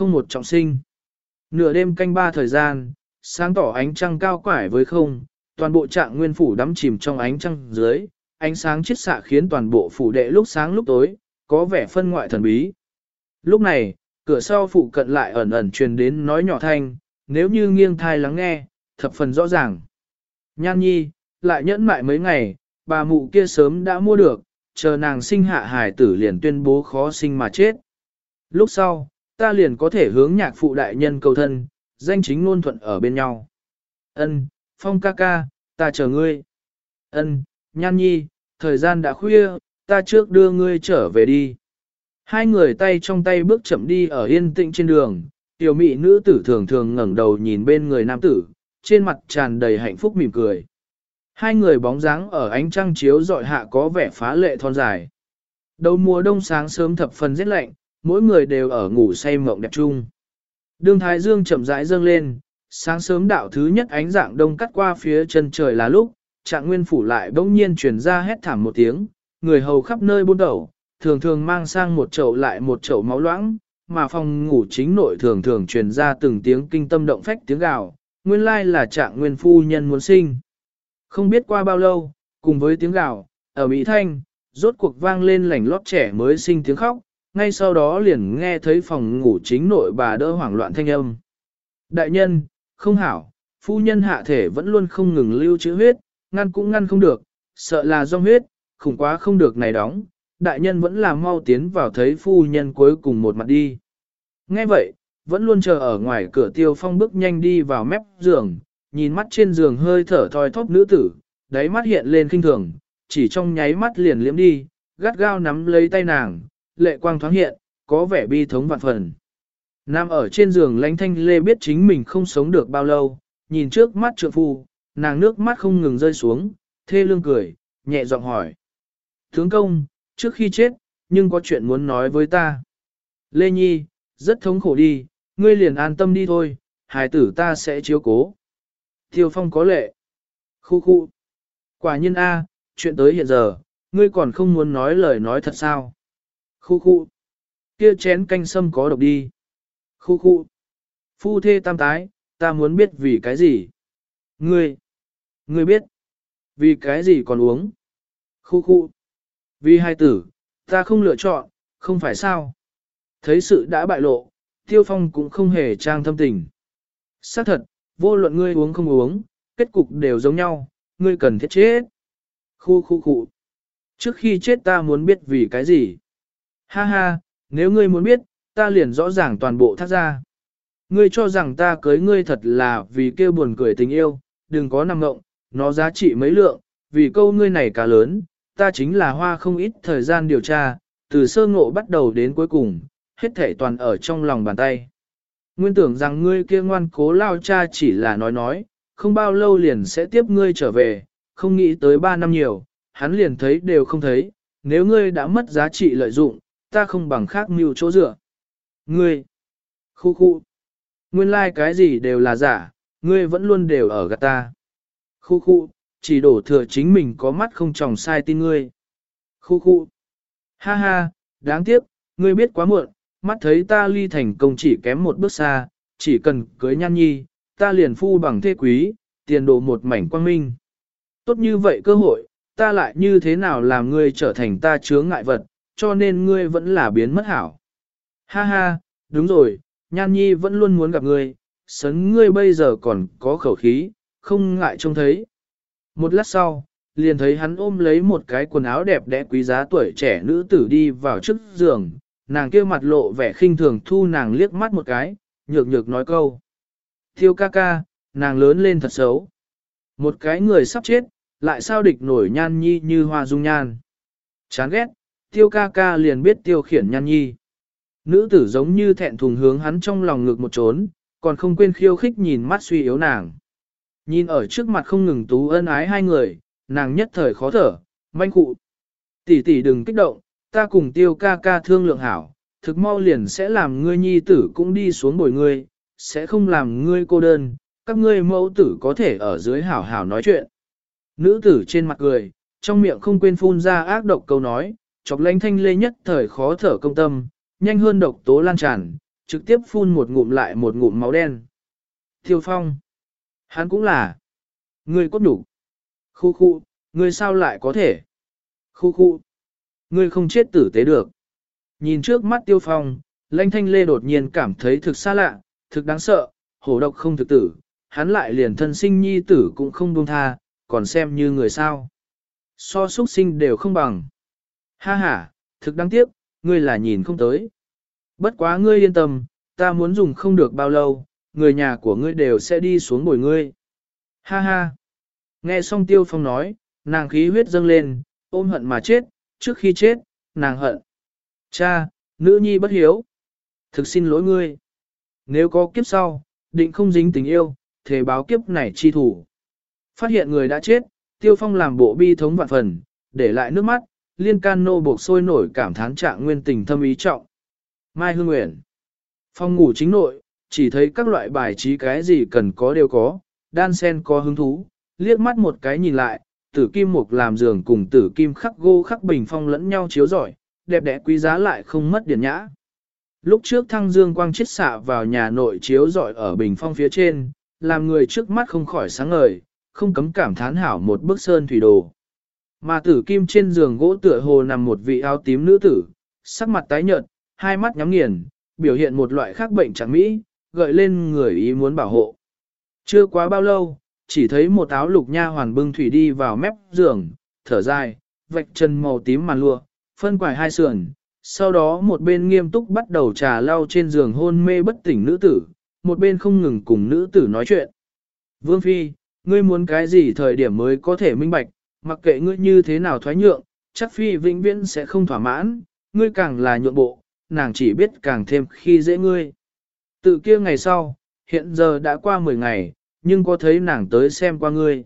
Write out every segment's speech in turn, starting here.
không một trọng sinh. Nửa đêm canh ba thời gian, sáng tỏ ánh trăng cao quải với không, toàn bộ trạng nguyên phủ đắm chìm trong ánh trăng dưới, ánh sáng chiết xạ khiến toàn bộ phủ đệ lúc sáng lúc tối, có vẻ phân ngoại thần bí. Lúc này, cửa sau phụ cận lại ẩn ẩn truyền đến nói nhỏ thanh, nếu như nghiêng thai lắng nghe, thập phần rõ ràng. Nhan nhi, lại nhẫn mại mấy ngày, bà mụ kia sớm đã mua được, chờ nàng sinh hạ hài tử liền tuyên bố khó sinh mà chết. Lúc sau, ta liền có thể hướng nhạc phụ đại nhân cầu thân, danh chính ngôn thuận ở bên nhau. Ân, Phong ca ca, ta chờ ngươi. Ân, Nhan Nhi, thời gian đã khuya, ta trước đưa ngươi trở về đi. Hai người tay trong tay bước chậm đi ở yên tĩnh trên đường, tiểu mị nữ tử thường thường ngẩng đầu nhìn bên người nam tử, trên mặt tràn đầy hạnh phúc mỉm cười. Hai người bóng dáng ở ánh trăng chiếu dọi hạ có vẻ phá lệ thon dài. Đầu mùa đông sáng sớm thập phần rất lạnh, mỗi người đều ở ngủ say mộng đẹp chung. Đường thái dương chậm rãi dâng lên, sáng sớm đạo thứ nhất ánh dạng đông cắt qua phía chân trời là lúc, trạng nguyên phủ lại bỗng nhiên truyền ra hét thảm một tiếng, người hầu khắp nơi buôn đầu, thường thường mang sang một chậu lại một chậu máu loãng, mà phòng ngủ chính nội thường thường truyền ra từng tiếng kinh tâm động phách tiếng gào, nguyên lai là trạng nguyên phu nhân muốn sinh. Không biết qua bao lâu, cùng với tiếng gào, ở Mỹ Thanh, rốt cuộc vang lên lảnh lót trẻ mới sinh tiếng khóc, ngay sau đó liền nghe thấy phòng ngủ chính nội bà đỡ hoảng loạn thanh âm. Đại nhân, không hảo, phu nhân hạ thể vẫn luôn không ngừng lưu trữ huyết, ngăn cũng ngăn không được, sợ là do huyết, khủng quá không được này đóng, đại nhân vẫn là mau tiến vào thấy phu nhân cuối cùng một mặt đi. Nghe vậy, vẫn luôn chờ ở ngoài cửa tiêu phong bước nhanh đi vào mép giường, nhìn mắt trên giường hơi thở thoi thóp nữ tử, đáy mắt hiện lên kinh thường, chỉ trong nháy mắt liền liễm đi, gắt gao nắm lấy tay nàng, lệ quang thoáng hiện, có vẻ bi thống vạn phần. Nam ở trên giường lánh thanh lê biết chính mình không sống được bao lâu, nhìn trước mắt trượng phu, nàng nước mắt không ngừng rơi xuống, thê lương cười, nhẹ giọng hỏi. Tướng công, trước khi chết, nhưng có chuyện muốn nói với ta. Lê Nhi, rất thống khổ đi, ngươi liền an tâm đi thôi, hài tử ta sẽ chiếu cố. Tiêu phong có lệ. Khu khu. Quả nhân A, chuyện tới hiện giờ, ngươi còn không muốn nói lời nói thật sao. Khu khu. Kia chén canh sâm có độc đi. Khu khu. Phu thê tam tái, ta muốn biết vì cái gì. Ngươi. Ngươi biết. Vì cái gì còn uống. Khu khu. Vì hai tử, ta không lựa chọn, không phải sao. Thấy sự đã bại lộ, tiêu phong cũng không hề trang thâm tình. Xác thật, vô luận ngươi uống không uống, kết cục đều giống nhau, ngươi cần thiết chết. Khu khu khu. Trước khi chết ta muốn biết vì cái gì. Ha ha, nếu ngươi muốn biết, ta liền rõ ràng toàn bộ thác ra. Ngươi cho rằng ta cưới ngươi thật là vì kêu buồn cười tình yêu, đừng có nằm ngộng, nó giá trị mấy lượng, vì câu ngươi này cả lớn, ta chính là hoa không ít thời gian điều tra, từ sơ ngộ bắt đầu đến cuối cùng, hết thể toàn ở trong lòng bàn tay. Nguyên tưởng rằng ngươi kia ngoan cố lao cha chỉ là nói nói, không bao lâu liền sẽ tiếp ngươi trở về, không nghĩ tới ba năm nhiều, hắn liền thấy đều không thấy, nếu ngươi đã mất giá trị lợi dụng, ta không bằng khác mưu chỗ dựa. Ngươi, khu khu, nguyên lai like cái gì đều là giả, ngươi vẫn luôn đều ở gạt ta. Khu khu, chỉ đổ thừa chính mình có mắt không tròng sai tin ngươi. Khu khu, ha ha, đáng tiếc, ngươi biết quá muộn, mắt thấy ta ly thành công chỉ kém một bước xa, chỉ cần cưới nhan nhi, ta liền phu bằng thế quý, tiền đồ một mảnh quang minh. Tốt như vậy cơ hội, ta lại như thế nào làm ngươi trở thành ta chướng ngại vật, cho nên ngươi vẫn là biến mất hảo. Ha ha, đúng rồi, nhan nhi vẫn luôn muốn gặp ngươi, sấn ngươi bây giờ còn có khẩu khí, không ngại trông thấy. Một lát sau, liền thấy hắn ôm lấy một cái quần áo đẹp đẽ quý giá tuổi trẻ nữ tử đi vào trước giường, nàng kia mặt lộ vẻ khinh thường thu nàng liếc mắt một cái, nhược nhược nói câu. Thiêu ca ca, nàng lớn lên thật xấu. Một cái người sắp chết, lại sao địch nổi nhan nhi như hoa dung nhan. Chán ghét, tiêu ca ca liền biết tiêu khiển nhan nhi. Nữ tử giống như thẹn thùng hướng hắn trong lòng ngực một trốn, còn không quên khiêu khích nhìn mắt suy yếu nàng. Nhìn ở trước mặt không ngừng tú ân ái hai người, nàng nhất thời khó thở, manh cụ. Tỷ tỷ đừng kích động, ta cùng tiêu ca ca thương lượng hảo, thực mau liền sẽ làm ngươi nhi tử cũng đi xuống bồi ngươi, sẽ không làm ngươi cô đơn, các ngươi mẫu tử có thể ở dưới hảo hảo nói chuyện. Nữ tử trên mặt cười, trong miệng không quên phun ra ác độc câu nói, chọc lãnh thanh lê nhất thời khó thở công tâm, nhanh hơn độc tố lan tràn, trực tiếp phun một ngụm lại một ngụm máu đen. Tiêu phong. Hắn cũng là. Ngươi cốt đủ. Khu khu, ngươi sao lại có thể? Khu khu. Ngươi không chết tử tế được. Nhìn trước mắt tiêu phong, lãnh thanh lê đột nhiên cảm thấy thực xa lạ, thực đáng sợ, hổ độc không thực tử, hắn lại liền thân sinh nhi tử cũng không buông tha, còn xem như người sao. So xuất sinh đều không bằng. Ha ha, thực đáng tiếc, ngươi là nhìn không tới. Bất quá ngươi yên tâm, ta muốn dùng không được bao lâu, người nhà của ngươi đều sẽ đi xuống bồi ngươi. Ha ha. Nghe xong tiêu phong nói, nàng khí huyết dâng lên, ôm hận mà chết, trước khi chết, nàng hận. Cha, nữ nhi bất hiếu. Thực xin lỗi ngươi. Nếu có kiếp sau, định không dính tình yêu, thề báo kiếp này chi thủ. Phát hiện người đã chết, tiêu phong làm bộ bi thống vạn phần, để lại nước mắt, liên can nô buộc sôi nổi cảm thán trạng nguyên tình thâm ý trọng. Mai Hương Nguyễn Phong ngủ chính nội, chỉ thấy các loại bài trí cái gì cần có đều có, đan sen có hứng thú, liếc mắt một cái nhìn lại, tử kim mục làm giường cùng tử kim khắc gô khắc bình phong lẫn nhau chiếu giỏi, đẹp đẽ quý giá lại không mất điển nhã. Lúc trước thăng dương quang chiết xạ vào nhà nội chiếu giỏi ở bình phong phía trên, làm người trước mắt không khỏi sáng ngời, không cấm cảm thán hảo một bức sơn thủy đồ. Mà tử kim trên giường gỗ tựa hồ nằm một vị áo tím nữ tử, sắc mặt tái nhợt, hai mắt nhắm nghiền, biểu hiện một loại khác bệnh chẳng mỹ, gợi lên người ý muốn bảo hộ. Chưa quá bao lâu, chỉ thấy một áo lục nha hoàn bưng thủy đi vào mép giường, thở dài, vạch chân màu tím màn lụa, phân quải hai sườn, sau đó một bên nghiêm túc bắt đầu trà lau trên giường hôn mê bất tỉnh nữ tử, một bên không ngừng cùng nữ tử nói chuyện. Vương Phi, ngươi muốn cái gì thời điểm mới có thể minh bạch, mặc kệ ngươi như thế nào thoái nhượng, chắc Phi vĩnh viễn sẽ không thỏa mãn, ngươi càng là nhượng bộ, nàng chỉ biết càng thêm khi dễ ngươi. Tự kia ngày sau, hiện giờ đã qua 10 ngày, nhưng có thấy nàng tới xem qua ngươi.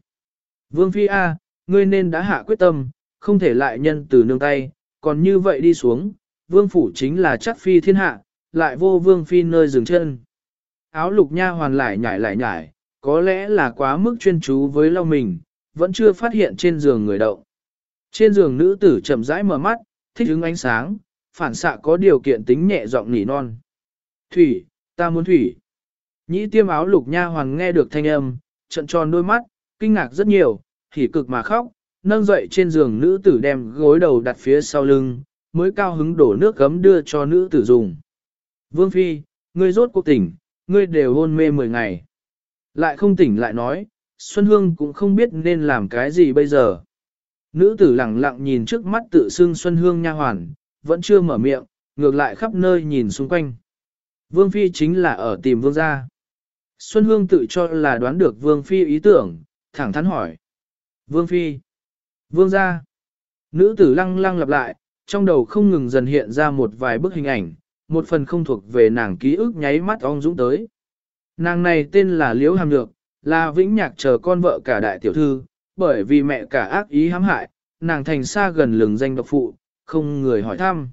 Vương Phi A, ngươi nên đã hạ quyết tâm, không thể lại nhân từ nương tay, còn như vậy đi xuống, Vương Phủ chính là chắc Phi thiên hạ, lại vô Vương Phi nơi dừng chân. Áo lục nha hoàn lại nhảy lại nhảy, có lẽ là quá mức chuyên chú với lau mình, vẫn chưa phát hiện trên giường người động. Trên giường nữ tử chậm rãi mở mắt, thích ứng ánh sáng, phản xạ có điều kiện tính nhẹ giọng nỉ non. Thủy, ta muốn thủy. Nhĩ tiêm áo lục nha hoàng nghe được thanh âm, trận tròn đôi mắt, kinh ngạc rất nhiều, hỉ cực mà khóc, nâng dậy trên giường nữ tử đem gối đầu đặt phía sau lưng, mới cao hứng đổ nước gấm đưa cho nữ tử dùng. Vương Phi, ngươi rốt cuộc tỉnh, ngươi đều hôn mê 10 ngày. Lại không tỉnh lại nói, Xuân Hương cũng không biết nên làm cái gì bây giờ. Nữ tử lặng lặng nhìn trước mắt tự xưng Xuân Hương nha hoàn, vẫn chưa mở miệng, ngược lại khắp nơi nhìn xung quanh. Vương Phi chính là ở tìm Vương gia. Xuân Hương tự cho là đoán được Vương Phi ý tưởng, thẳng thắn hỏi. Vương Phi. Vương gia. Nữ tử lăng lăng lặp lại, trong đầu không ngừng dần hiện ra một vài bức hình ảnh, một phần không thuộc về nàng ký ức nháy mắt ong dũng tới. Nàng này tên là Liễu Hàm Nhược, là vĩnh nhạc chờ con vợ cả đại tiểu thư, bởi vì mẹ cả ác ý hãm hại, nàng thành xa gần lừng danh độc phụ, không người hỏi thăm.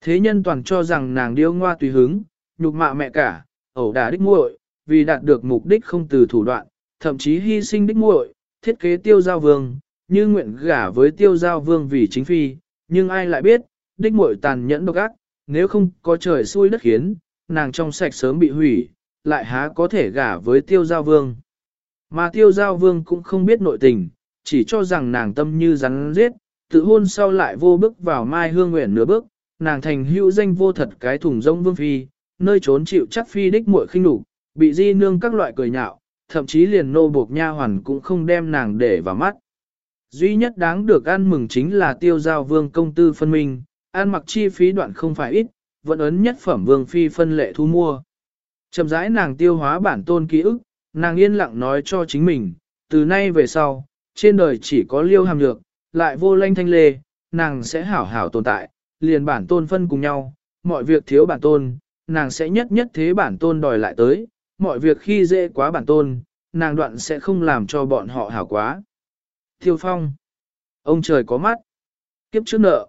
Thế nhân toàn cho rằng nàng điêu ngoa tùy hứng, nhục mạ mẹ cả, ẩu đả đích muội, vì đạt được mục đích không từ thủ đoạn, thậm chí hy sinh đích muội, thiết kế tiêu giao vương, như nguyện gả với tiêu giao vương vì chính phi, nhưng ai lại biết, đích muội tàn nhẫn độc ác, nếu không có trời xui đất khiến, nàng trong sạch sớm bị hủy, lại há có thể gả với tiêu giao vương. Mà tiêu giao vương cũng không biết nội tình, chỉ cho rằng nàng tâm như rắn giết, tự hôn sau lại vô bước vào mai hương nguyện nửa bước, nàng thành hữu danh vô thật cái thùng rông vương phi, nơi trốn chịu chắc phi đích muội khinh đủ, bị di nương các loại cười nhạo, thậm chí liền nô buộc nha hoàn cũng không đem nàng để vào mắt. Duy nhất đáng được ăn mừng chính là tiêu giao vương công tư phân minh, ăn mặc chi phí đoạn không phải ít, vẫn ấn nhất phẩm vương phi phân lệ thu mua. Chậm rãi nàng tiêu hóa bản tôn ký ức, nàng yên lặng nói cho chính mình, từ nay về sau, trên đời chỉ có liêu hàm nhược, lại vô lanh thanh lê, nàng sẽ hảo hảo tồn tại, liền bản tôn phân cùng nhau, mọi việc thiếu bản tôn, nàng sẽ nhất nhất thế bản tôn đòi lại tới, mọi việc khi dễ quá bản tôn, nàng đoạn sẽ không làm cho bọn họ hảo quá. Thiêu phong, ông trời có mắt, kiếp trước nợ,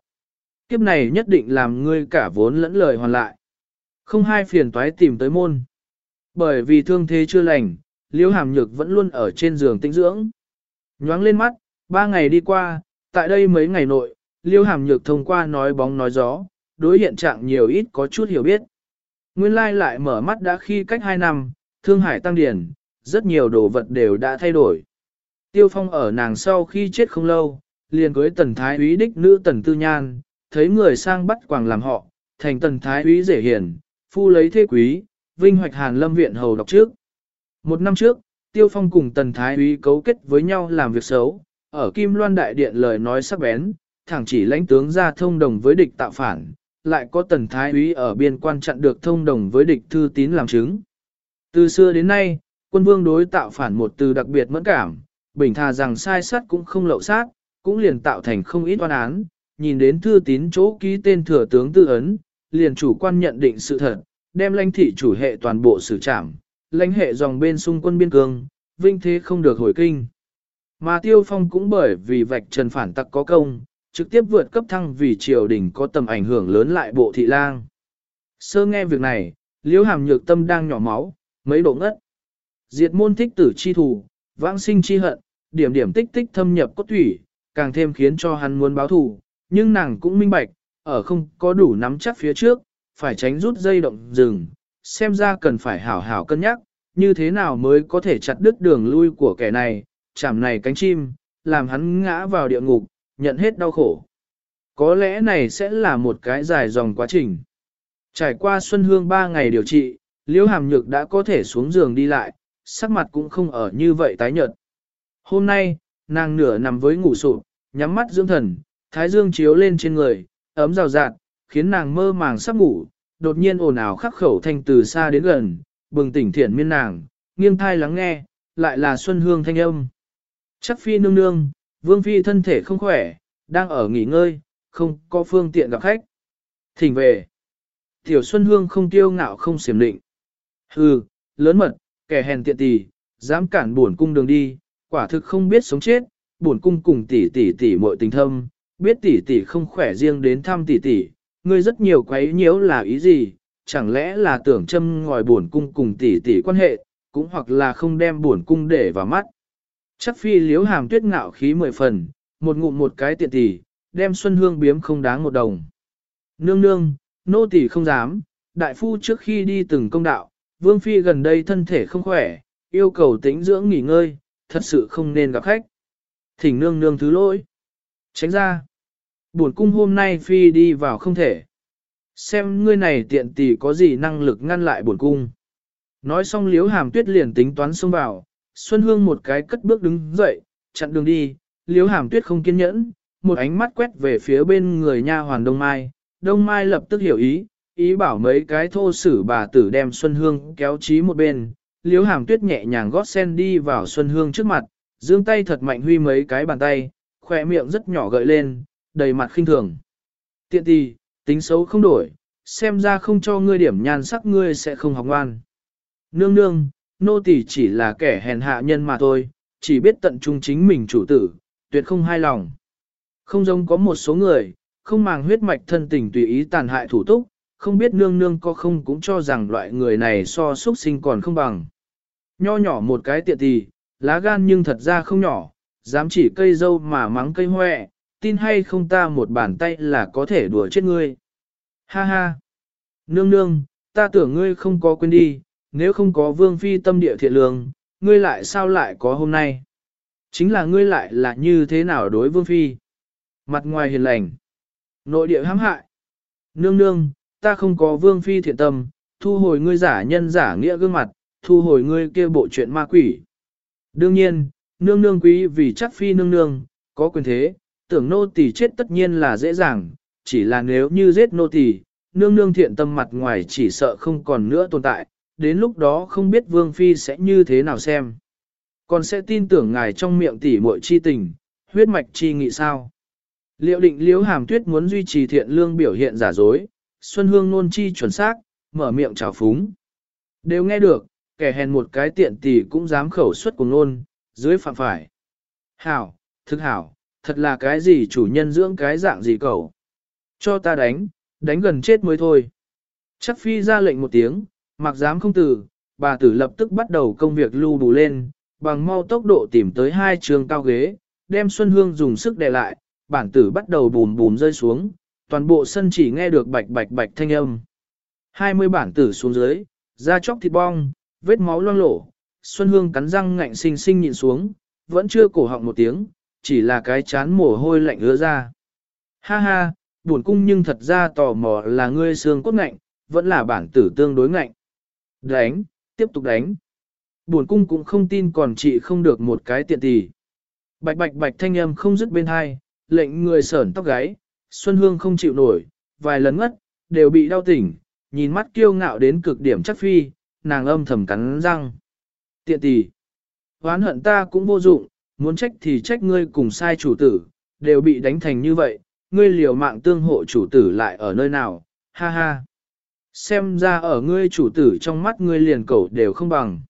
kiếp này nhất định làm ngươi cả vốn lẫn lời hoàn lại. Không hai phiền toái tìm tới môn. Bởi vì thương thế chưa lành, liễu hàm nhược vẫn luôn ở trên giường tĩnh dưỡng. Nhoáng lên mắt, ba ngày đi qua, tại đây mấy ngày nội, liễu hàm nhược thông qua nói bóng nói gió, đối hiện trạng nhiều ít có chút hiểu biết. Nguyên lai lại mở mắt đã khi cách 2 năm, Thương Hải tăng điển, rất nhiều đồ vật đều đã thay đổi. Tiêu Phong ở nàng sau khi chết không lâu, liền cưới tần thái úy đích nữ tần tư nhan, thấy người sang bắt quàng làm họ, thành tần thái úy Dễ hiền, phu lấy thế quý, vinh hoạch hàn lâm viện hầu đọc trước. Một năm trước, Tiêu Phong cùng tần thái úy cấu kết với nhau làm việc xấu, ở Kim Loan Đại Điện lời nói sắc bén, thẳng chỉ lãnh tướng ra thông đồng với địch tạo phản, lại có tần thái úy ở biên quan chặn được thông đồng với địch thư tín làm chứng. Từ xưa đến nay, quân vương đối tạo phản một từ đặc biệt mẫn cảm, bình thà rằng sai sát cũng không lậu sát, cũng liền tạo thành không ít oan án, nhìn đến thư tín chỗ ký tên thừa tướng tư ấn, liền chủ quan nhận định sự thật, đem lãnh thị chủ hệ toàn bộ xử trảm, lãnh hệ dòng bên xung quân biên cương, vinh thế không được hồi kinh. Mà Tiêu Phong cũng bởi vì vạch trần phản tặc có công, trực tiếp vượt cấp thăng vì triều đình có tầm ảnh hưởng lớn lại bộ thị lang. Sơ nghe việc này, liễu hàm nhược tâm đang nhỏ máu, mấy độ ngất. Diệt môn thích tử chi thủ, vãng sinh chi hận, điểm điểm tích tích thâm nhập cốt thủy, càng thêm khiến cho hắn muốn báo thù, nhưng nàng cũng minh bạch, ở không có đủ nắm chắc phía trước, phải tránh rút dây động rừng, xem ra cần phải hảo hảo cân nhắc, như thế nào mới có thể chặt đứt đường lui của kẻ này, chảm này cánh chim, làm hắn ngã vào địa ngục, nhận hết đau khổ. Có lẽ này sẽ là một cái dài dòng quá trình. Trải qua Xuân Hương 3 ngày điều trị, Liễu Hàm Nhược đã có thể xuống giường đi lại, sắc mặt cũng không ở như vậy tái nhợt. Hôm nay, nàng nửa nằm với ngủ sụp, nhắm mắt dưỡng thần, thái dương chiếu lên trên người, ấm rào rạt, khiến nàng mơ màng sắp ngủ, đột nhiên ồn ào khắc khẩu thanh từ xa đến gần, bừng tỉnh thiện miên nàng, nghiêng thai lắng nghe, lại là Xuân Hương thanh âm. Chắc phi nương nương, vương phi thân thể không khỏe, đang ở nghỉ ngơi, không có phương tiện gặp khách. Thỉnh về. Tiểu Xuân Hương không tiêu ngạo không xiểm định. Hừ, lớn mật, kẻ hèn tiện tỷ, dám cản buồn cung đường đi, quả thực không biết sống chết, buồn cung cùng tỷ tỷ tỷ muội tình thâm, biết tỷ tỷ không khỏe riêng đến thăm tỷ tỷ, ngươi rất nhiều quấy nhiễu là ý gì, chẳng lẽ là tưởng châm ngòi buồn cung cùng tỷ tỷ quan hệ, cũng hoặc là không đem buồn cung để vào mắt. Chắc phi liếu hàm tuyết ngạo khí mười phần, một ngụm một cái tiện tỷ, đem xuân hương biếm không đáng một đồng. Nương nương, nô tỷ không dám, đại phu trước khi đi từng công đạo, vương phi gần đây thân thể không khỏe, yêu cầu tĩnh dưỡng nghỉ ngơi, thật sự không nên gặp khách. Thỉnh nương nương thứ lỗi. Tránh ra. Buồn cung hôm nay phi đi vào không thể. Xem ngươi này tiện tỷ có gì năng lực ngăn lại buồn cung. Nói xong liếu hàm tuyết liền tính toán xông vào, Xuân Hương một cái cất bước đứng dậy, chặn đường đi, liếu hàm tuyết không kiên nhẫn, một ánh mắt quét về phía bên người nha hoàn Đông Mai. Đông Mai lập tức hiểu ý, ý bảo mấy cái thô sử bà tử đem Xuân Hương kéo trí một bên. Liếu hàm tuyết nhẹ nhàng gót sen đi vào Xuân Hương trước mặt, dương tay thật mạnh huy mấy cái bàn tay, khỏe miệng rất nhỏ gợi lên, đầy mặt khinh thường. Tiện tì, tính xấu không đổi, xem ra không cho ngươi điểm nhan sắc ngươi sẽ không học ngoan. Nương nương, nô tỳ chỉ là kẻ hèn hạ nhân mà thôi, chỉ biết tận trung chính mình chủ tử, tuyệt không hai lòng. Không giống có một số người, không màng huyết mạch thân tình tùy ý tàn hại thủ túc, không biết nương nương có không cũng cho rằng loại người này so xuất sinh còn không bằng. Nho nhỏ một cái tiện tì, lá gan nhưng thật ra không nhỏ, dám chỉ cây dâu mà mắng cây hoẹ, tin hay không ta một bàn tay là có thể đùa chết ngươi. Ha ha! Nương nương, ta tưởng ngươi không có quên đi, nếu không có vương phi tâm địa thiện lương, ngươi lại sao lại có hôm nay? Chính là ngươi lại là như thế nào đối vương phi? Mặt ngoài hiền lành, nội địa hãm hại. Nương nương, ta không có vương phi thiện tâm, thu hồi ngươi giả nhân giả nghĩa gương mặt, thu hồi ngươi kia bộ chuyện ma quỷ. Đương nhiên, nương nương quý vì chắc phi nương nương, có quyền thế, tưởng nô tỳ chết tất nhiên là dễ dàng, chỉ là nếu như giết nô tỳ, nương nương thiện tâm mặt ngoài chỉ sợ không còn nữa tồn tại, đến lúc đó không biết vương phi sẽ như thế nào xem. Còn sẽ tin tưởng ngài trong miệng tỉ muội chi tình, huyết mạch chi nghị sao. Liệu định liễu hàm tuyết muốn duy trì thiện lương biểu hiện giả dối, Xuân Hương nôn chi chuẩn xác, mở miệng trào phúng. Đều nghe được, kẻ hèn một cái tiện tỷ cũng dám khẩu xuất cùng nôn, dưới phạm phải. Hảo, thực hảo, thật là cái gì chủ nhân dưỡng cái dạng gì cậu. Cho ta đánh, đánh gần chết mới thôi. Chắc phi ra lệnh một tiếng, mặc dám không tử, bà tử lập tức bắt đầu công việc lưu đủ lên, bằng mau tốc độ tìm tới hai trường cao ghế, đem Xuân Hương dùng sức đè lại, bản tử bắt đầu bùm bùm rơi xuống, toàn bộ sân chỉ nghe được bạch bạch bạch thanh âm. 20 bản tử xuống dưới, da chóc thịt bong, vết máu loang lổ, Xuân Hương cắn răng ngạnh sinh sinh nhìn xuống, vẫn chưa cổ họng một tiếng, chỉ là cái chán mồ hôi lạnh ứa ra. Ha ha, buồn cung nhưng thật ra tò mò là ngươi xương cốt ngạnh, vẫn là bản tử tương đối ngạnh. Đánh, tiếp tục đánh. Buồn cung cũng không tin còn chị không được một cái tiện tỷ. Bạch bạch bạch thanh âm không dứt bên hai, lệnh người sởn tóc gáy, Xuân Hương không chịu nổi, vài lần ngất, đều bị đau tỉnh, nhìn mắt kiêu ngạo đến cực điểm chắc phi, nàng âm thầm cắn răng. Tiện tỷ, oán hận ta cũng vô dụng, muốn trách thì trách ngươi cùng sai chủ tử, đều bị đánh thành như vậy, ngươi liều mạng tương hộ chủ tử lại ở nơi nào, ha ha. Xem ra ở ngươi chủ tử trong mắt ngươi liền cẩu đều không bằng.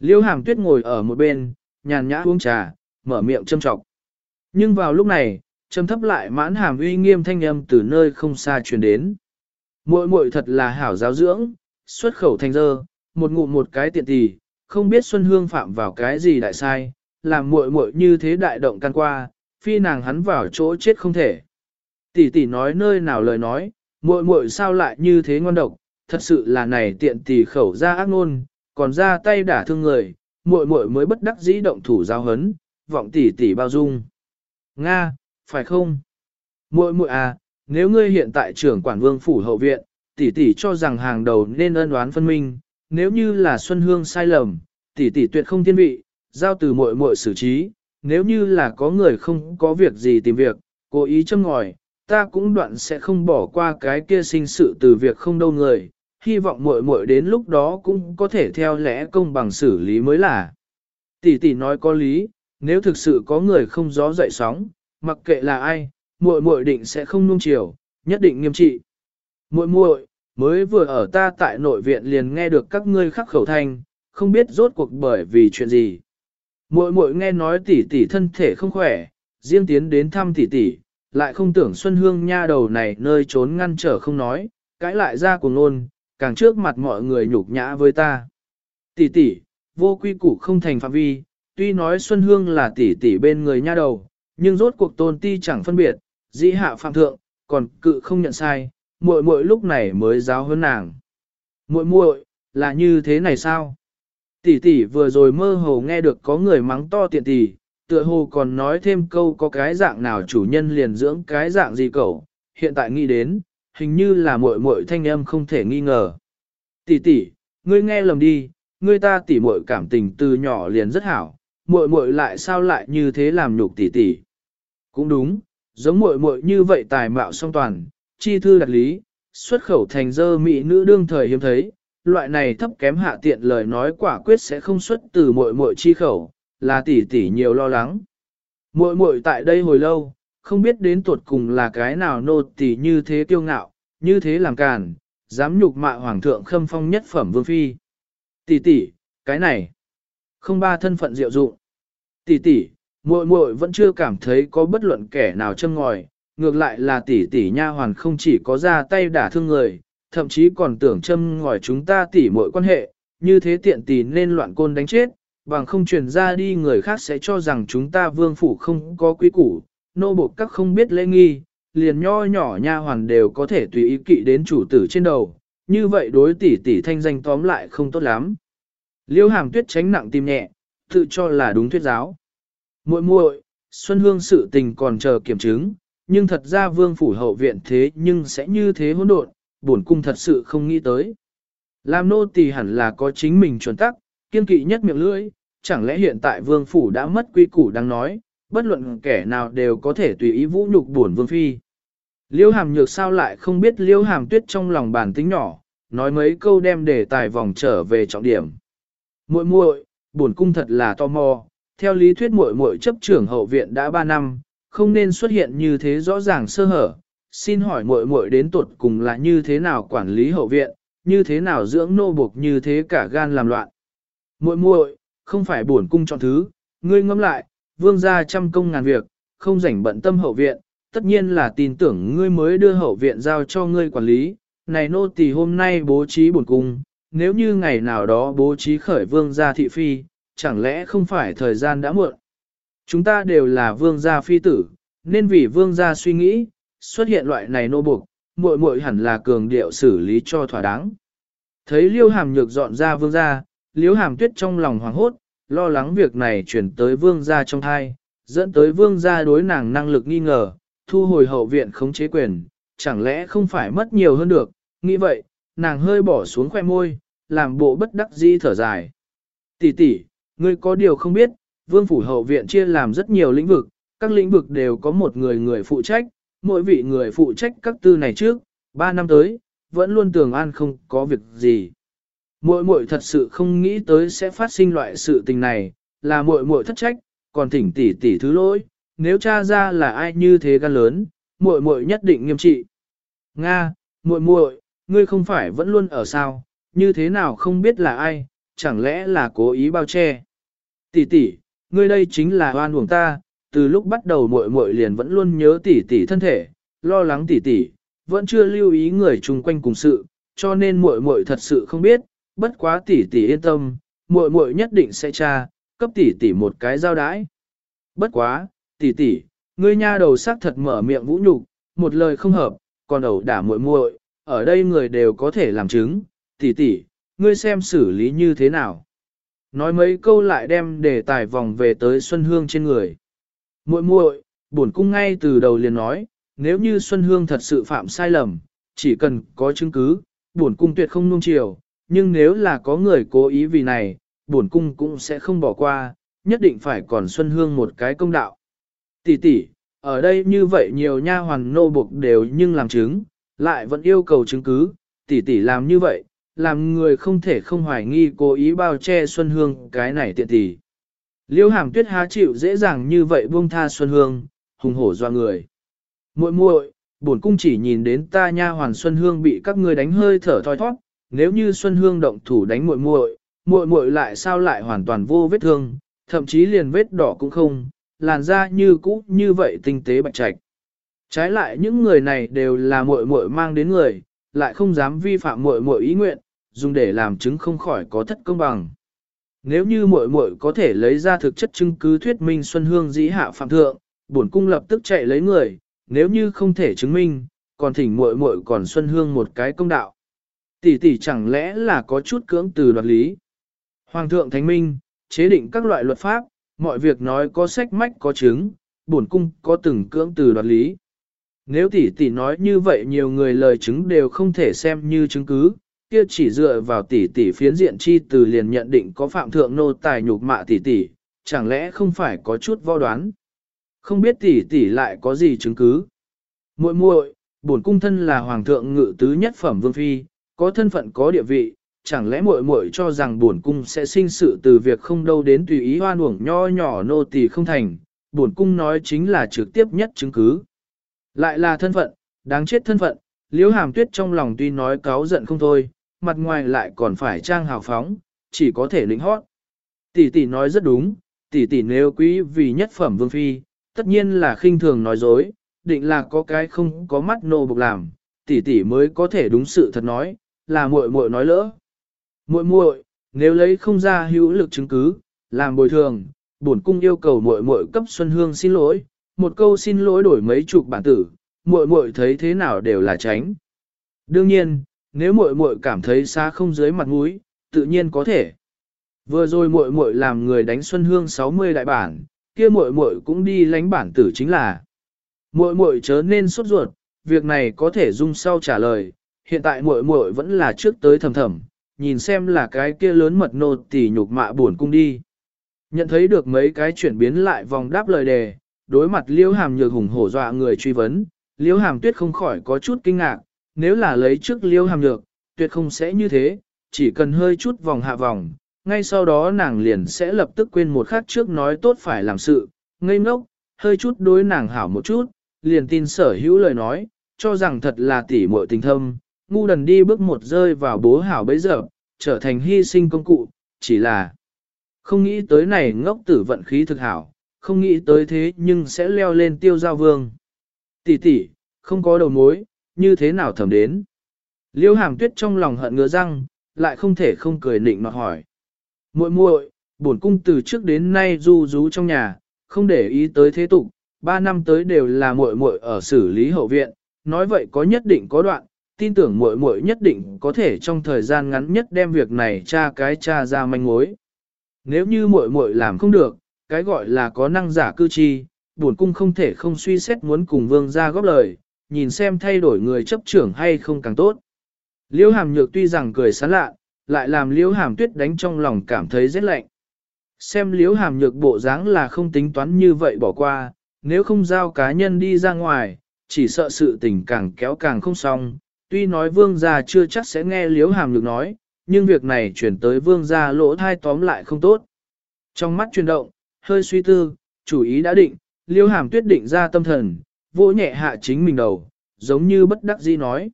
Liêu hàm tuyết ngồi ở một bên, nhàn nhã uống trà, mở miệng châm trọng. Nhưng vào lúc này, châm thấp lại mãn hàm uy nghiêm thanh âm từ nơi không xa truyền đến. Muội muội thật là hảo giáo dưỡng, xuất khẩu thành dơ, một ngụm một cái tiện tỷ, không biết Xuân Hương phạm vào cái gì đại sai, làm muội muội như thế đại động can qua, phi nàng hắn vào chỗ chết không thể. Tỷ tỷ nói nơi nào lời nói, muội muội sao lại như thế ngon độc, thật sự là này tiện tỷ khẩu ra ác ngôn, còn ra tay đả thương người, muội muội mới bất đắc dĩ động thủ giao hấn, vọng tỷ tỷ bao dung. Nga, phải không? Muội muội à, nếu ngươi hiện tại trưởng quản vương phủ hậu viện, tỷ tỷ cho rằng hàng đầu nên ân oán phân minh, nếu như là Xuân Hương sai lầm, tỷ tỷ tuyệt không thiên vị, giao từ muội muội xử trí, nếu như là có người không có việc gì tìm việc, cố ý châm ngòi, ta cũng đoạn sẽ không bỏ qua cái kia sinh sự từ việc không đâu người, hy vọng muội muội đến lúc đó cũng có thể theo lẽ công bằng xử lý mới là. Tỷ tỷ nói có lý, nếu thực sự có người không gió dậy sóng, mặc kệ là ai, muội muội định sẽ không nuông chiều, nhất định nghiêm trị. Muội muội, mới vừa ở ta tại nội viện liền nghe được các ngươi khắc khẩu thanh, không biết rốt cuộc bởi vì chuyện gì. Muội muội nghe nói tỷ tỷ thân thể không khỏe, riêng tiến đến thăm tỷ tỷ, lại không tưởng Xuân Hương nha đầu này nơi trốn ngăn trở không nói, cãi lại ra cuồng nôn, càng trước mặt mọi người nhục nhã với ta. Tỷ tỷ, vô quy củ không thành phạm vi, tuy nói Xuân Hương là tỷ tỷ bên người nha đầu, nhưng rốt cuộc tôn ti chẳng phân biệt, dĩ hạ phạm thượng, còn cự không nhận sai, muội muội lúc này mới giáo hơn nàng. Muội muội, là như thế này sao? Tỷ tỷ vừa rồi mơ hồ nghe được có người mắng to tiện tỷ, tựa hồ còn nói thêm câu có cái dạng nào chủ nhân liền dưỡng cái dạng gì cậu, hiện tại nghĩ đến, hình như là muội muội thanh âm không thể nghi ngờ. Tỷ tỷ, ngươi nghe lầm đi, ngươi ta tỷ muội cảm tình từ nhỏ liền rất hảo, muội muội lại sao lại như thế làm nhục tỷ tỷ. Cũng đúng, giống muội muội như vậy tài mạo song toàn, chi thư đặc lý, xuất khẩu thành dơ mỹ nữ đương thời hiếm thấy, loại này thấp kém hạ tiện lời nói quả quyết sẽ không xuất từ muội muội chi khẩu, là tỷ tỷ nhiều lo lắng. Muội muội tại đây hồi lâu, không biết đến tuột cùng là cái nào nô tỷ như thế kiêu ngạo, như thế làm càn, dám nhục mạ hoàng thượng khâm phong nhất phẩm vương phi. Tỷ tỷ, cái này, không ba thân phận diệu dụng. Tỷ tỷ, muội muội vẫn chưa cảm thấy có bất luận kẻ nào châm ngòi, ngược lại là tỷ tỷ nha hoàn không chỉ có ra tay đả thương người, thậm chí còn tưởng châm ngòi chúng ta tỉ mọi quan hệ, như thế tiện tì nên loạn côn đánh chết, bằng không truyền ra đi người khác sẽ cho rằng chúng ta vương phủ không có quý củ, nô bộc các không biết lễ nghi, liền nho nhỏ nha hoàn đều có thể tùy ý kỵ đến chủ tử trên đầu, như vậy đối tỷ tỷ thanh danh tóm lại không tốt lắm. Liêu hàm tuyết tránh nặng tim nhẹ, tự cho là đúng thuyết giáo. muội muội Xuân Hương sự tình còn chờ kiểm chứng, nhưng thật ra vương phủ hậu viện thế nhưng sẽ như thế hỗn độn, bổn cung thật sự không nghĩ tới. Làm nô tỳ hẳn là có chính mình chuẩn tắc, kiên kỵ nhất miệng lưỡi, chẳng lẽ hiện tại vương phủ đã mất quy củ đang nói, bất luận kẻ nào đều có thể tùy ý vũ nhục bổn vương phi. Liêu hàm nhược sao lại không biết liêu hàm tuyết trong lòng bản tính nhỏ, nói mấy câu đem để tài vòng trở về trọng điểm. muội muội, bổn cung thật là tò mò, theo lý thuyết muội muội chấp trưởng hậu viện đã 3 năm, không nên xuất hiện như thế rõ ràng sơ hở. Xin hỏi muội muội đến tuột cùng là như thế nào quản lý hậu viện, như thế nào dưỡng nô buộc như thế cả gan làm loạn. Muội muội, không phải bổn cung chọn thứ, ngươi ngẫm lại, vương gia trăm công ngàn việc, không rảnh bận tâm hậu viện, tất nhiên là tin tưởng ngươi mới đưa hậu viện giao cho ngươi quản lý. Này nô tỳ hôm nay bố trí bổn cung, nếu như ngày nào đó bố trí khởi vương gia thị phi, chẳng lẽ không phải thời gian đã muộn. Chúng ta đều là vương gia phi tử, nên vì vương gia suy nghĩ, xuất hiện loại này nô buộc, muội muội hẳn là cường điệu xử lý cho thỏa đáng. Thấy liêu hàm nhược dọn ra vương gia, liêu hàm tuyết trong lòng hoảng hốt, lo lắng việc này chuyển tới vương gia trong thai, dẫn tới vương gia đối nàng năng lực nghi ngờ, thu hồi hậu viện khống chế quyền, chẳng lẽ không phải mất nhiều hơn được, nghĩ vậy, nàng hơi bỏ xuống khoe môi, làm bộ bất đắc dĩ thở dài. Tỷ tỷ, ngươi có điều không biết, vương phủ hậu viện chia làm rất nhiều lĩnh vực, các lĩnh vực đều có một người người phụ trách, mỗi vị người phụ trách các tư này trước, ba năm tới, vẫn luôn tường an không có việc gì. Muội muội thật sự không nghĩ tới sẽ phát sinh loại sự tình này, là muội muội thất trách, còn thỉnh tỷ tỷ thứ lỗi, nếu cha ra là ai như thế gan lớn, muội muội nhất định nghiêm trị. Nga, muội muội, ngươi không phải vẫn luôn ở sao, như thế nào không biết là ai, chẳng lẽ là cố ý bao che. Tỷ tỷ, ngươi đây chính là oan uổng ta, từ lúc bắt đầu muội muội liền vẫn luôn nhớ tỷ tỷ thân thể, lo lắng tỷ tỷ, vẫn chưa lưu ý người chung quanh cùng sự, cho nên muội muội thật sự không biết, bất quá tỷ tỷ yên tâm, muội muội nhất định sẽ tra, cấp tỷ tỷ một cái giao đái. Bất quá, tỷ tỷ, ngươi nha đầu sắc thật mở miệng vũ nhục, một lời không hợp, còn ẩu đả muội muội, ở đây người đều có thể làm chứng, tỷ tỷ, ngươi xem xử lý như thế nào. Nói mấy câu lại đem đề tài vòng về tới Xuân Hương trên người. Muội muội, bổn cung ngay từ đầu liền nói, nếu như Xuân Hương thật sự phạm sai lầm, chỉ cần có chứng cứ, bổn cung tuyệt không nung chiều, nhưng nếu là có người cố ý vì này, bổn cung cũng sẽ không bỏ qua, nhất định phải còn Xuân Hương một cái công đạo. Tỷ tỷ, ở đây như vậy nhiều nha hoàn nô buộc đều nhưng làm chứng, lại vẫn yêu cầu chứng cứ, tỷ tỷ làm như vậy, làm người không thể không hoài nghi cố ý bao che Xuân Hương cái này tiện tỷ. Liêu hàm tuyết há chịu dễ dàng như vậy buông tha Xuân Hương, hùng hổ doa người. muội muội, bổn cung chỉ nhìn đến ta nha hoàn Xuân Hương bị các ngươi đánh hơi thở thoi thoát, nếu như Xuân Hương động thủ đánh muội muội, muội muội lại sao lại hoàn toàn vô vết thương, thậm chí liền vết đỏ cũng không, làn da như cũ như vậy tinh tế bạch trạch. Trái lại những người này đều là muội muội mang đến người, lại không dám vi phạm muội muội ý nguyện, dùng để làm chứng không khỏi có thất công bằng. Nếu như muội muội có thể lấy ra thực chất chứng cứ thuyết minh Xuân Hương dĩ hạ phạm thượng, bổn cung lập tức chạy lấy người, nếu như không thể chứng minh, còn thỉnh muội muội còn Xuân Hương một cái công đạo. Tỷ tỷ chẳng lẽ là có chút cưỡng từ đoạt lý. Hoàng thượng Thánh Minh, chế định các loại luật pháp, mọi việc nói có sách mách có chứng, bổn cung có từng cưỡng từ đoạt lý. Nếu tỷ tỷ nói như vậy nhiều người lời chứng đều không thể xem như chứng cứ, kia chỉ dựa vào tỷ tỷ phiến diện chi từ liền nhận định có phạm thượng nô tài nhục mạ tỷ tỷ, chẳng lẽ không phải có chút vo đoán. Không biết tỷ tỷ lại có gì chứng cứ. Muội muội, bổn cung thân là hoàng thượng ngự tứ nhất phẩm vương phi, có thân phận có địa vị, chẳng lẽ muội muội cho rằng bổn cung sẽ sinh sự từ việc không đâu đến tùy ý hoan uổng nho nhỏ nô tỳ không thành, bổn cung nói chính là trực tiếp nhất chứng cứ. Lại là thân phận, đáng chết thân phận, liễu hàm tuyết trong lòng tuy nói cáo giận không thôi, mặt ngoài lại còn phải trang hào phóng, chỉ có thể lĩnh hót. Tỷ tỷ nói rất đúng, tỷ tỷ nếu quý vì nhất phẩm vương phi, tất nhiên là khinh thường nói dối, định là có cái không có mắt nô bục làm, tỷ tỷ mới có thể đúng sự thật nói, là muội muội nói lỡ. Muội muội, nếu lấy không ra hữu lực chứng cứ, làm bồi thường, bổn cung yêu cầu muội muội cấp Xuân Hương xin lỗi, một câu xin lỗi đổi mấy chục bản tử, muội muội thấy thế nào đều là tránh. Đương nhiên, nếu muội muội cảm thấy xa không dưới mặt mũi, tự nhiên có thể. Vừa rồi muội muội làm người đánh Xuân Hương 60 đại bản, kia muội muội cũng đi lánh bản tử chính là. Muội muội chớ nên sốt ruột, việc này có thể dung sau trả lời, hiện tại muội muội vẫn là trước tới thầm thầm, nhìn xem là cái kia lớn mật nô tỉ nhục mạ buồn cung đi. Nhận thấy được mấy cái chuyển biến lại vòng đáp lời đề, đối mặt liễu hàm nhược hùng hổ dọa người truy vấn, liễu hàm tuyết không khỏi có chút kinh ngạc, nếu là lấy trước liêu hàm nhược, tuyệt không sẽ như thế, chỉ cần hơi chút vòng hạ vòng, ngay sau đó nàng liền sẽ lập tức quên một khắc trước nói tốt phải làm sự, ngây ngốc, hơi chút đối nàng hảo một chút, liền tin sở hữu lời nói, cho rằng thật là tỉ muội tình thâm, ngu đần đi bước một rơi vào bố hảo bấy giờ, trở thành hy sinh công cụ, chỉ là không nghĩ tới này ngốc tử vận khí thực hảo, không nghĩ tới thế nhưng sẽ leo lên tiêu giao vương. Tỷ tỷ, không có đầu mối, như thế nào thầm đến. Liêu hàm tuyết trong lòng hận ngứa răng, lại không thể không cười nịnh nọt hỏi. muội muội, bổn cung từ trước đến nay du rú trong nhà, không để ý tới thế tục, ba năm tới đều là muội muội ở xử lý hậu viện, nói vậy có nhất định có đoạn, tin tưởng muội muội nhất định có thể trong thời gian ngắn nhất đem việc này tra cái tra ra manh mối. Nếu như muội muội làm không được, cái gọi là có năng giả cư chi, bổn cung không thể không suy xét muốn cùng vương gia góp lời, nhìn xem thay đổi người chấp trưởng hay không càng tốt. Liễu hàm nhược tuy rằng cười sán lạ, lại làm liễu hàm tuyết đánh trong lòng cảm thấy rất lạnh. Xem liễu hàm nhược bộ dáng là không tính toán như vậy bỏ qua, nếu không giao cá nhân đi ra ngoài, chỉ sợ sự tình càng kéo càng không xong. Tuy nói vương gia chưa chắc sẽ nghe liễu hàm nhược nói, nhưng việc này chuyển tới vương gia lỗ thai tóm lại không tốt. Trong mắt chuyển động, hơi suy tư, chủ ý đã định, liễu hàm tuyết định ra tâm thần, vỗ nhẹ hạ chính mình đầu, giống như bất đắc dĩ nói.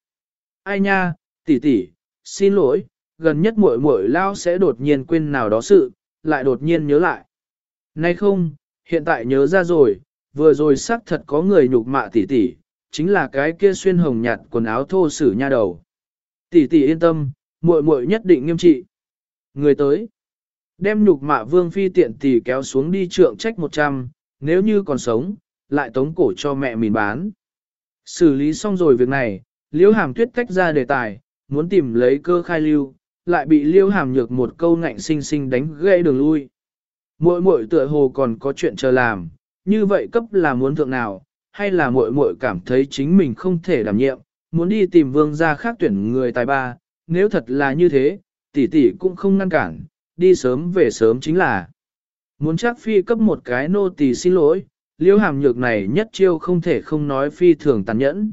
Ai nha, tỷ tỷ, xin lỗi, gần nhất muội muội lao sẽ đột nhiên quên nào đó sự, lại đột nhiên nhớ lại. Nay không, hiện tại nhớ ra rồi, vừa rồi xác thật có người nhục mạ tỷ tỷ, chính là cái kia xuyên hồng nhạt quần áo thô sử nha đầu. Tỷ tỷ yên tâm, muội muội nhất định nghiêm trị. Người tới, đem nhục mạ vương phi tiện tỷ kéo xuống đi trượng trách 100, nếu như còn sống, lại tống cổ cho mẹ mình bán. Xử lý xong rồi việc này, liễu hàm tuyết tách ra đề tài, muốn tìm lấy cơ khai lưu, lại bị liễu hàm nhược một câu ngạnh sinh sinh đánh gãy đường lui. Muội muội tựa hồ còn có chuyện chờ làm, như vậy cấp là muốn thượng nào, hay là muội muội cảm thấy chính mình không thể đảm nhiệm, muốn đi tìm vương gia khác tuyển người tài ba, nếu thật là như thế, tỷ tỷ cũng không ngăn cản, đi sớm về sớm chính là. Muốn chắc phi cấp một cái nô tỳ xin lỗi, liêu hàm nhược này nhất chiêu không thể không nói phi thường tàn nhẫn.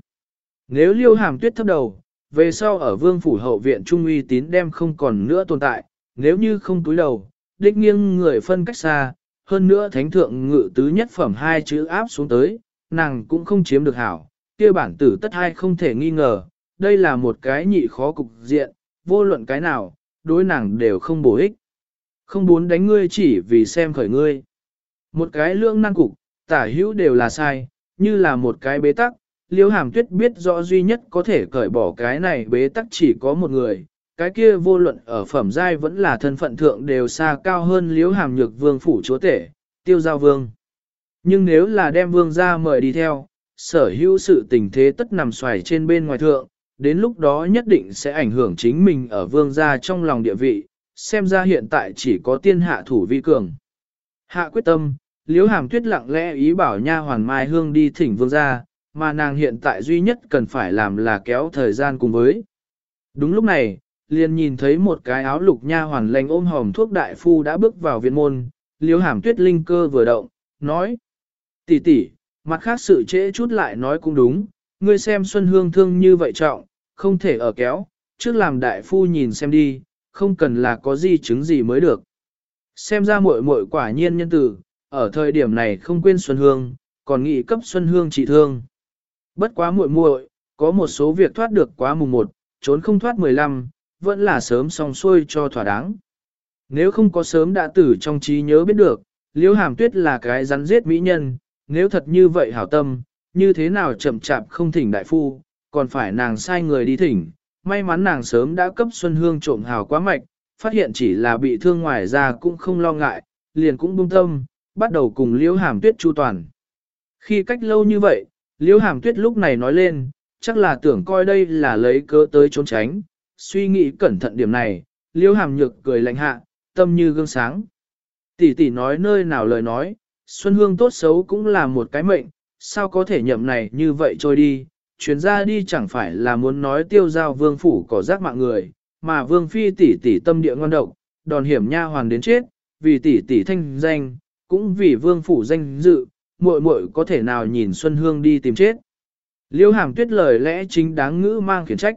Nếu liêu hàm tuyết thấp đầu, về sau ở vương phủ hậu viện trung uy tín đem không còn nữa tồn tại, nếu như không túi đầu, đích nghiêng người phân cách xa, hơn nữa thánh thượng ngự tứ nhất phẩm hai chữ áp xuống tới, nàng cũng không chiếm được hảo, kia bản tử tất hai không thể nghi ngờ, đây là một cái nhị khó cục diện, vô luận cái nào, đối nàng đều không bổ ích. Không muốn đánh ngươi chỉ vì xem khởi ngươi. Một cái lưỡng năng cục, tả hữu đều là sai, như là một cái bế tắc, liêu hàm tuyết biết rõ duy nhất có thể cởi bỏ cái này bế tắc chỉ có một người, cái kia vô luận ở phẩm giai vẫn là thân phận thượng đều xa cao hơn liêu hàm nhược vương phủ chúa tể, tiêu giao vương. Nhưng nếu là đem vương ra mời đi theo, sở hữu sự tình thế tất nằm xoài trên bên ngoài thượng, đến lúc đó nhất định sẽ ảnh hưởng chính mình ở vương gia trong lòng địa vị, xem ra hiện tại chỉ có tiên hạ thủ vi cường. Hạ quyết tâm, Liễu hàm tuyết lặng lẽ ý bảo nha hoàn mai hương đi thỉnh vương gia, mà nàng hiện tại duy nhất cần phải làm là kéo thời gian cùng với. Đúng lúc này, liền nhìn thấy một cái áo lục nha hoàn lành ôm hòm thuốc đại phu đã bước vào viện môn, liếu hàm tuyết linh cơ vừa động, nói. tỷ tỷ, mặt khác sự trễ chút lại nói cũng đúng, ngươi xem Xuân Hương thương như vậy trọng, không thể ở kéo, trước làm đại phu nhìn xem đi, không cần là có gì chứng gì mới được. Xem ra muội muội quả nhiên nhân tử, ở thời điểm này không quên Xuân Hương, còn nghĩ cấp Xuân Hương trị thương. Bất quá muội muội, có một số việc thoát được quá mùng 1, trốn không thoát 15, vẫn là sớm xong xuôi cho thỏa đáng. Nếu không có sớm đã tử trong trí nhớ biết được, liễu hàm tuyết là cái rắn giết mỹ nhân, nếu thật như vậy hảo tâm, như thế nào chậm chạp không thỉnh đại phu, còn phải nàng sai người đi thỉnh. May mắn nàng sớm đã cấp Xuân Hương trộm hào quá mạch, phát hiện chỉ là bị thương ngoài ra cũng không lo ngại, liền cũng buông tâm, bắt đầu cùng liễu hàm tuyết chu toàn. Khi cách lâu như vậy, liễu hàm tuyết lúc này nói lên, chắc là tưởng coi đây là lấy cớ tới trốn tránh, suy nghĩ cẩn thận điểm này, liễu hàm nhược cười lạnh hạ, tâm như gương sáng. Tỷ tỷ nói nơi nào lời nói, Xuân Hương tốt xấu cũng là một cái mệnh, sao có thể nhậm này như vậy trôi đi, chuyến ra đi chẳng phải là muốn nói tiêu giao vương phủ có giác mạng người, mà vương phi tỷ tỷ tâm địa ngon độc, đòn hiểm nha hoàn đến chết, vì tỷ tỷ thanh danh, cũng vì vương phủ danh dự, muội muội có thể nào nhìn Xuân Hương đi tìm chết. Liêu hàm tuyết lời lẽ chính đáng ngữ mang khiển trách.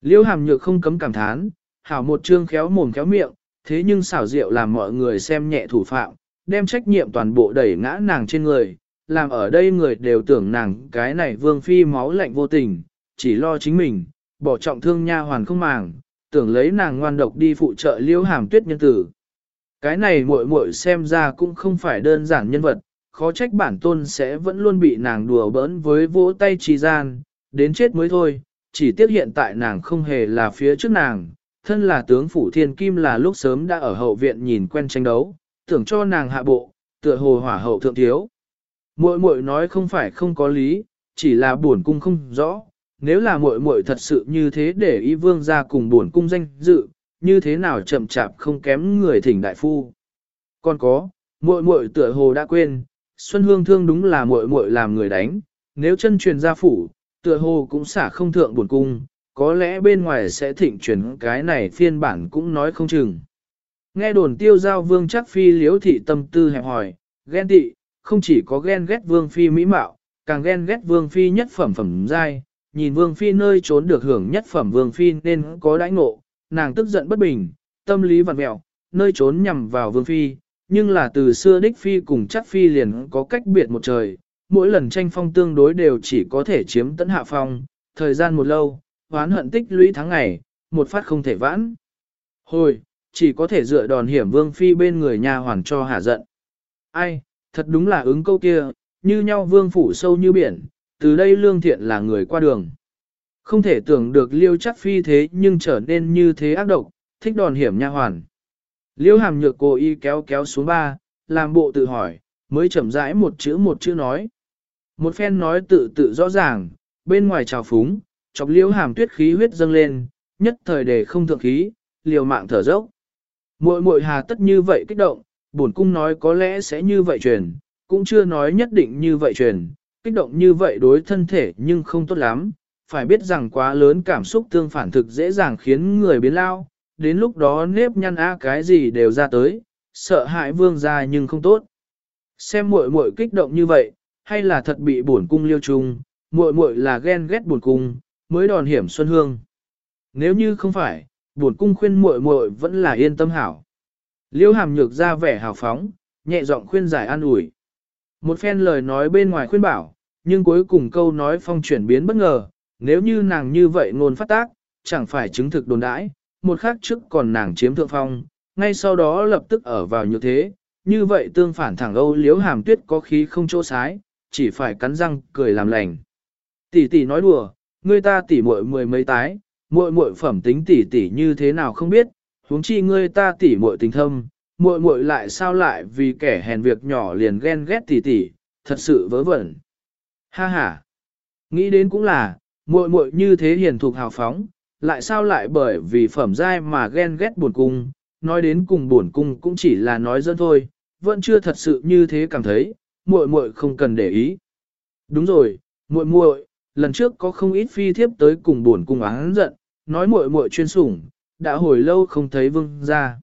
Liêu hàm nhược không cấm cảm thán, hảo một chương khéo mồm khéo miệng, thế nhưng xảo diệu làm mọi người xem nhẹ thủ phạm, đem trách nhiệm toàn bộ đẩy ngã nàng trên người, làm ở đây người đều tưởng nàng cái này vương phi máu lạnh vô tình, chỉ lo chính mình, bỏ trọng thương nha hoàn không màng, tưởng lấy nàng ngoan độc đi phụ trợ liêu hàm tuyết nhân tử. Cái này muội muội xem ra cũng không phải đơn giản nhân vật, khó trách bản tôn sẽ vẫn luôn bị nàng đùa bỡn với vỗ tay trì gian, đến chết mới thôi, chỉ tiếc hiện tại nàng không hề là phía trước nàng, thân là tướng phủ thiên kim là lúc sớm đã ở hậu viện nhìn quen tranh đấu, tưởng cho nàng hạ bộ, tựa hồ hỏa hậu thượng thiếu. Muội muội nói không phải không có lý, chỉ là buồn cung không rõ, nếu là muội muội thật sự như thế để ý vương ra cùng buồn cung danh dự, như thế nào chậm chạp không kém người thỉnh đại phu. Còn có, muội muội tựa hồ đã quên, Xuân Hương thương đúng là muội muội làm người đánh, nếu chân truyền ra phủ, tựa hồ cũng xả không thượng buồn cung, có lẽ bên ngoài sẽ thịnh truyền cái này phiên bản cũng nói không chừng. Nghe đồn tiêu giao vương chắc phi liếu thị tâm tư hẹp hỏi, ghen tị, không chỉ có ghen ghét vương phi mỹ mạo, càng ghen ghét vương phi nhất phẩm phẩm giai, nhìn vương phi nơi trốn được hưởng nhất phẩm vương phi nên có đãi ngộ, nàng tức giận bất bình, tâm lý vặn mẹo, nơi trốn nhằm vào vương phi, nhưng là từ xưa đích phi cùng chắc phi liền có cách biệt một trời, mỗi lần tranh phong tương đối đều chỉ có thể chiếm tấn hạ phong, thời gian một lâu, hoán hận tích lũy tháng ngày, một phát không thể vãn. Hồi, chỉ có thể dựa đòn hiểm vương phi bên người nhà hoàn cho hạ giận. Ai, thật đúng là ứng câu kia, như nhau vương phủ sâu như biển, từ đây lương thiện là người qua đường. Không thể tưởng được liêu chắc phi thế nhưng trở nên như thế ác độc, thích đòn hiểm nha hoàn. Liêu hàm nhược cô y kéo kéo xuống ba, làm bộ tự hỏi, mới chậm rãi một chữ một chữ nói. Một phen nói tự tự rõ ràng, bên ngoài trào phúng, chọc liêu hàm tuyết khí huyết dâng lên, nhất thời để không thượng khí, liều mạng thở dốc. Muội muội hà tất như vậy kích động, bổn cung nói có lẽ sẽ như vậy truyền, cũng chưa nói nhất định như vậy truyền, kích động như vậy đối thân thể nhưng không tốt lắm, phải biết rằng quá lớn cảm xúc tương phản thực dễ dàng khiến người biến lao, đến lúc đó nếp nhăn á cái gì đều ra tới, sợ hãi vương ra nhưng không tốt. Xem muội muội kích động như vậy, hay là thật bị bổn cung liêu trùng muội muội là ghen ghét bổn cung, mới đòn hiểm xuân hương. Nếu như không phải, bổn cung khuyên muội muội vẫn là yên tâm hảo. Liêu hàm nhược ra vẻ hào phóng, nhẹ giọng khuyên giải an ủi. Một phen lời nói bên ngoài khuyên bảo, nhưng cuối cùng câu nói phong chuyển biến bất ngờ, nếu như nàng như vậy ngôn phát tác, chẳng phải chứng thực đồn đãi, một khắc trước còn nàng chiếm thượng phong, ngay sau đó lập tức ở vào như thế, như vậy tương phản thẳng Âu liếu hàm tuyết có khí không chỗ sái, chỉ phải cắn răng cười làm lành. Tỷ tỷ nói đùa, ngươi ta tỷ muội mười mấy tái, muội muội phẩm tính tỷ tỷ như thế nào không biết, huống chi ngươi ta tỷ muội tình thâm, muội muội lại sao lại vì kẻ hèn việc nhỏ liền ghen ghét tỷ tỷ, thật sự vớ vẩn. Ha ha. Nghĩ đến cũng là, muội muội như thế hiền thục hào phóng, lại sao lại bởi vì phẩm giai mà ghen ghét buồn cung, nói đến cùng buồn cung cũng chỉ là nói dân thôi, vẫn chưa thật sự như thế cảm thấy, muội muội không cần để ý. Đúng rồi, muội muội, lần trước có không ít phi thiếp tới cùng buồn cung án giận, nói muội muội chuyên sủng, đã hồi lâu không thấy vương ra.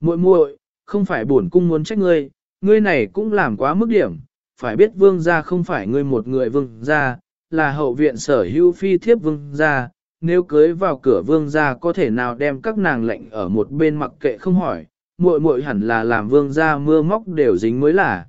Muội muội, không phải buồn cung muốn trách ngươi, ngươi này cũng làm quá mức điểm, phải biết vương gia không phải ngươi một người vương gia, là hậu viện sở hữu phi thiếp vương gia, nếu cưới vào cửa vương gia có thể nào đem các nàng lệnh ở một bên mặc kệ không hỏi, muội muội hẳn là làm vương gia mưa móc đều dính mới là.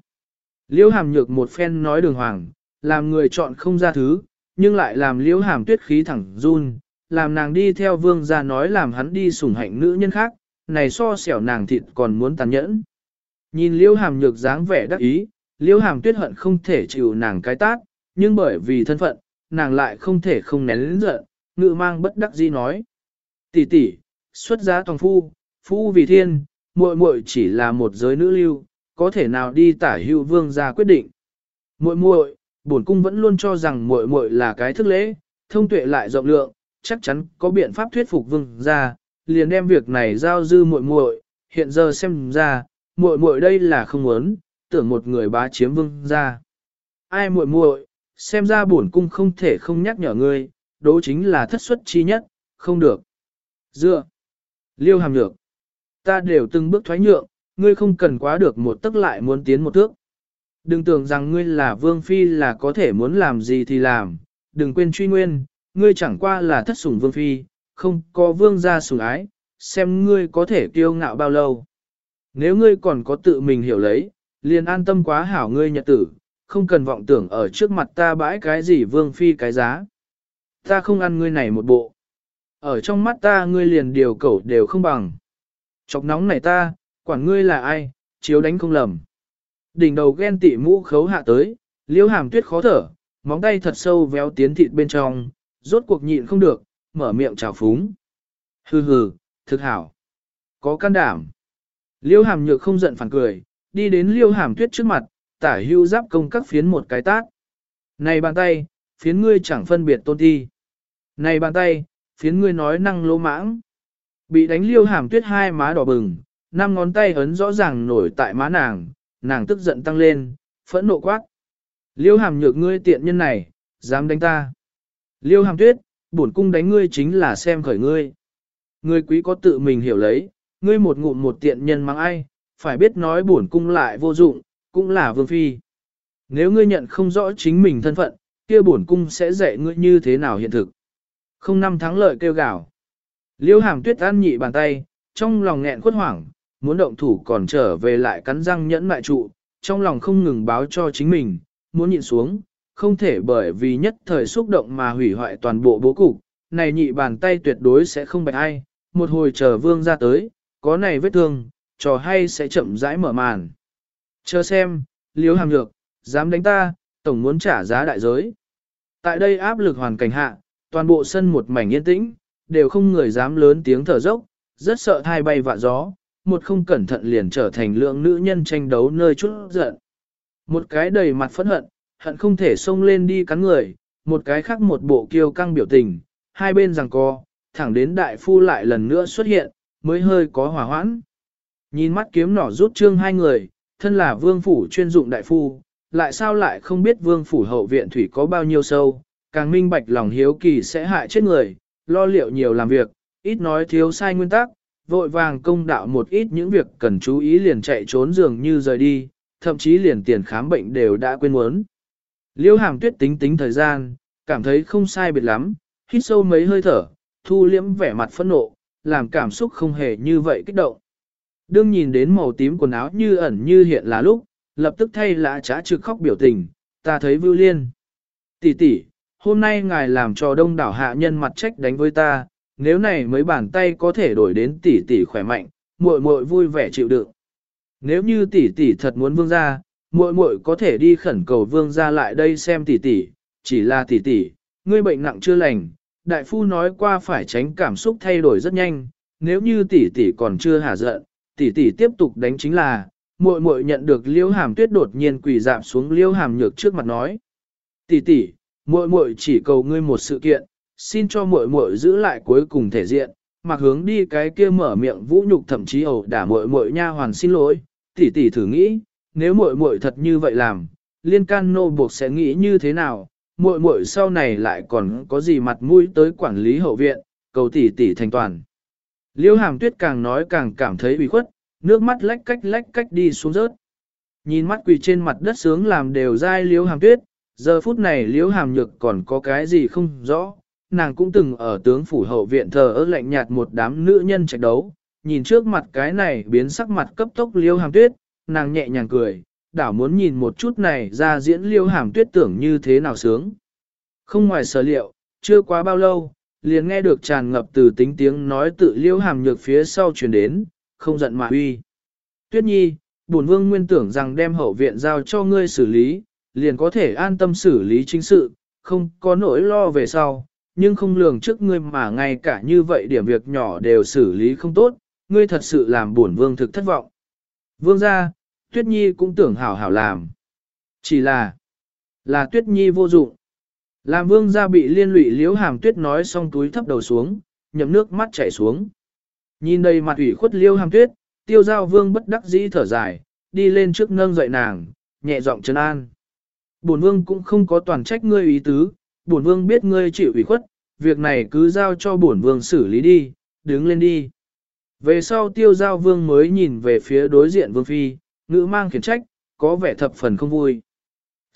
Liễu hàm nhược một phen nói đường hoàng, làm người chọn không ra thứ, nhưng lại làm liễu hàm tuyết khí thẳng run, làm nàng đi theo vương gia nói làm hắn đi sủng hạnh nữ nhân khác, này so xẻo nàng thịt còn muốn tàn nhẫn. Nhìn liễu hàm nhược dáng vẻ đắc ý, liễu hàm tuyết hận không thể chịu nàng cái tát, nhưng bởi vì thân phận, nàng lại không thể không nén lĩnh giận, ngự mang bất đắc dĩ nói. Tỷ tỷ, xuất giá toàn phu, phu vì thiên, muội muội chỉ là một giới nữ lưu, có thể nào đi tả hữu vương ra quyết định. Muội muội, bổn cung vẫn luôn cho rằng muội muội là cái thức lễ, thông tuệ lại rộng lượng, chắc chắn có biện pháp thuyết phục vương ra, liền đem việc này giao dư muội muội, hiện giờ xem ra, muội muội đây là không muốn, tưởng một người bá chiếm vương ra. Ai muội muội, xem ra bổn cung không thể không nhắc nhở ngươi, đố chính là thất xuất chi nhất, không được. Dựa, liêu hàm nhược, ta đều từng bước thoái nhượng, ngươi không cần quá được một tức lại muốn tiến một thước. Đừng tưởng rằng ngươi là vương phi là có thể muốn làm gì thì làm, đừng quên truy nguyên, ngươi chẳng qua là thất sủng vương phi, không có vương gia sủng ái, xem ngươi có thể kiêu ngạo bao lâu. Nếu ngươi còn có tự mình hiểu lấy, liền an tâm quá hảo ngươi nhật tử, không cần vọng tưởng ở trước mặt ta bãi cái gì vương phi cái giá. Ta không ăn ngươi này một bộ. Ở trong mắt ta ngươi liền điều cẩu đều không bằng. Chọc nóng này ta, quản ngươi là ai, chiếu đánh không lầm. Đỉnh đầu ghen tị mũ khấu hạ tới, liễu hàm tuyết khó thở, móng tay thật sâu véo tiến thịt bên trong, rốt cuộc nhịn không được, mở miệng chào phúng. Hừ hừ, thực hảo. Có can đảm. Liêu hàm nhược không giận phản cười, đi đến liêu hàm tuyết trước mặt, tả hưu giáp công các phiến một cái tát. Này bàn tay, phiến ngươi chẳng phân biệt tôn thi. Này bàn tay, phiến ngươi nói năng lỗ mãng. Bị đánh liêu hàm tuyết hai má đỏ bừng, năm ngón tay ấn rõ ràng nổi tại má nàng, nàng tức giận tăng lên, phẫn nộ quát. Liêu hàm nhược ngươi tiện nhân này, dám đánh ta. Liêu hàm tuyết, bổn cung đánh ngươi chính là xem khởi ngươi. Ngươi quý có tự mình hiểu lấy, ngươi một ngụm một tiện nhân mang ai, phải biết nói bổn cung lại vô dụng, cũng là vương phi. Nếu ngươi nhận không rõ chính mình thân phận, kia bổn cung sẽ dạy ngươi như thế nào hiện thực. Không năm thắng lợi kêu gào. Liêu hàm tuyết an nhị bàn tay, trong lòng nghẹn khuất hoảng, muốn động thủ còn trở về lại cắn răng nhẫn mại trụ, trong lòng không ngừng báo cho chính mình, muốn nhịn xuống, không thể bởi vì nhất thời xúc động mà hủy hoại toàn bộ bố cục, này nhị bàn tay tuyệt đối sẽ không bạch ai, một hồi chờ vương ra tới, có này vết thương, trò hay sẽ chậm rãi mở màn. Chờ xem, liếu hàm nhược, dám đánh ta, tổng muốn trả giá đại giới. Tại đây áp lực hoàn cảnh hạ, toàn bộ sân một mảnh yên tĩnh, đều không người dám lớn tiếng thở dốc, rất sợ thai bay vạ gió, một không cẩn thận liền trở thành lượng nữ nhân tranh đấu nơi chút giận. Một cái đầy mặt phẫn hận, hận không thể xông lên đi cắn người, một cái khác một bộ kiêu căng biểu tình, hai bên rằng co, thẳng đến đại phu lại lần nữa xuất hiện, mới hơi có hòa hoãn. Nhìn mắt kiếm nỏ rút trương hai người, thân là vương phủ chuyên dụng đại phu, lại sao lại không biết vương phủ hậu viện thủy có bao nhiêu sâu, càng minh bạch lòng hiếu kỳ sẽ hại chết người, lo liệu nhiều làm việc, ít nói thiếu sai nguyên tắc, vội vàng công đạo một ít những việc cần chú ý liền chạy trốn dường như rời đi, thậm chí liền tiền khám bệnh đều đã quên muốn. Liêu hàm tuyết tính tính thời gian, cảm thấy không sai biệt lắm, hít sâu mấy hơi thở, thu liễm vẻ mặt phẫn nộ, làm cảm xúc không hề như vậy kích động. Đương nhìn đến màu tím quần áo như ẩn như hiện là lúc, lập tức thay lã trá trực khóc biểu tình, ta thấy vưu liên. Tỷ tỷ, hôm nay ngài làm cho đông đảo hạ nhân mặt trách đánh với ta, nếu này mấy bàn tay có thể đổi đến tỷ tỷ khỏe mạnh, muội muội vui vẻ chịu đựng. Nếu như tỷ tỷ thật muốn vương gia, muội muội có thể đi khẩn cầu vương gia lại đây xem tỷ tỷ, chỉ là tỷ tỷ, ngươi bệnh nặng chưa lành, đại phu nói qua phải tránh cảm xúc thay đổi rất nhanh, nếu như tỷ tỷ còn chưa hả giận, tỷ tỷ tiếp tục đánh chính là, muội muội nhận được liễu hàm tuyết đột nhiên quỳ dạp xuống liễu hàm nhược trước mặt nói. Tỷ tỷ, muội muội chỉ cầu ngươi một sự kiện, xin cho muội muội giữ lại cuối cùng thể diện, mặc hướng đi cái kia mở miệng vũ nhục thậm chí ẩu đả muội muội nha hoàn xin lỗi, tỷ tỷ thử nghĩ, nếu muội muội thật như vậy làm, liên can nô buộc sẽ nghĩ như thế nào, muội muội sau này lại còn có gì mặt mũi tới quản lý hậu viện, cầu tỷ tỷ thành toàn. Liêu hàm tuyết càng nói càng cảm thấy bị khuất, nước mắt lách cách lách cách đi xuống rớt. Nhìn mắt quỳ trên mặt đất sướng làm đều dai liêu hàm tuyết, giờ phút này liêu hàm nhược còn có cái gì không rõ, nàng cũng từng ở tướng phủ hậu viện thờ ơ lạnh nhạt một đám nữ nhân trạch đấu, nhìn trước mặt cái này biến sắc mặt cấp tốc liêu hàm tuyết, nàng nhẹ nhàng cười, đảo muốn nhìn một chút này ra diễn liêu hàm tuyết tưởng như thế nào sướng. Không ngoài sở liệu, chưa quá bao lâu, liền nghe được tràn ngập từ tính tiếng nói tự liêu hàm nhược phía sau truyền đến, không giận mà uy. Tuyết nhi, bổn vương nguyên tưởng rằng đem hậu viện giao cho ngươi xử lý, liền có thể an tâm xử lý chính sự, không có nỗi lo về sau, nhưng không lường trước ngươi mà ngay cả như vậy điểm việc nhỏ đều xử lý không tốt, ngươi thật sự làm bổn vương thực thất vọng. Vương ra, Tuyết Nhi cũng tưởng hảo hảo làm. Chỉ là, là Tuyết Nhi vô dụng. Làm vương gia bị liên lụy liếu hàm tuyết nói xong túi thấp đầu xuống, nhậm nước mắt chảy xuống. Nhìn đầy mặt ủy khuất liêu hàm tuyết, tiêu giao vương bất đắc dĩ thở dài, đi lên trước nâng dậy nàng, nhẹ giọng trấn an. Bổn vương cũng không có toàn trách ngươi ý tứ, bổn vương biết ngươi chịu ủy khuất, việc này cứ giao cho bổn vương xử lý đi, đứng lên đi. Về sau tiêu giao vương mới nhìn về phía đối diện vương phi, ngữ mang khiển trách, có vẻ thập phần không vui.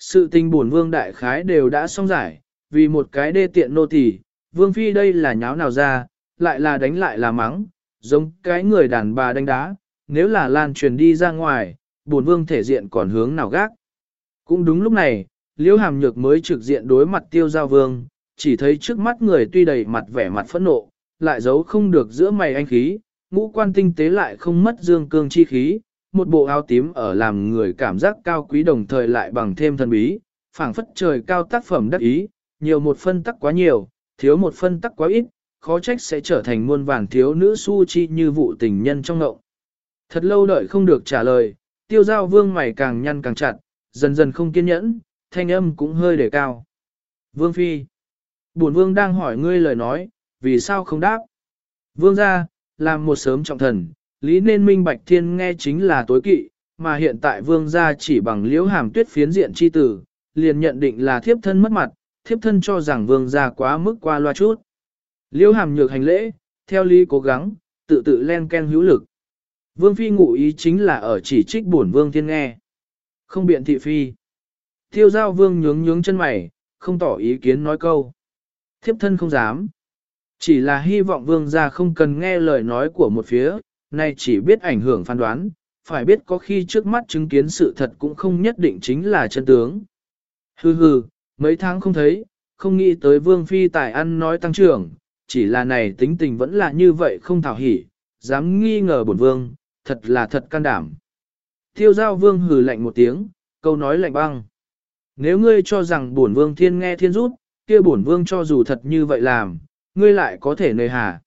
Sự tình buồn vương đại khái đều đã xong giải, vì một cái đê tiện nô tỳ, vương phi đây là nháo nào ra, lại là đánh lại là mắng, giống cái người đàn bà đánh đá, nếu là lan truyền đi ra ngoài, buồn vương thể diện còn hướng nào gác. Cũng đúng lúc này, liễu hàm nhược mới trực diện đối mặt tiêu giao vương, chỉ thấy trước mắt người tuy đầy mặt vẻ mặt phẫn nộ, lại giấu không được giữa mày anh khí, ngũ quan tinh tế lại không mất dương cương chi khí, một bộ áo tím ở làm người cảm giác cao quý đồng thời lại bằng thêm thần bí, phảng phất trời cao tác phẩm đắc ý, nhiều một phân tắc quá nhiều, thiếu một phân tắc quá ít, khó trách sẽ trở thành muôn vàng thiếu nữ su chi như vụ tình nhân trong ngậu. Thật lâu đợi không được trả lời, tiêu giao vương mày càng nhăn càng chặt, dần dần không kiên nhẫn, thanh âm cũng hơi đề cao. Vương Phi. Bổn Vương đang hỏi ngươi lời nói, vì sao không đáp? Vương ra, làm một sớm trọng thần, lý nên minh bạch thiên nghe chính là tối kỵ, mà hiện tại vương gia chỉ bằng liễu hàm tuyết phiến diện chi tử, liền nhận định là thiếp thân mất mặt, thiếp thân cho rằng vương gia quá mức qua loa chút. Liễu hàm nhược hành lễ, theo lý cố gắng, tự tự len ken hữu lực. Vương phi ngụ ý chính là ở chỉ trích bổn vương thiên nghe. Không biện thị phi. Tiêu giao vương nhướng nhướng chân mày, không tỏ ý kiến nói câu. Thiếp thân không dám. Chỉ là hy vọng vương gia không cần nghe lời nói của một phía, nay chỉ biết ảnh hưởng phán đoán, phải biết có khi trước mắt chứng kiến sự thật cũng không nhất định chính là chân tướng. Hừ hừ, mấy tháng không thấy, không nghĩ tới vương phi tài ăn nói tăng trưởng, chỉ là này tính tình vẫn là như vậy không thảo hỉ, dám nghi ngờ bổn vương, thật là thật can đảm. Tiêu giao vương hừ lạnh một tiếng, câu nói lạnh băng. Nếu ngươi cho rằng bổn vương thiên nghe thiên rút, kia bổn vương cho dù thật như vậy làm, ngươi lại có thể nơi hà.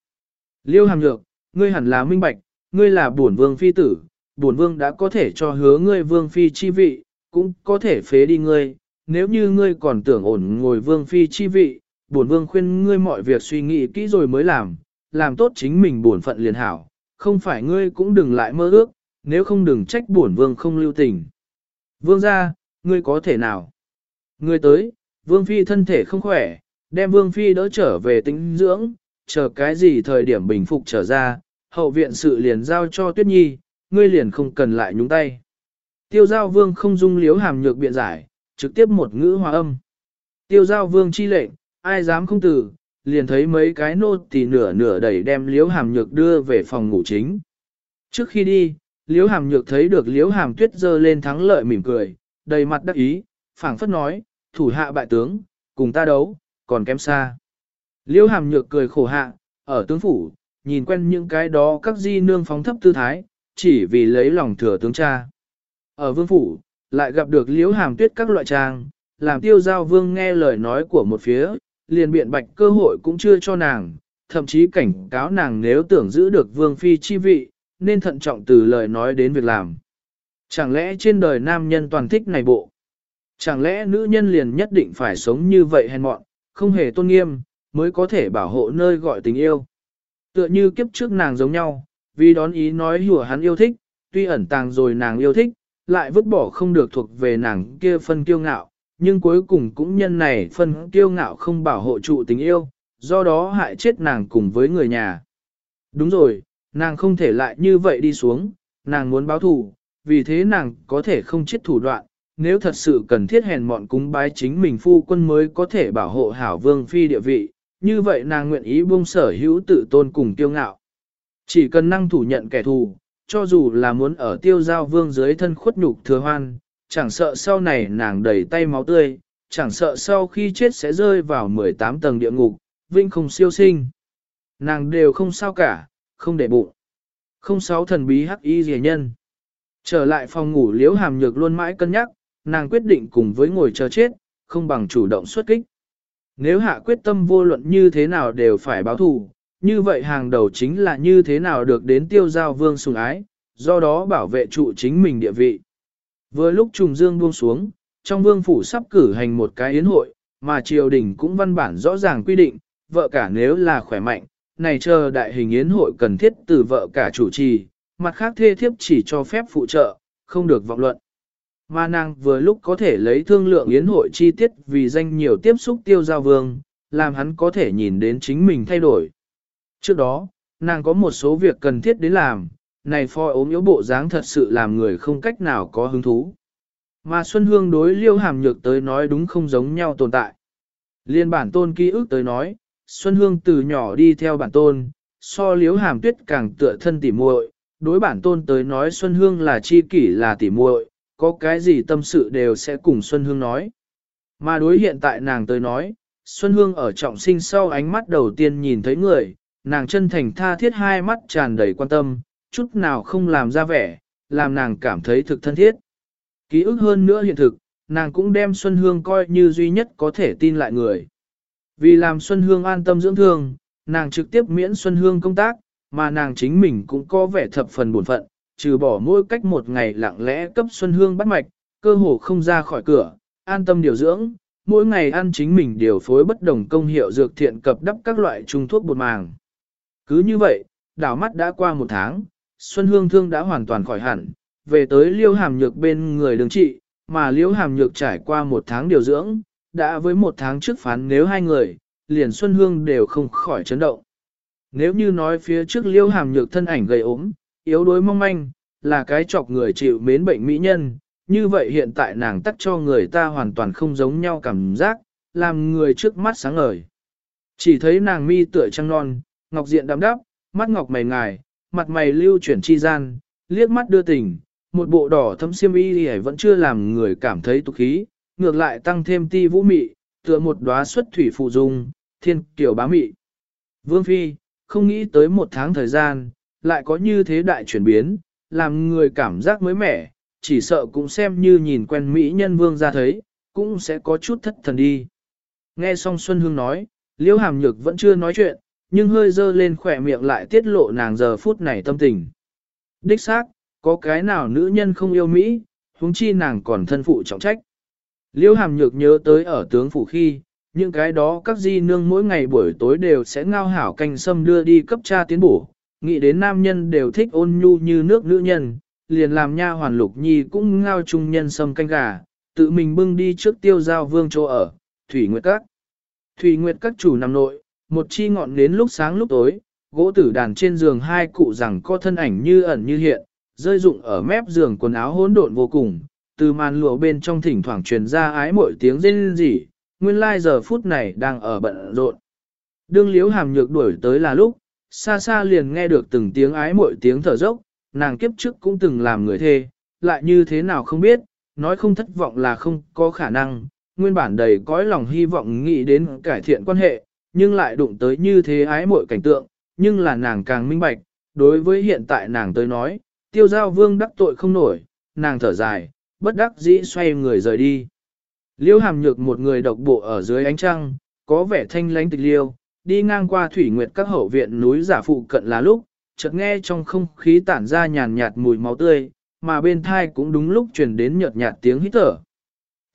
Liêu hàm nhược, ngươi hẳn là minh bạch, ngươi là bổn vương phi tử, bổn vương đã có thể cho hứa ngươi vương phi chi vị, cũng có thể phế đi ngươi, nếu như ngươi còn tưởng ổn ngồi vương phi chi vị, bổn vương khuyên ngươi mọi việc suy nghĩ kỹ rồi mới làm, làm tốt chính mình bổn phận liền hảo, không phải ngươi cũng đừng lại mơ ước, nếu không đừng trách bổn vương không lưu tình. Vương gia, ngươi có thể nào? Ngươi tới, vương phi thân thể không khỏe, đem vương phi đỡ trở về tính dưỡng, chờ cái gì thời điểm bình phục trở ra, hậu viện sự liền giao cho tuyết nhi, ngươi liền không cần lại nhúng tay. Tiêu giao vương không dung liếu hàm nhược biện giải, trực tiếp một ngữ hòa âm. Tiêu giao vương chi lệnh, ai dám không tử, liền thấy mấy cái nô tỳ nửa nửa đẩy đem liếu hàm nhược đưa về phòng ngủ chính. Trước khi đi, liếu hàm nhược thấy được liếu hàm tuyết dơ lên thắng lợi mỉm cười, đầy mặt đắc ý, phảng phất nói, thủ hạ bại tướng, cùng ta đấu, còn kém xa. Liêu hàm nhược cười khổ hạ, ở tướng phủ, nhìn quen những cái đó các di nương phóng thấp tư thái, chỉ vì lấy lòng thừa tướng cha. Ở vương phủ, lại gặp được liễu hàm tuyết các loại trang, làm tiêu giao vương nghe lời nói của một phía, liền biện bạch cơ hội cũng chưa cho nàng, thậm chí cảnh cáo nàng nếu tưởng giữ được vương phi chi vị, nên thận trọng từ lời nói đến việc làm. Chẳng lẽ trên đời nam nhân toàn thích này bộ? Chẳng lẽ nữ nhân liền nhất định phải sống như vậy hèn mọn, không hề tôn nghiêm, mới có thể bảo hộ nơi gọi tình yêu? Tựa như kiếp trước nàng giống nhau, vì đón ý nói hùa hắn yêu thích, tuy ẩn tàng rồi nàng yêu thích, lại vứt bỏ không được thuộc về nàng kia phân kiêu ngạo, nhưng cuối cùng cũng nhân này phân kiêu ngạo không bảo hộ trụ tình yêu, do đó hại chết nàng cùng với người nhà. Đúng rồi, nàng không thể lại như vậy đi xuống, nàng muốn báo thù, vì thế nàng có thể không chết thủ đoạn, nếu thật sự cần thiết hèn mọn cúng bái chính mình phu quân mới có thể bảo hộ hảo vương phi địa vị, như vậy nàng nguyện ý buông sở hữu tự tôn cùng kiêu ngạo. Chỉ cần năng thủ nhận kẻ thù, cho dù là muốn ở tiêu giao vương dưới thân khuất nhục thừa hoan, chẳng sợ sau này nàng đầy tay máu tươi, chẳng sợ sau khi chết sẽ rơi vào 18 tầng địa ngục, vinh không siêu sinh. Nàng đều không sao cả, không để bụng. Không sáu thần bí hắc y rẻ nhân. Trở lại phòng ngủ liễu hàm nhược luôn mãi cân nhắc, nàng quyết định cùng với ngồi chờ chết, không bằng chủ động xuất kích. Nếu hạ quyết tâm vô luận như thế nào đều phải báo thù, như vậy hàng đầu chính là như thế nào được đến tiêu giao vương sùng ái, do đó bảo vệ trụ chính mình địa vị. Vừa lúc trùng dương buông xuống, trong vương phủ sắp cử hành một cái yến hội, mà triều đình cũng văn bản rõ ràng quy định, vợ cả nếu là khỏe mạnh, này chờ đại hình yến hội cần thiết từ vợ cả chủ trì, mặt khác thê thiếp chỉ cho phép phụ trợ, không được vọng luận. Mà nàng vừa lúc có thể lấy thương lượng yến hội chi tiết vì danh nhiều tiếp xúc tiêu giao vương, làm hắn có thể nhìn đến chính mình thay đổi. Trước đó, nàng có một số việc cần thiết đến làm, này pho ốm yếu bộ dáng thật sự làm người không cách nào có hứng thú. Mà Xuân Hương đối liêu hàm nhược tới nói đúng không giống nhau tồn tại. Liên bản tôn ký ức tới nói, Xuân Hương từ nhỏ đi theo bản tôn, so liếu hàm tuyết càng tựa thân tỉ muội. đối bản tôn tới nói Xuân Hương là chi kỷ là tỉ muội, có cái gì tâm sự đều sẽ cùng Xuân Hương nói. Mà đối hiện tại nàng tới nói, Xuân Hương ở trọng sinh sau ánh mắt đầu tiên nhìn thấy người, nàng chân thành tha thiết hai mắt tràn đầy quan tâm, chút nào không làm ra vẻ, làm nàng cảm thấy thực thân thiết. Ký ức hơn nữa hiện thực, nàng cũng đem Xuân Hương coi như duy nhất có thể tin lại người. Vì làm Xuân Hương an tâm dưỡng thương, nàng trực tiếp miễn Xuân Hương công tác, mà nàng chính mình cũng có vẻ thập phần buồn phận, trừ bỏ mỗi cách một ngày lặng lẽ cấp Xuân Hương bắt mạch, cơ hồ không ra khỏi cửa, an tâm điều dưỡng, mỗi ngày ăn chính mình điều phối bất đồng công hiệu dược thiện cập đắp các loại trung thuốc bột màng. Cứ như vậy, đảo mắt đã qua một tháng, Xuân Hương thương đã hoàn toàn khỏi hẳn, về tới liêu hàm nhược bên người đường trị, mà liêu hàm nhược trải qua một tháng điều dưỡng, đã với một tháng trước phán nếu hai người, liền Xuân Hương đều không khỏi chấn động. Nếu như nói phía trước liêu hàm nhược thân ảnh gầy ốm, yếu đuối mong manh, là cái chọc người chịu mến bệnh mỹ nhân, như vậy hiện tại nàng tắt cho người ta hoàn toàn không giống nhau cảm giác, làm người trước mắt sáng ngời. Chỉ thấy nàng mi tựa trăng non, ngọc diện đắm đắp, mắt ngọc mày ngài, mặt mày lưu chuyển chi gian, liếc mắt đưa tình, một bộ đỏ thấm xiêm y thì vẫn chưa làm người cảm thấy tục khí, ngược lại tăng thêm ti vũ mị, tựa một đóa xuất thủy phụ dung, thiên kiểu bá mị. Vương Phi, không nghĩ tới một tháng thời gian, lại có như thế đại chuyển biến, làm người cảm giác mới mẻ, chỉ sợ cũng xem như nhìn quen Mỹ nhân vương ra thấy, cũng sẽ có chút thất thần đi. Nghe xong Xuân Hương nói, Liễu Hàm Nhược vẫn chưa nói chuyện, nhưng hơi dơ lên khỏe miệng lại tiết lộ nàng giờ phút này tâm tình. Đích xác, có cái nào nữ nhân không yêu Mỹ, huống chi nàng còn thân phụ trọng trách. Liễu Hàm Nhược nhớ tới ở tướng phủ khi, những cái đó các di nương mỗi ngày buổi tối đều sẽ ngao hảo canh sâm đưa đi cấp cha tiến bổ, nghĩ đến nam nhân đều thích ôn nhu như nước nữ nhân, liền làm nha hoàn lục nhi cũng ngao trung nhân sâm canh gà, tự mình bưng đi trước tiêu giao vương chỗ ở, Thủy Nguyệt Các. Thủy Nguyệt Các chủ nằm nội, một chi ngọn đến lúc sáng lúc tối, gỗ tử đàn trên giường hai cụ rằng có thân ảnh như ẩn như hiện, rơi rụng ở mép giường quần áo hỗn độn vô cùng, từ màn lụa bên trong thỉnh thoảng truyền ra ái mỗi tiếng rên rỉ, nguyên lai giờ phút này đang ở bận rộn. Đương liếu hàm nhược đuổi tới là lúc, xa xa liền nghe được từng tiếng ái mội tiếng thở dốc, nàng kiếp trước cũng từng làm người thê, lại như thế nào không biết, nói không thất vọng là không có khả năng, nguyên bản đầy cõi lòng hy vọng nghĩ đến cải thiện quan hệ, nhưng lại đụng tới như thế ái mội cảnh tượng, nhưng là nàng càng minh bạch, đối với hiện tại nàng tới nói, tiêu giao vương đắc tội không nổi, nàng thở dài, bất đắc dĩ xoay người rời đi. Liêu hàm nhược một người độc bộ ở dưới ánh trăng, có vẻ thanh lánh tịch liêu, đi ngang qua thủy nguyệt các hậu viện núi giả phụ cận là lúc, chợt nghe trong không khí tản ra nhàn nhạt mùi máu tươi, mà bên thai cũng đúng lúc truyền đến nhợt nhạt tiếng hít thở.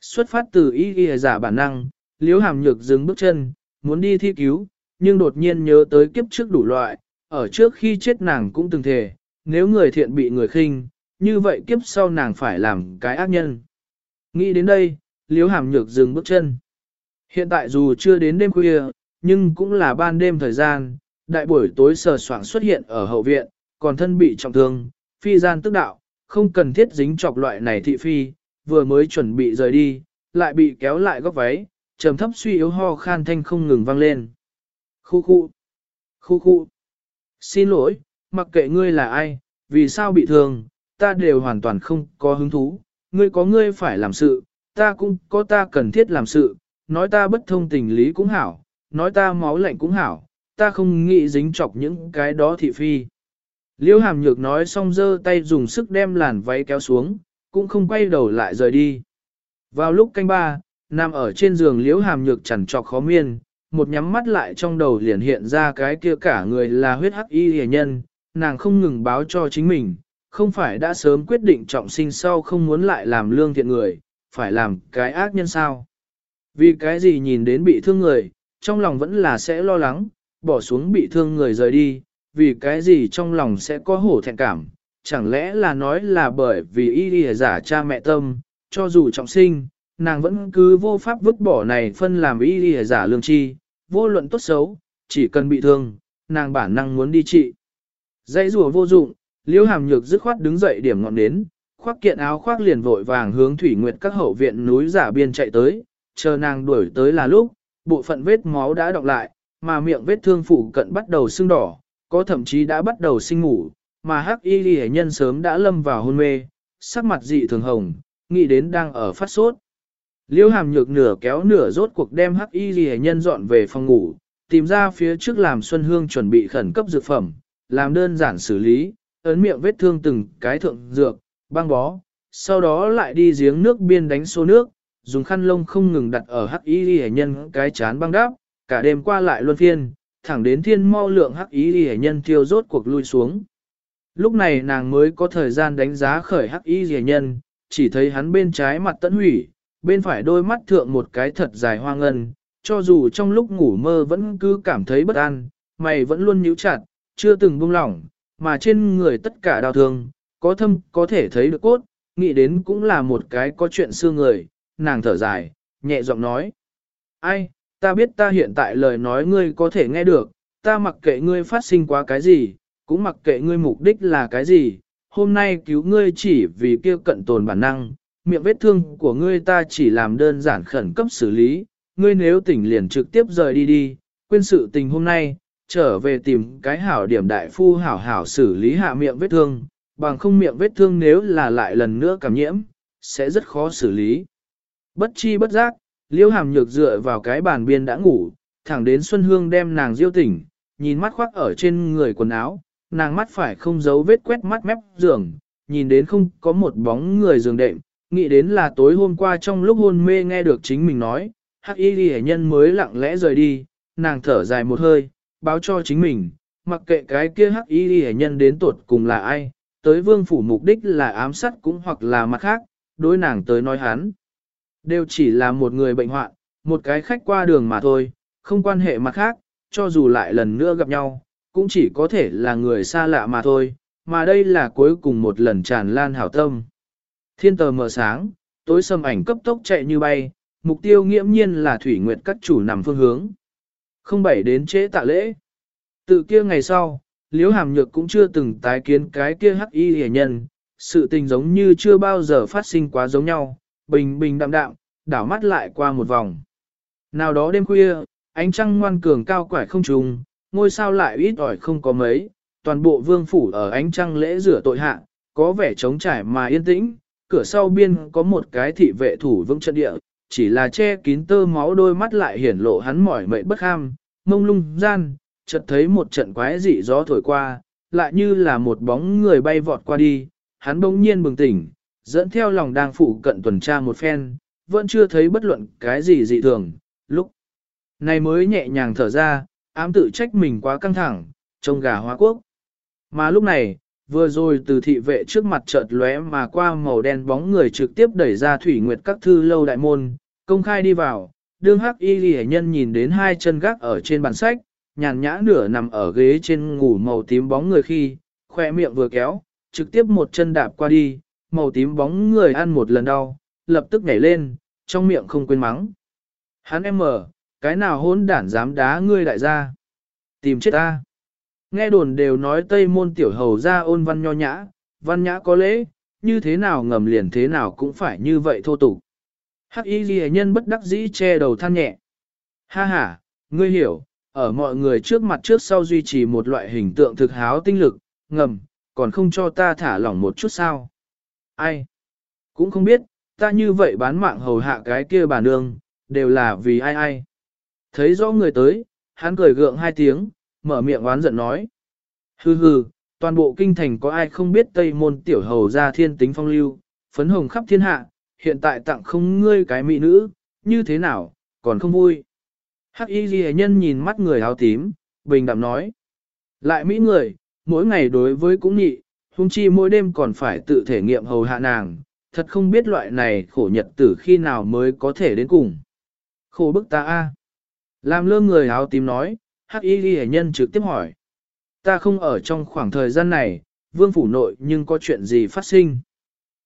Xuất phát từ ý ghi giả bản năng, liếu hàm nhược dừng bước chân, muốn đi thi cứu, nhưng đột nhiên nhớ tới kiếp trước đủ loại, ở trước khi chết nàng cũng từng thề, nếu người thiện bị người khinh, như vậy kiếp sau nàng phải làm cái ác nhân. Nghĩ đến đây, liếu hàm nhược dừng bước chân. Hiện tại dù chưa đến đêm khuya, nhưng cũng là ban đêm thời gian, đại buổi tối sờ soạng xuất hiện ở hậu viện, còn thân bị trọng thương, phi gian tức đạo, không cần thiết dính chọc loại này thị phi, vừa mới chuẩn bị rời đi, lại bị kéo lại góc váy, trầm thấp suy yếu ho khan thanh không ngừng vang lên. Khu khu, khu khu, xin lỗi, mặc kệ ngươi là ai, vì sao bị thương, ta đều hoàn toàn không có hứng thú, ngươi có ngươi phải làm sự, ta cũng có ta cần thiết làm sự, nói ta bất thông tình lý cũng hảo, nói ta máu lạnh cũng hảo, ta không nghĩ dính chọc những cái đó thị phi. Liêu hàm nhược nói xong giơ tay dùng sức đem làn váy kéo xuống, cũng không quay đầu lại rời đi. Vào lúc canh ba, nằm ở trên giường liễu hàm nhược chẳng trọc khó miên, một nhắm mắt lại trong đầu liền hiện ra cái kia cả người là huyết hắc y hề nhân, nàng không ngừng báo cho chính mình, không phải đã sớm quyết định trọng sinh sau không muốn lại làm lương thiện người, phải làm cái ác nhân sao. Vì cái gì nhìn đến bị thương người, trong lòng vẫn là sẽ lo lắng, bỏ xuống bị thương người rời đi, vì cái gì trong lòng sẽ có hổ thẹn cảm, chẳng lẽ là nói là bởi vì y y giả cha mẹ tâm, cho dù trọng sinh, nàng vẫn cứ vô pháp vứt bỏ này phân làm y y giả lương chi, vô luận tốt xấu, chỉ cần bị thương, nàng bản năng muốn đi trị. Dây rùa vô dụng, liễu hàm nhược dứt khoát đứng dậy điểm ngọn đến, khoác kiện áo khoác liền vội vàng hướng thủy nguyệt các hậu viện núi giả biên chạy tới, chờ nàng đuổi tới là lúc, bộ phận vết máu đã đọc lại, mà miệng vết thương phủ cận bắt đầu sưng đỏ, có thậm chí đã bắt đầu sinh ngủ, mà hắc y ghi nhân sớm đã lâm vào hôn mê, sắc mặt dị thường hồng, nghĩ đến đang ở phát sốt. Liêu hàm nhược nửa kéo nửa rốt cuộc đem hắc y ghi nhân dọn về phòng ngủ, tìm ra phía trước làm Xuân Hương chuẩn bị khẩn cấp dược phẩm, làm đơn giản xử lý, ấn miệng vết thương từng cái thượng dược, băng bó, sau đó lại đi giếng nước biên đánh số nước, dùng khăn lông không ngừng đặt ở hắc y hệ nhân cái chán băng đáp, cả đêm qua lại luân phiên, thẳng đến thiên mau lượng hắc y hệ nhân tiêu rốt cuộc lui xuống. Lúc này nàng mới có thời gian đánh giá khởi hắc y hệ nhân, chỉ thấy hắn bên trái mặt tận hủy, bên phải đôi mắt thượng một cái thật dài hoa ngân, cho dù trong lúc ngủ mơ vẫn cứ cảm thấy bất an, mày vẫn luôn nhíu chặt, chưa từng buông lỏng, mà trên người tất cả đau thương, có thâm có thể thấy được cốt, nghĩ đến cũng là một cái có chuyện xưa người, nàng thở dài, nhẹ giọng nói. Ai, ta biết ta hiện tại lời nói ngươi có thể nghe được, ta mặc kệ ngươi phát sinh quá cái gì, cũng mặc kệ ngươi mục đích là cái gì, hôm nay cứu ngươi chỉ vì kia cận tồn bản năng, miệng vết thương của ngươi ta chỉ làm đơn giản khẩn cấp xử lý, ngươi nếu tỉnh liền trực tiếp rời đi đi, quên sự tình hôm nay, trở về tìm cái hảo điểm đại phu hảo hảo xử lý hạ miệng vết thương, bằng không miệng vết thương nếu là lại lần nữa cảm nhiễm, sẽ rất khó xử lý. Bất chi bất giác, liêu hàm nhược dựa vào cái bàn biên đã ngủ, thẳng đến Xuân Hương đem nàng diêu tỉnh, nhìn mắt khoác ở trên người quần áo, nàng mắt phải không giấu vết quét mắt mép giường, nhìn đến không có một bóng người giường đệm, nghĩ đến là tối hôm qua trong lúc hôn mê nghe được chính mình nói, hắc y ghi nhân mới lặng lẽ rời đi, nàng thở dài một hơi, báo cho chính mình, mặc kệ cái kia hắc y ghi nhân đến tuột cùng là ai, tới vương phủ mục đích là ám sát cũng hoặc là mặt khác, đối nàng tới nói hắn. Đều chỉ là một người bệnh hoạn, một cái khách qua đường mà thôi, không quan hệ mặt khác, cho dù lại lần nữa gặp nhau, cũng chỉ có thể là người xa lạ mà thôi, mà đây là cuối cùng một lần tràn lan hảo tâm. Thiên tờ mở sáng, tối sầm ảnh cấp tốc chạy như bay, mục tiêu nghiễm nhiên là thủy nguyệt các chủ nằm phương hướng. Không bảy đến trễ tạ lễ. Từ kia ngày sau, liễu hàm nhược cũng chưa từng tái kiến cái kia hắc y hề nhân, sự tình giống như chưa bao giờ phát sinh quá giống nhau, bình bình đạm đạm, đảo mắt lại qua một vòng. Nào đó đêm khuya, ánh trăng ngoan cường cao quải không trùng, ngôi sao lại ít ỏi không có mấy, toàn bộ vương phủ ở ánh trăng lễ rửa tội hạ, có vẻ trống trải mà yên tĩnh, cửa sau biên có một cái thị vệ thủ vững trận địa, chỉ là che kín tơ máu đôi mắt lại hiển lộ hắn mỏi mệt bất ham, mông lung gian, chợt thấy một trận quái dị gió thổi qua, lại như là một bóng người bay vọt qua đi, hắn bỗng nhiên bừng tỉnh, dẫn theo lòng đang phụ cận tuần tra một phen, vẫn chưa thấy bất luận cái gì dị thường, lúc này mới nhẹ nhàng thở ra, ám tự trách mình quá căng thẳng, trông gà hoa quốc. Mà lúc này, vừa rồi từ thị vệ trước mặt chợt lóe mà qua màu đen bóng người trực tiếp đẩy ra thủy nguyệt các thư lâu đại môn, công khai đi vào, đương hắc y ghi nhân nhìn đến hai chân gác ở trên bàn sách, nhàn nhã nửa nằm ở ghế trên ngủ màu tím bóng người khi, khoe miệng vừa kéo, trực tiếp một chân đạp qua đi, màu tím bóng người ăn một lần đau, lập tức nhảy lên, trong miệng không quên mắng. Hắn em mở, cái nào hỗn đản dám đá ngươi đại gia. Tìm chết ta. Nghe đồn đều nói Tây môn tiểu hầu ra ôn văn nho nhã, văn nhã có lễ, như thế nào ngầm liền thế nào cũng phải như vậy thô tục. Hắc y ghi nhân bất đắc dĩ che đầu than nhẹ. Ha ha, ngươi hiểu, ở mọi người trước mặt trước sau duy trì một loại hình tượng thực háo tinh lực, ngầm, còn không cho ta thả lỏng một chút sao. Ai? Cũng không biết, ta như vậy bán mạng hầu hạ cái kia bà nương, đều là vì ai ai. Thấy rõ người tới, hắn cười gượng hai tiếng, mở miệng oán giận nói. Hừ hừ, toàn bộ kinh thành có ai không biết Tây môn tiểu hầu ra thiên tính phong lưu, phấn hồng khắp thiên hạ, hiện tại tặng không ngươi cái mỹ nữ, như thế nào, còn không vui. Hắc y ghi nhân nhìn mắt người áo tím, bình đạm nói. Lại mỹ người, mỗi ngày đối với cũng nhị, hung chi mỗi đêm còn phải tự thể nghiệm hầu hạ nàng, thật không biết loại này khổ nhật tử khi nào mới có thể đến cùng. Khổ bức ta a. Làm lơ người áo tím nói, hắc y ghi nhân trực tiếp hỏi. Ta không ở trong khoảng thời gian này, vương phủ nội nhưng có chuyện gì phát sinh.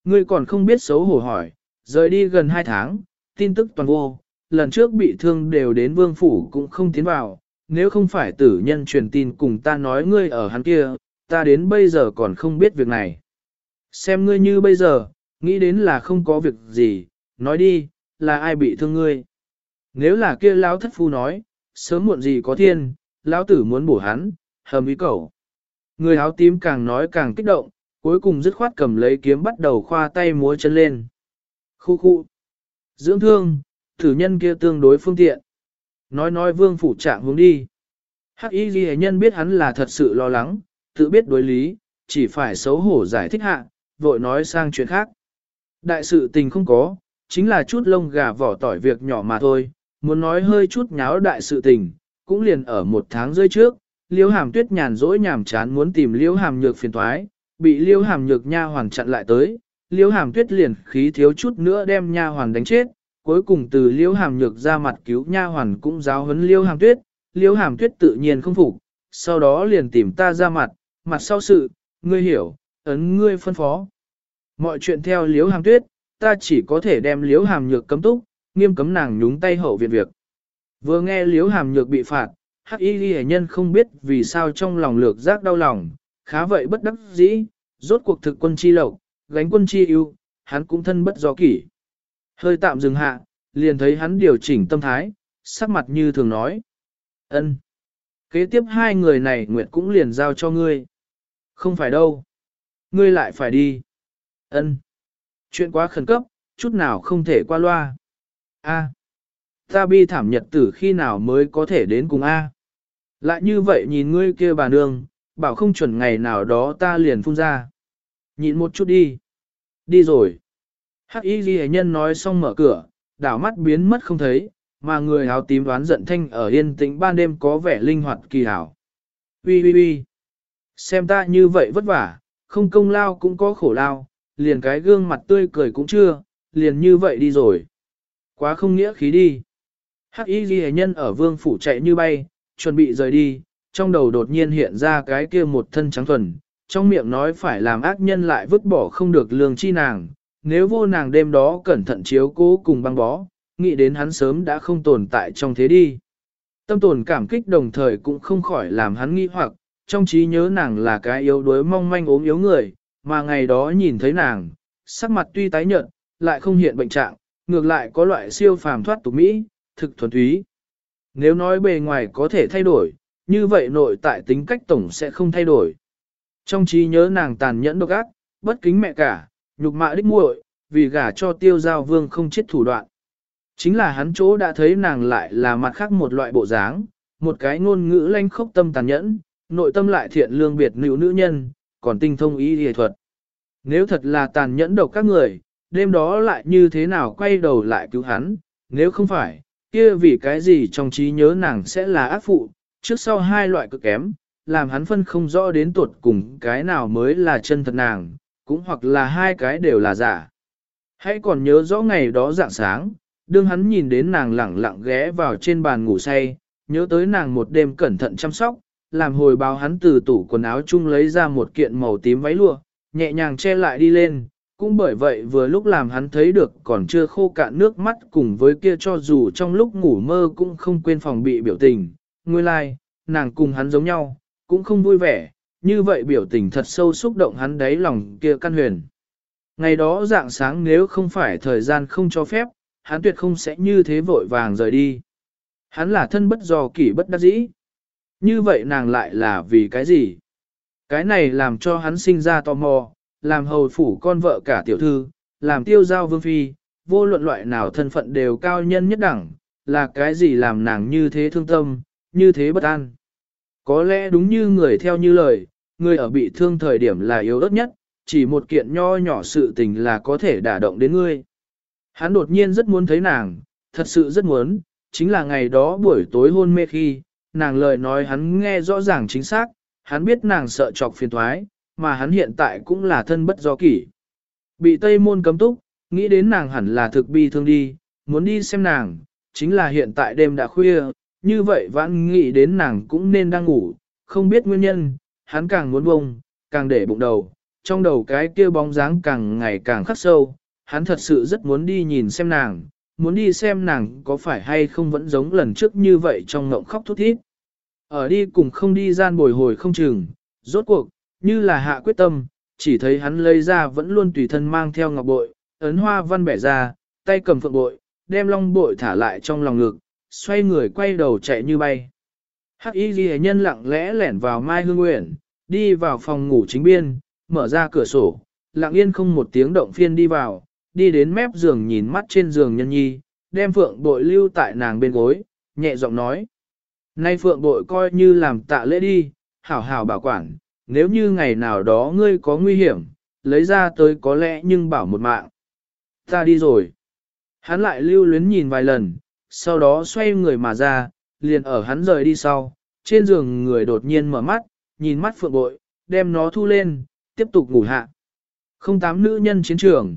Ngươi còn không biết xấu hổ hỏi, rời đi gần hai tháng, tin tức toàn vô, lần trước bị thương đều đến vương phủ cũng không tiến vào, nếu không phải tử nhân truyền tin cùng ta nói ngươi ở hắn kia, ta đến bây giờ còn không biết việc này. Xem ngươi như bây giờ, nghĩ đến là không có việc gì, nói đi, là ai bị thương ngươi. Nếu là kia lão thất phu nói, sớm muộn gì có thiên, lão tử muốn bổ hắn, hầm ý cầu. Người áo tím càng nói càng kích động, cuối cùng dứt khoát cầm lấy kiếm bắt đầu khoa tay múa chân lên. Khu khu. Dưỡng thương, thử nhân kia tương đối phương tiện. Nói nói vương phủ trạng hướng đi. Hắc y ghi nhân biết hắn là thật sự lo lắng, tự biết đối lý, chỉ phải xấu hổ giải thích hạ, vội nói sang chuyện khác. Đại sự tình không có, chính là chút lông gà vỏ tỏi việc nhỏ mà thôi, muốn nói hơi chút nháo đại sự tình, cũng liền ở một tháng rơi trước, liêu hàm tuyết nhàn rỗi nhàm chán muốn tìm liêu hàm nhược phiền thoái, bị liêu hàm nhược nha hoàn chặn lại tới, liêu hàm tuyết liền khí thiếu chút nữa đem nha hoàn đánh chết, cuối cùng từ liễu hàm nhược ra mặt cứu nha hoàn cũng giáo huấn liễu hàm tuyết, liễu hàm tuyết tự nhiên không phục, sau đó liền tìm ta ra mặt, mặt sau sự, ngươi hiểu, ấn ngươi phân phó. Mọi chuyện theo liếu hàm tuyết, ta chỉ có thể đem liếu hàm nhược cấm túc, nghiêm cấm nàng nhúng tay hậu viện việc. Vừa nghe liếu hàm nhược bị phạt, hắc y ghi nhân không biết vì sao trong lòng lược giác đau lòng, khá vậy bất đắc dĩ, rốt cuộc thực quân chi lộc, gánh quân chi ưu, hắn cũng thân bất do kỷ. Hơi tạm dừng hạ, liền thấy hắn điều chỉnh tâm thái, sắc mặt như thường nói. ân Kế tiếp hai người này Nguyệt cũng liền giao cho ngươi. Không phải đâu. Ngươi lại phải đi. ân Chuyện quá khẩn cấp, chút nào không thể qua loa. A. Ta bi thảm nhật tử khi nào mới có thể đến cùng A. Lại như vậy nhìn ngươi kia bà nương, bảo không chuẩn ngày nào đó ta liền phun ra. Nhịn một chút đi. Đi rồi. Hắc y ghi nhân nói xong mở cửa, đảo mắt biến mất không thấy, mà người áo tím đoán giận thanh ở yên tĩnh ban đêm có vẻ linh hoạt kỳ hảo. Ui ui ui. Xem ta như vậy vất vả, không công lao cũng có khổ lao, liền cái gương mặt tươi cười cũng chưa, liền như vậy đi rồi. Quá không nghĩa khí đi. Hắc y ghi nhân ở vương phủ chạy như bay, chuẩn bị rời đi, trong đầu đột nhiên hiện ra cái kia một thân trắng thuần, trong miệng nói phải làm ác nhân lại vứt bỏ không được lương chi nàng, nếu vô nàng đêm đó cẩn thận chiếu cố cùng băng bó, nghĩ đến hắn sớm đã không tồn tại trong thế đi. Tâm tồn cảm kích đồng thời cũng không khỏi làm hắn nghi hoặc, trong trí nhớ nàng là cái yếu đuối mong manh ốm yếu người, mà ngày đó nhìn thấy nàng, sắc mặt tuy tái nhợt, lại không hiện bệnh trạng, ngược lại có loại siêu phàm thoát tục mỹ, thực thuần túy. Nếu nói bề ngoài có thể thay đổi, như vậy nội tại tính cách tổng sẽ không thay đổi. Trong trí nhớ nàng tàn nhẫn độc ác, bất kính mẹ cả, nhục mạ đích muội, vì gả cho tiêu giao vương không chết thủ đoạn. Chính là hắn chỗ đã thấy nàng lại là mặt khác một loại bộ dáng, một cái ngôn ngữ lanh khốc tâm tàn nhẫn, nội tâm lại thiện lương biệt nữ nữ nhân, còn tinh thông ý y thuật. Nếu thật là tàn nhẫn độc các người, đêm đó lại như thế nào quay đầu lại cứu hắn, nếu không phải, kia vì cái gì trong trí nhớ nàng sẽ là ác phụ, trước sau hai loại cực kém, làm hắn phân không rõ đến tuột cùng cái nào mới là chân thật nàng, cũng hoặc là hai cái đều là giả. Hãy còn nhớ rõ ngày đó dạng sáng, đương hắn nhìn đến nàng lẳng lặng ghé vào trên bàn ngủ say, nhớ tới nàng một đêm cẩn thận chăm sóc, làm hồi báo hắn từ tủ quần áo chung lấy ra một kiện màu tím váy lụa, nhẹ nhàng che lại đi lên, cũng bởi vậy vừa lúc làm hắn thấy được còn chưa khô cạn nước mắt cùng với kia cho dù trong lúc ngủ mơ cũng không quên phòng bị biểu tình, nguyên lai, like, nàng cùng hắn giống nhau, cũng không vui vẻ, như vậy biểu tình thật sâu xúc động hắn đáy lòng kia căn huyền. Ngày đó dạng sáng nếu không phải thời gian không cho phép, hắn tuyệt không sẽ như thế vội vàng rời đi. Hắn là thân bất do kỷ bất đắc dĩ. Như vậy nàng lại là vì cái gì? Cái này làm cho hắn sinh ra tò mò, làm hầu phủ con vợ cả tiểu thư, làm tiêu giao vương phi, vô luận loại nào thân phận đều cao nhân nhất đẳng, là cái gì làm nàng như thế thương tâm, như thế bất an. Có lẽ đúng như người theo như lời, người ở bị thương thời điểm là yếu ớt nhất, chỉ một kiện nho nhỏ sự tình là có thể đả động đến ngươi. Hắn đột nhiên rất muốn thấy nàng, thật sự rất muốn, chính là ngày đó buổi tối hôn mê khi, nàng lời nói hắn nghe rõ ràng chính xác, hắn biết nàng sợ chọc phiền thoái, mà hắn hiện tại cũng là thân bất do kỷ. Bị Tây Môn cấm túc, nghĩ đến nàng hẳn là thực bi thương đi, muốn đi xem nàng, chính là hiện tại đêm đã khuya, như vậy vãn nghĩ đến nàng cũng nên đang ngủ, không biết nguyên nhân, hắn càng muốn bông, càng để bụng đầu, trong đầu cái kia bóng dáng càng ngày càng khắc sâu, hắn thật sự rất muốn đi nhìn xem nàng, muốn đi xem nàng có phải hay không vẫn giống lần trước như vậy trong ngộng khóc thút thít. Ở đi cùng không đi gian bồi hồi không chừng, rốt cuộc, như là hạ quyết tâm, chỉ thấy hắn lấy ra vẫn luôn tùy thân mang theo ngọc bội, ấn hoa văn bẻ ra, tay cầm phượng bội, đem long bội thả lại trong lòng ngực, xoay người quay đầu chạy như bay. Hắc y ghi nhân lặng lẽ lẻn vào Mai Hương Nguyện, đi vào phòng ngủ chính biên, mở ra cửa sổ, lặng yên không một tiếng động phiên đi vào, đi đến mép giường nhìn mắt trên giường nhân nhi, đem phượng bội lưu tại nàng bên gối, nhẹ giọng nói. Nay phượng bội coi như làm tạ lễ đi, hảo hảo bảo quản, nếu như ngày nào đó ngươi có nguy hiểm, lấy ra tới có lẽ nhưng bảo một mạng. Ta đi rồi. Hắn lại lưu luyến nhìn vài lần, sau đó xoay người mà ra, liền ở hắn rời đi sau, trên giường người đột nhiên mở mắt, nhìn mắt phượng bội, đem nó thu lên, tiếp tục ngủ hạ. Không tám nữ nhân chiến trường,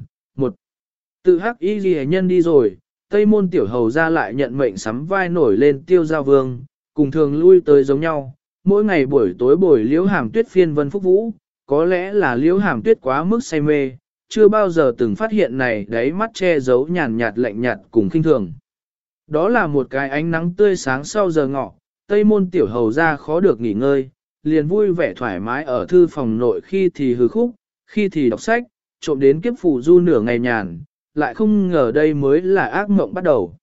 tự hắc y ghi nhân đi rồi, Tây môn tiểu hầu ra lại nhận mệnh sắm vai nổi lên tiêu giao vương, cùng thường lui tới giống nhau, mỗi ngày buổi tối buổi liễu hàm tuyết phiên vân phúc vũ, có lẽ là liễu hàm tuyết quá mức say mê, chưa bao giờ từng phát hiện này đáy mắt che giấu nhàn nhạt lạnh nhạt cùng khinh thường. Đó là một cái ánh nắng tươi sáng sau giờ ngọ, tây môn tiểu hầu ra khó được nghỉ ngơi, liền vui vẻ thoải mái ở thư phòng nội khi thì hư khúc, khi thì đọc sách, trộm đến kiếp phủ du nửa ngày nhàn, lại không ngờ đây mới là ác mộng bắt đầu.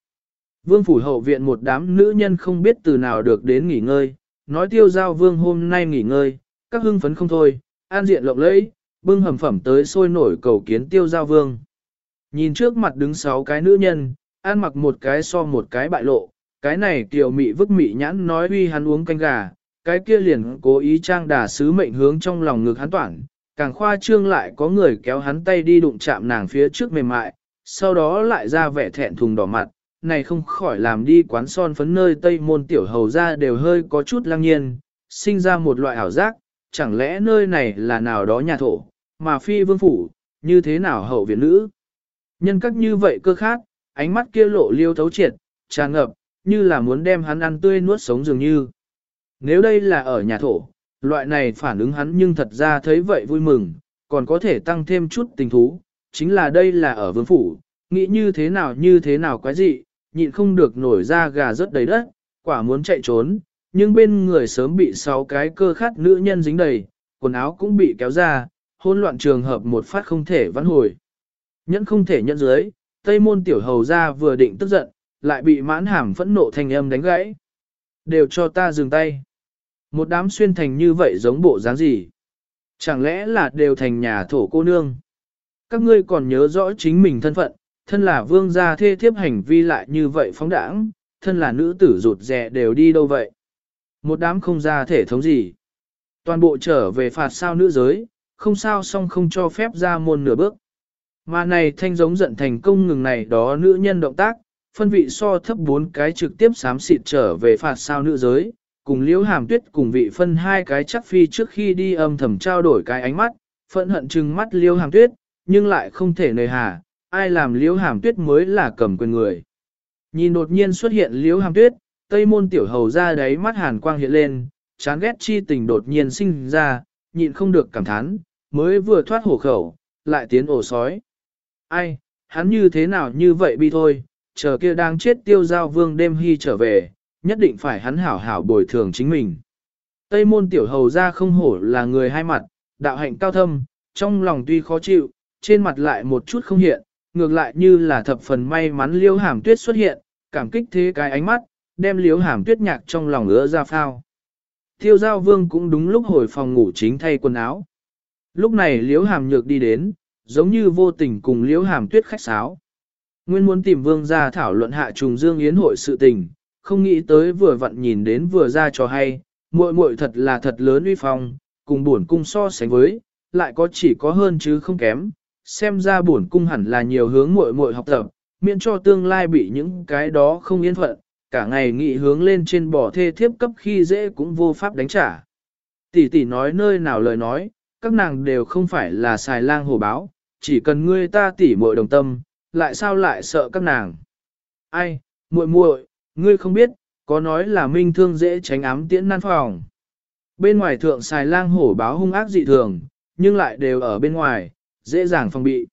Vương phủ hậu viện một đám nữ nhân không biết từ nào được đến nghỉ ngơi, nói tiêu giao vương hôm nay nghỉ ngơi, các hưng phấn không thôi, an diện lộng lẫy, bưng hầm phẩm tới sôi nổi cầu kiến tiêu giao vương. Nhìn trước mặt đứng sáu cái nữ nhân, an mặc một cái so một cái bại lộ, cái này tiểu mị vứt mị nhãn nói uy hắn uống canh gà, cái kia liền cố ý trang đà sứ mệnh hướng trong lòng ngực hắn toản, càng khoa trương lại có người kéo hắn tay đi đụng chạm nàng phía trước mềm mại, sau đó lại ra vẻ thẹn thùng đỏ mặt, này không khỏi làm đi quán son phấn nơi tây môn tiểu hầu ra đều hơi có chút lăng nhiên, sinh ra một loại ảo giác, chẳng lẽ nơi này là nào đó nhà thổ, mà phi vương phủ, như thế nào hậu viện nữ. Nhân cách như vậy cơ khát, ánh mắt kia lộ liêu thấu triệt, tràn ngập, như là muốn đem hắn ăn tươi nuốt sống dường như. Nếu đây là ở nhà thổ, loại này phản ứng hắn nhưng thật ra thấy vậy vui mừng, còn có thể tăng thêm chút tình thú, chính là đây là ở vương phủ, nghĩ như thế nào như thế nào quái dị, nhịn không được nổi ra gà rớt đầy đất, quả muốn chạy trốn, nhưng bên người sớm bị sáu cái cơ khát nữ nhân dính đầy, quần áo cũng bị kéo ra, hỗn loạn trường hợp một phát không thể vãn hồi. Nhẫn không thể nhận dưới, Tây môn tiểu hầu ra vừa định tức giận, lại bị mãn hàm phẫn nộ thành âm đánh gãy. Đều cho ta dừng tay. Một đám xuyên thành như vậy giống bộ dáng gì? Chẳng lẽ là đều thành nhà thổ cô nương? Các ngươi còn nhớ rõ chính mình thân phận, thân là vương gia thê thiếp hành vi lại như vậy phóng đảng, thân là nữ tử rụt rè đều đi đâu vậy? Một đám không ra thể thống gì? Toàn bộ trở về phạt sao nữ giới, không sao song không cho phép ra môn nửa bước. Mà này thanh giống giận thành công ngừng này đó nữ nhân động tác, phân vị so thấp bốn cái trực tiếp xám xịt trở về phạt sao nữ giới, cùng liễu hàm tuyết cùng vị phân hai cái chắc phi trước khi đi âm thầm trao đổi cái ánh mắt, phẫn hận chừng mắt liễu hàm tuyết, nhưng lại không thể nề hà, ai làm liễu hàm tuyết mới là cầm quyền người. Nhìn đột nhiên xuất hiện liễu hàm tuyết, tây môn tiểu hầu ra đấy mắt hàn quang hiện lên, chán ghét chi tình đột nhiên sinh ra, nhịn không được cảm thán, mới vừa thoát hổ khẩu, lại tiến ổ sói. Ai, hắn như thế nào như vậy bi thôi, chờ kia đang chết tiêu giao vương đêm hy trở về, nhất định phải hắn hảo hảo bồi thường chính mình. Tây môn tiểu hầu ra không hổ là người hai mặt, đạo hạnh cao thâm, trong lòng tuy khó chịu, trên mặt lại một chút không hiện, ngược lại như là thập phần may mắn liêu hàm tuyết xuất hiện, cảm kích thế cái ánh mắt, đem liêu hàm tuyết nhạc trong lòng ứa ra phao. Thiêu giao vương cũng đúng lúc hồi phòng ngủ chính thay quần áo. Lúc này liêu hàm nhược đi đến, giống như vô tình cùng liễu hàm tuyết khách sáo. Nguyên muốn tìm vương ra thảo luận hạ trùng dương yến hội sự tình, không nghĩ tới vừa vặn nhìn đến vừa ra cho hay, muội muội thật là thật lớn uy phong, cùng buồn cung so sánh với, lại có chỉ có hơn chứ không kém, xem ra bổn cung hẳn là nhiều hướng muội muội học tập, miễn cho tương lai bị những cái đó không yên phận, cả ngày nghị hướng lên trên bỏ thê thiếp cấp khi dễ cũng vô pháp đánh trả. Tỷ tỷ nói nơi nào lời nói, các nàng đều không phải là xài lang hồ báo, chỉ cần ngươi ta tỷ muội đồng tâm, lại sao lại sợ các nàng. Ai, muội muội, ngươi không biết, có nói là minh thương dễ tránh ám tiễn nan phòng. Bên ngoài thượng xài lang hổ báo hung ác dị thường, nhưng lại đều ở bên ngoài, dễ dàng phòng bị.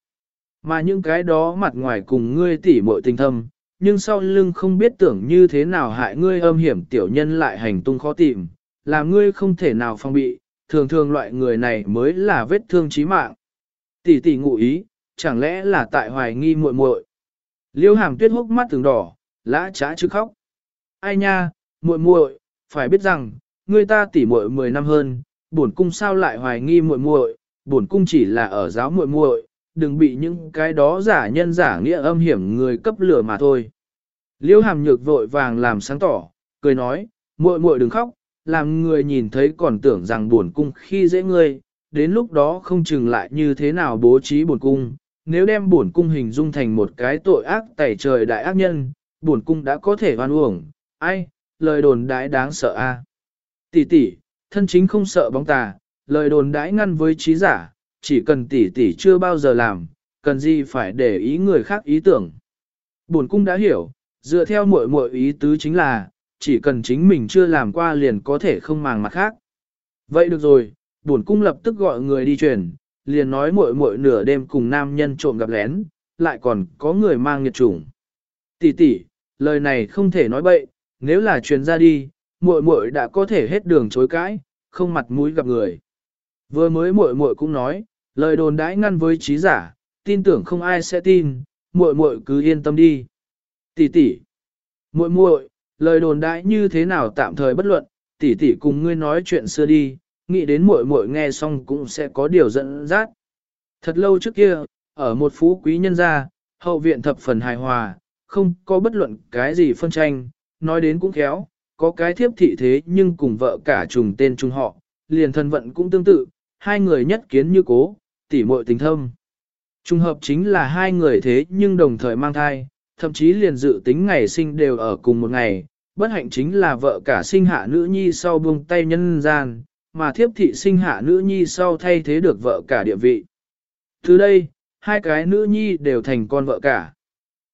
Mà những cái đó mặt ngoài cùng ngươi tỉ muội tình thâm, nhưng sau lưng không biết tưởng như thế nào hại ngươi âm hiểm tiểu nhân lại hành tung khó tìm, làm ngươi không thể nào phòng bị, thường thường loại người này mới là vết thương chí mạng. Tỷ tỷ ngụ ý, chẳng lẽ là tại hoài nghi muội muội? Liêu hàm tuyết hốc mắt từng đỏ, lã trá chứ khóc. Ai nha, muội muội, phải biết rằng, ngươi ta tỷ muội 10 năm hơn, bổn cung sao lại hoài nghi muội muội, bổn cung chỉ là ở giáo muội muội, đừng bị những cái đó giả nhân giả nghĩa âm hiểm người cấp lửa mà thôi. Liêu hàm nhược vội vàng làm sáng tỏ, cười nói, muội muội đừng khóc, làm người nhìn thấy còn tưởng rằng buồn cung khi dễ ngươi, đến lúc đó không chừng lại như thế nào bố trí buồn cung. Nếu đem buồn cung hình dung thành một cái tội ác tẩy trời đại ác nhân, buồn cung đã có thể hoan uổng, ai, lời đồn đãi đáng sợ a. Tỷ tỷ, thân chính không sợ bóng tà, lời đồn đãi ngăn với trí giả, chỉ cần tỷ tỷ chưa bao giờ làm, cần gì phải để ý người khác ý tưởng. Bổn cung đã hiểu, dựa theo muội muội ý tứ chính là, chỉ cần chính mình chưa làm qua liền có thể không màng mặt khác. Vậy được rồi, bổn cung lập tức gọi người đi truyền, liền nói muội muội nửa đêm cùng nam nhân trộm gặp lén, lại còn có người mang nhiệt chủng. Tỷ tỷ, lời này không thể nói bậy, nếu là truyền ra đi, muội muội đã có thể hết đường chối cãi, không mặt mũi gặp người. Vừa mới muội muội cũng nói, lời đồn đãi ngăn với trí giả, tin tưởng không ai sẽ tin, muội muội cứ yên tâm đi. Tỷ tỷ, muội muội, lời đồn đãi như thế nào tạm thời bất luận, tỷ tỷ cùng ngươi nói chuyện xưa đi, nghĩ đến muội muội nghe xong cũng sẽ có điều dẫn dắt. Thật lâu trước kia, ở một phú quý nhân gia, hậu viện thập phần hài hòa, không có bất luận cái gì phân tranh, nói đến cũng khéo, có cái thiếp thị thế nhưng cùng vợ cả trùng tên trùng họ, liền thân vận cũng tương tự, hai người nhất kiến như cố, tỉ muội tình thâm. Trùng hợp chính là hai người thế nhưng đồng thời mang thai, thậm chí liền dự tính ngày sinh đều ở cùng một ngày, bất hạnh chính là vợ cả sinh hạ nữ nhi sau buông tay nhân gian, mà thiếp thị sinh hạ nữ nhi sau thay thế được vợ cả địa vị. Từ đây, hai cái nữ nhi đều thành con vợ cả.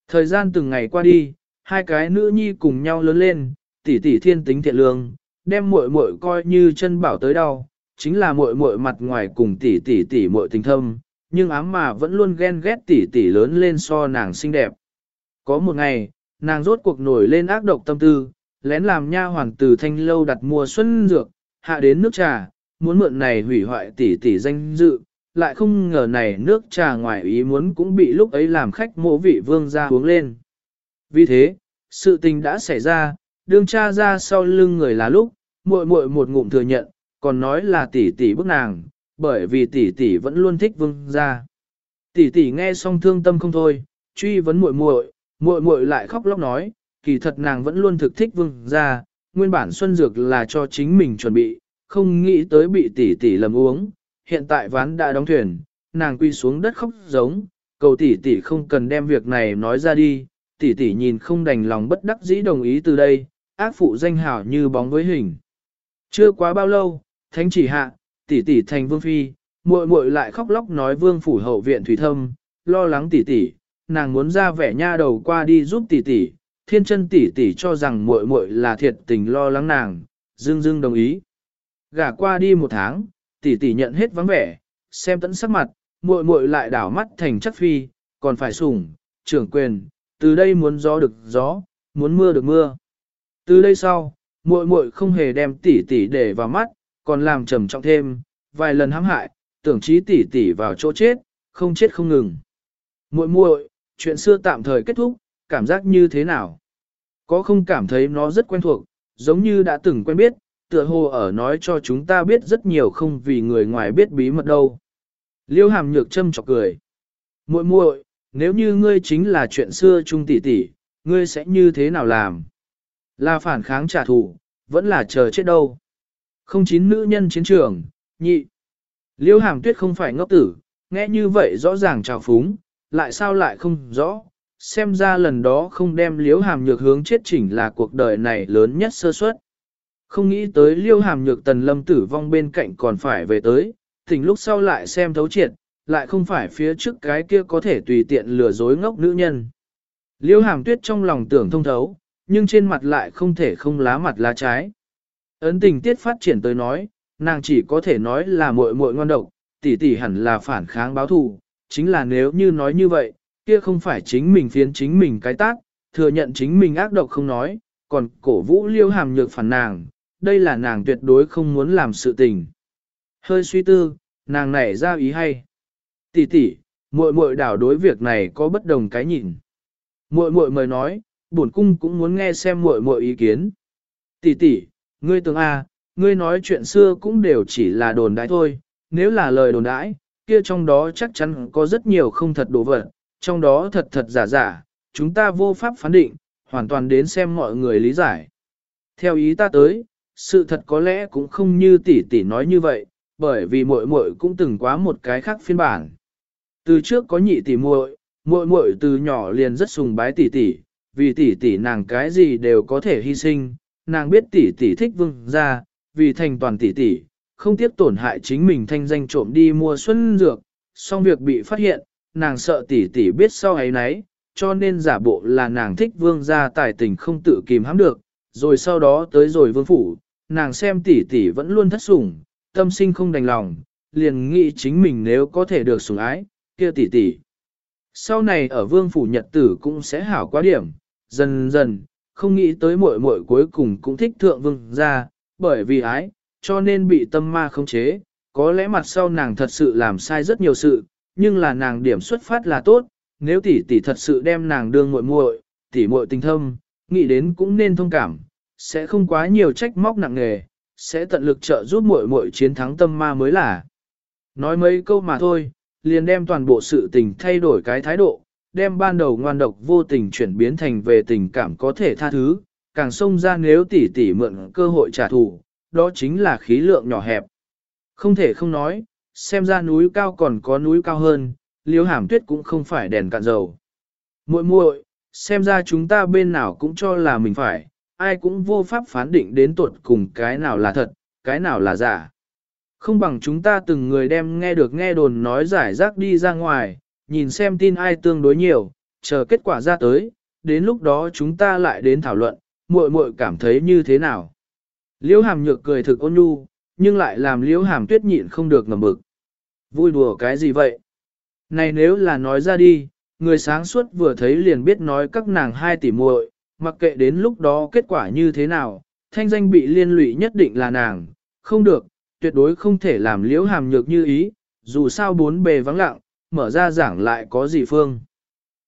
Thời gian từng ngày qua đi, hai cái nữ nhi cùng nhau lớn lên, tỷ tỷ thiên tính thiện lương, đem muội muội coi như chân bảo tới đau, chính là muội muội mặt ngoài cùng tỷ tỷ tỷ muội tình thâm, nhưng ám mà vẫn luôn ghen ghét tỷ tỷ lớn lên so nàng xinh đẹp. Có một ngày, nàng rốt cuộc nổi lên ác độc tâm tư, lén làm nha hoàng tử thanh lâu đặt mua xuân dược, hạ đến nước trà, muốn mượn này hủy hoại tỷ tỷ danh dự, lại không ngờ này nước trà ngoài ý muốn cũng bị lúc ấy làm khách mộ vị vương ra uống lên. Vì thế, sự tình đã xảy ra, đương cha ra sau lưng người là lúc, muội muội một ngụm thừa nhận, còn nói là tỷ tỷ bức nàng, bởi vì tỷ tỷ vẫn luôn thích vương gia. Tỷ tỷ nghe xong thương tâm không thôi, truy vấn muội muội, muội muội lại khóc lóc nói, kỳ thật nàng vẫn luôn thực thích vương gia, nguyên bản xuân dược là cho chính mình chuẩn bị, không nghĩ tới bị tỷ tỷ lầm uống, hiện tại ván đã đóng thuyền, nàng quy xuống đất khóc giống, cầu tỷ tỷ không cần đem việc này nói ra đi, tỷ tỷ nhìn không đành lòng bất đắc dĩ đồng ý từ đây, ác phụ danh hảo như bóng với hình. Chưa quá bao lâu, thánh chỉ hạ, tỷ tỷ thành vương phi, muội muội lại khóc lóc nói vương phủ hậu viện thủy thâm, lo lắng tỷ tỷ, nàng muốn ra vẻ nha đầu qua đi giúp tỷ tỷ, thiên chân tỷ tỷ cho rằng muội muội là thiệt tình lo lắng nàng, dương dương đồng ý. Gả qua đi một tháng, tỷ tỷ nhận hết vắng vẻ, xem tận sắc mặt, muội muội lại đảo mắt thành chất phi, còn phải sủng, trưởng quyền, từ đây muốn gió được gió, muốn mưa được mưa. Từ đây sau, muội muội không hề đem tỷ tỷ để vào mắt, còn làm trầm trọng thêm, vài lần hãm hại, tưởng chí tỷ tỷ vào chỗ chết, không chết không ngừng. Muội muội, chuyện xưa tạm thời kết thúc, cảm giác như thế nào? Có không cảm thấy nó rất quen thuộc, giống như đã từng quen biết, tựa hồ ở nói cho chúng ta biết rất nhiều không vì người ngoài biết bí mật đâu. Liêu hàm nhược châm chọc cười. muội muội, nếu như ngươi chính là chuyện xưa trung tỷ tỷ, ngươi sẽ như thế nào làm? Là phản kháng trả thù, vẫn là chờ chết đâu. Không chín nữ nhân chiến trường, nhị. Liêu hàm tuyết không phải ngốc tử, nghe như vậy rõ ràng trào phúng, lại sao lại không rõ. Xem ra lần đó không đem liêu hàm nhược hướng chết chỉnh là cuộc đời này lớn nhất sơ suất. Không nghĩ tới liêu hàm nhược tần lâm tử vong bên cạnh còn phải về tới, thỉnh lúc sau lại xem thấu triệt, lại không phải phía trước cái kia có thể tùy tiện lừa dối ngốc nữ nhân. Liêu hàm tuyết trong lòng tưởng thông thấu, nhưng trên mặt lại không thể không lá mặt lá trái. Ấn tình tiết phát triển tới nói, nàng chỉ có thể nói là muội muội ngoan độc, tỷ tỷ hẳn là phản kháng báo thù, chính là nếu như nói như vậy, kia không phải chính mình phiến chính mình cái tác, thừa nhận chính mình ác độc không nói, còn cổ vũ liêu hàm nhược phản nàng, đây là nàng tuyệt đối không muốn làm sự tình. Hơi suy tư, nàng nảy ra ý hay. Tỷ tỷ, muội muội đảo đối việc này có bất đồng cái nhìn. Muội muội mời nói, bổn cung cũng muốn nghe xem muội muội ý kiến. Tỷ tỷ, ngươi tưởng a, à, ngươi nói chuyện xưa cũng đều chỉ là đồn đãi thôi, nếu là lời đồn đãi, kia trong đó chắc chắn có rất nhiều không thật đồ vật, trong đó thật thật giả giả, chúng ta vô pháp phán định, hoàn toàn đến xem mọi người lý giải. Theo ý ta tới, sự thật có lẽ cũng không như tỷ tỷ nói như vậy, bởi vì muội muội cũng từng quá một cái khác phiên bản. Từ trước có nhị tỷ muội, muội muội từ nhỏ liền rất sùng bái tỷ tỷ, vì tỷ tỷ nàng cái gì đều có thể hy sinh, nàng biết tỷ tỷ thích vương gia, vì thành toàn tỷ tỷ, không tiếc tổn hại chính mình thanh danh trộm đi mua xuân dược, xong việc bị phát hiện, nàng sợ tỷ tỷ biết sau ấy nấy, cho nên giả bộ là nàng thích vương gia tài tình không tự kìm hãm được, rồi sau đó tới rồi vương phủ, nàng xem tỷ tỷ vẫn luôn thất sủng, tâm sinh không đành lòng, liền nghĩ chính mình nếu có thể được sủng ái, kia tỷ tỷ. Sau này ở vương phủ nhật tử cũng sẽ hảo quá điểm, dần dần, không nghĩ tới muội muội cuối cùng cũng thích thượng vương gia, bởi vì ái, cho nên bị tâm ma khống chế, có lẽ mặt sau nàng thật sự làm sai rất nhiều sự, nhưng là nàng điểm xuất phát là tốt, nếu tỷ tỷ thật sự đem nàng đương muội muội, tỷ muội tình thâm, nghĩ đến cũng nên thông cảm, sẽ không quá nhiều trách móc nặng nề, sẽ tận lực trợ giúp muội muội chiến thắng tâm ma mới là. Nói mấy câu mà thôi, liền đem toàn bộ sự tình thay đổi cái thái độ, đem ban đầu ngoan độc vô tình chuyển biến thành về tình cảm có thể tha thứ, càng xông ra nếu tỷ tỷ mượn cơ hội trả thù, đó chính là khí lượng nhỏ hẹp. Không thể không nói, xem ra núi cao còn có núi cao hơn, liếu hàm tuyết cũng không phải đèn cạn dầu. muội muội, xem ra chúng ta bên nào cũng cho là mình phải, ai cũng vô pháp phán định đến tuột cùng cái nào là thật, cái nào là giả. Không bằng chúng ta từng người đem nghe được nghe đồn nói giải rác đi ra ngoài, nhìn xem tin ai tương đối nhiều, chờ kết quả ra tới, đến lúc đó chúng ta lại đến thảo luận, muội muội cảm thấy như thế nào. Liễu hàm nhược cười thực ôn nhu, nhưng lại làm liễu hàm tuyết nhịn không được ngầm bực. Vui đùa cái gì vậy? Này nếu là nói ra đi, người sáng suốt vừa thấy liền biết nói các nàng hai tỷ muội, mặc kệ đến lúc đó kết quả như thế nào, thanh danh bị liên lụy nhất định là nàng, không được, tuyệt đối không thể làm liễu hàm nhược như ý, dù sao bốn bề vắng lặng, mở ra giảng lại có gì phương.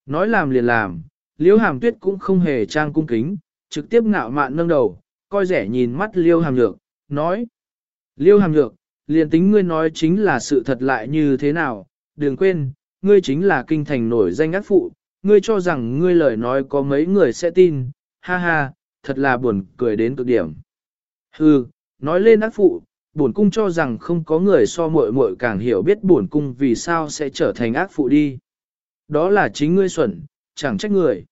Nói làm liền làm, liêu hàm tuyết cũng không hề trang cung kính, trực tiếp ngạo mạn nâng đầu, coi rẻ nhìn mắt liêu hàm nhược, nói. Liêu hàm nhược, liền tính ngươi nói chính là sự thật lại như thế nào, đừng quên, ngươi chính là kinh thành nổi danh ác phụ, ngươi cho rằng ngươi lời nói có mấy người sẽ tin, ha ha, thật là buồn cười đến cực điểm. Hừ, nói lên ác phụ, bổn cung cho rằng không có người so muội muội càng hiểu biết bổn cung vì sao sẽ trở thành ác phụ đi. Đó là chính ngươi xuẩn, chẳng trách người.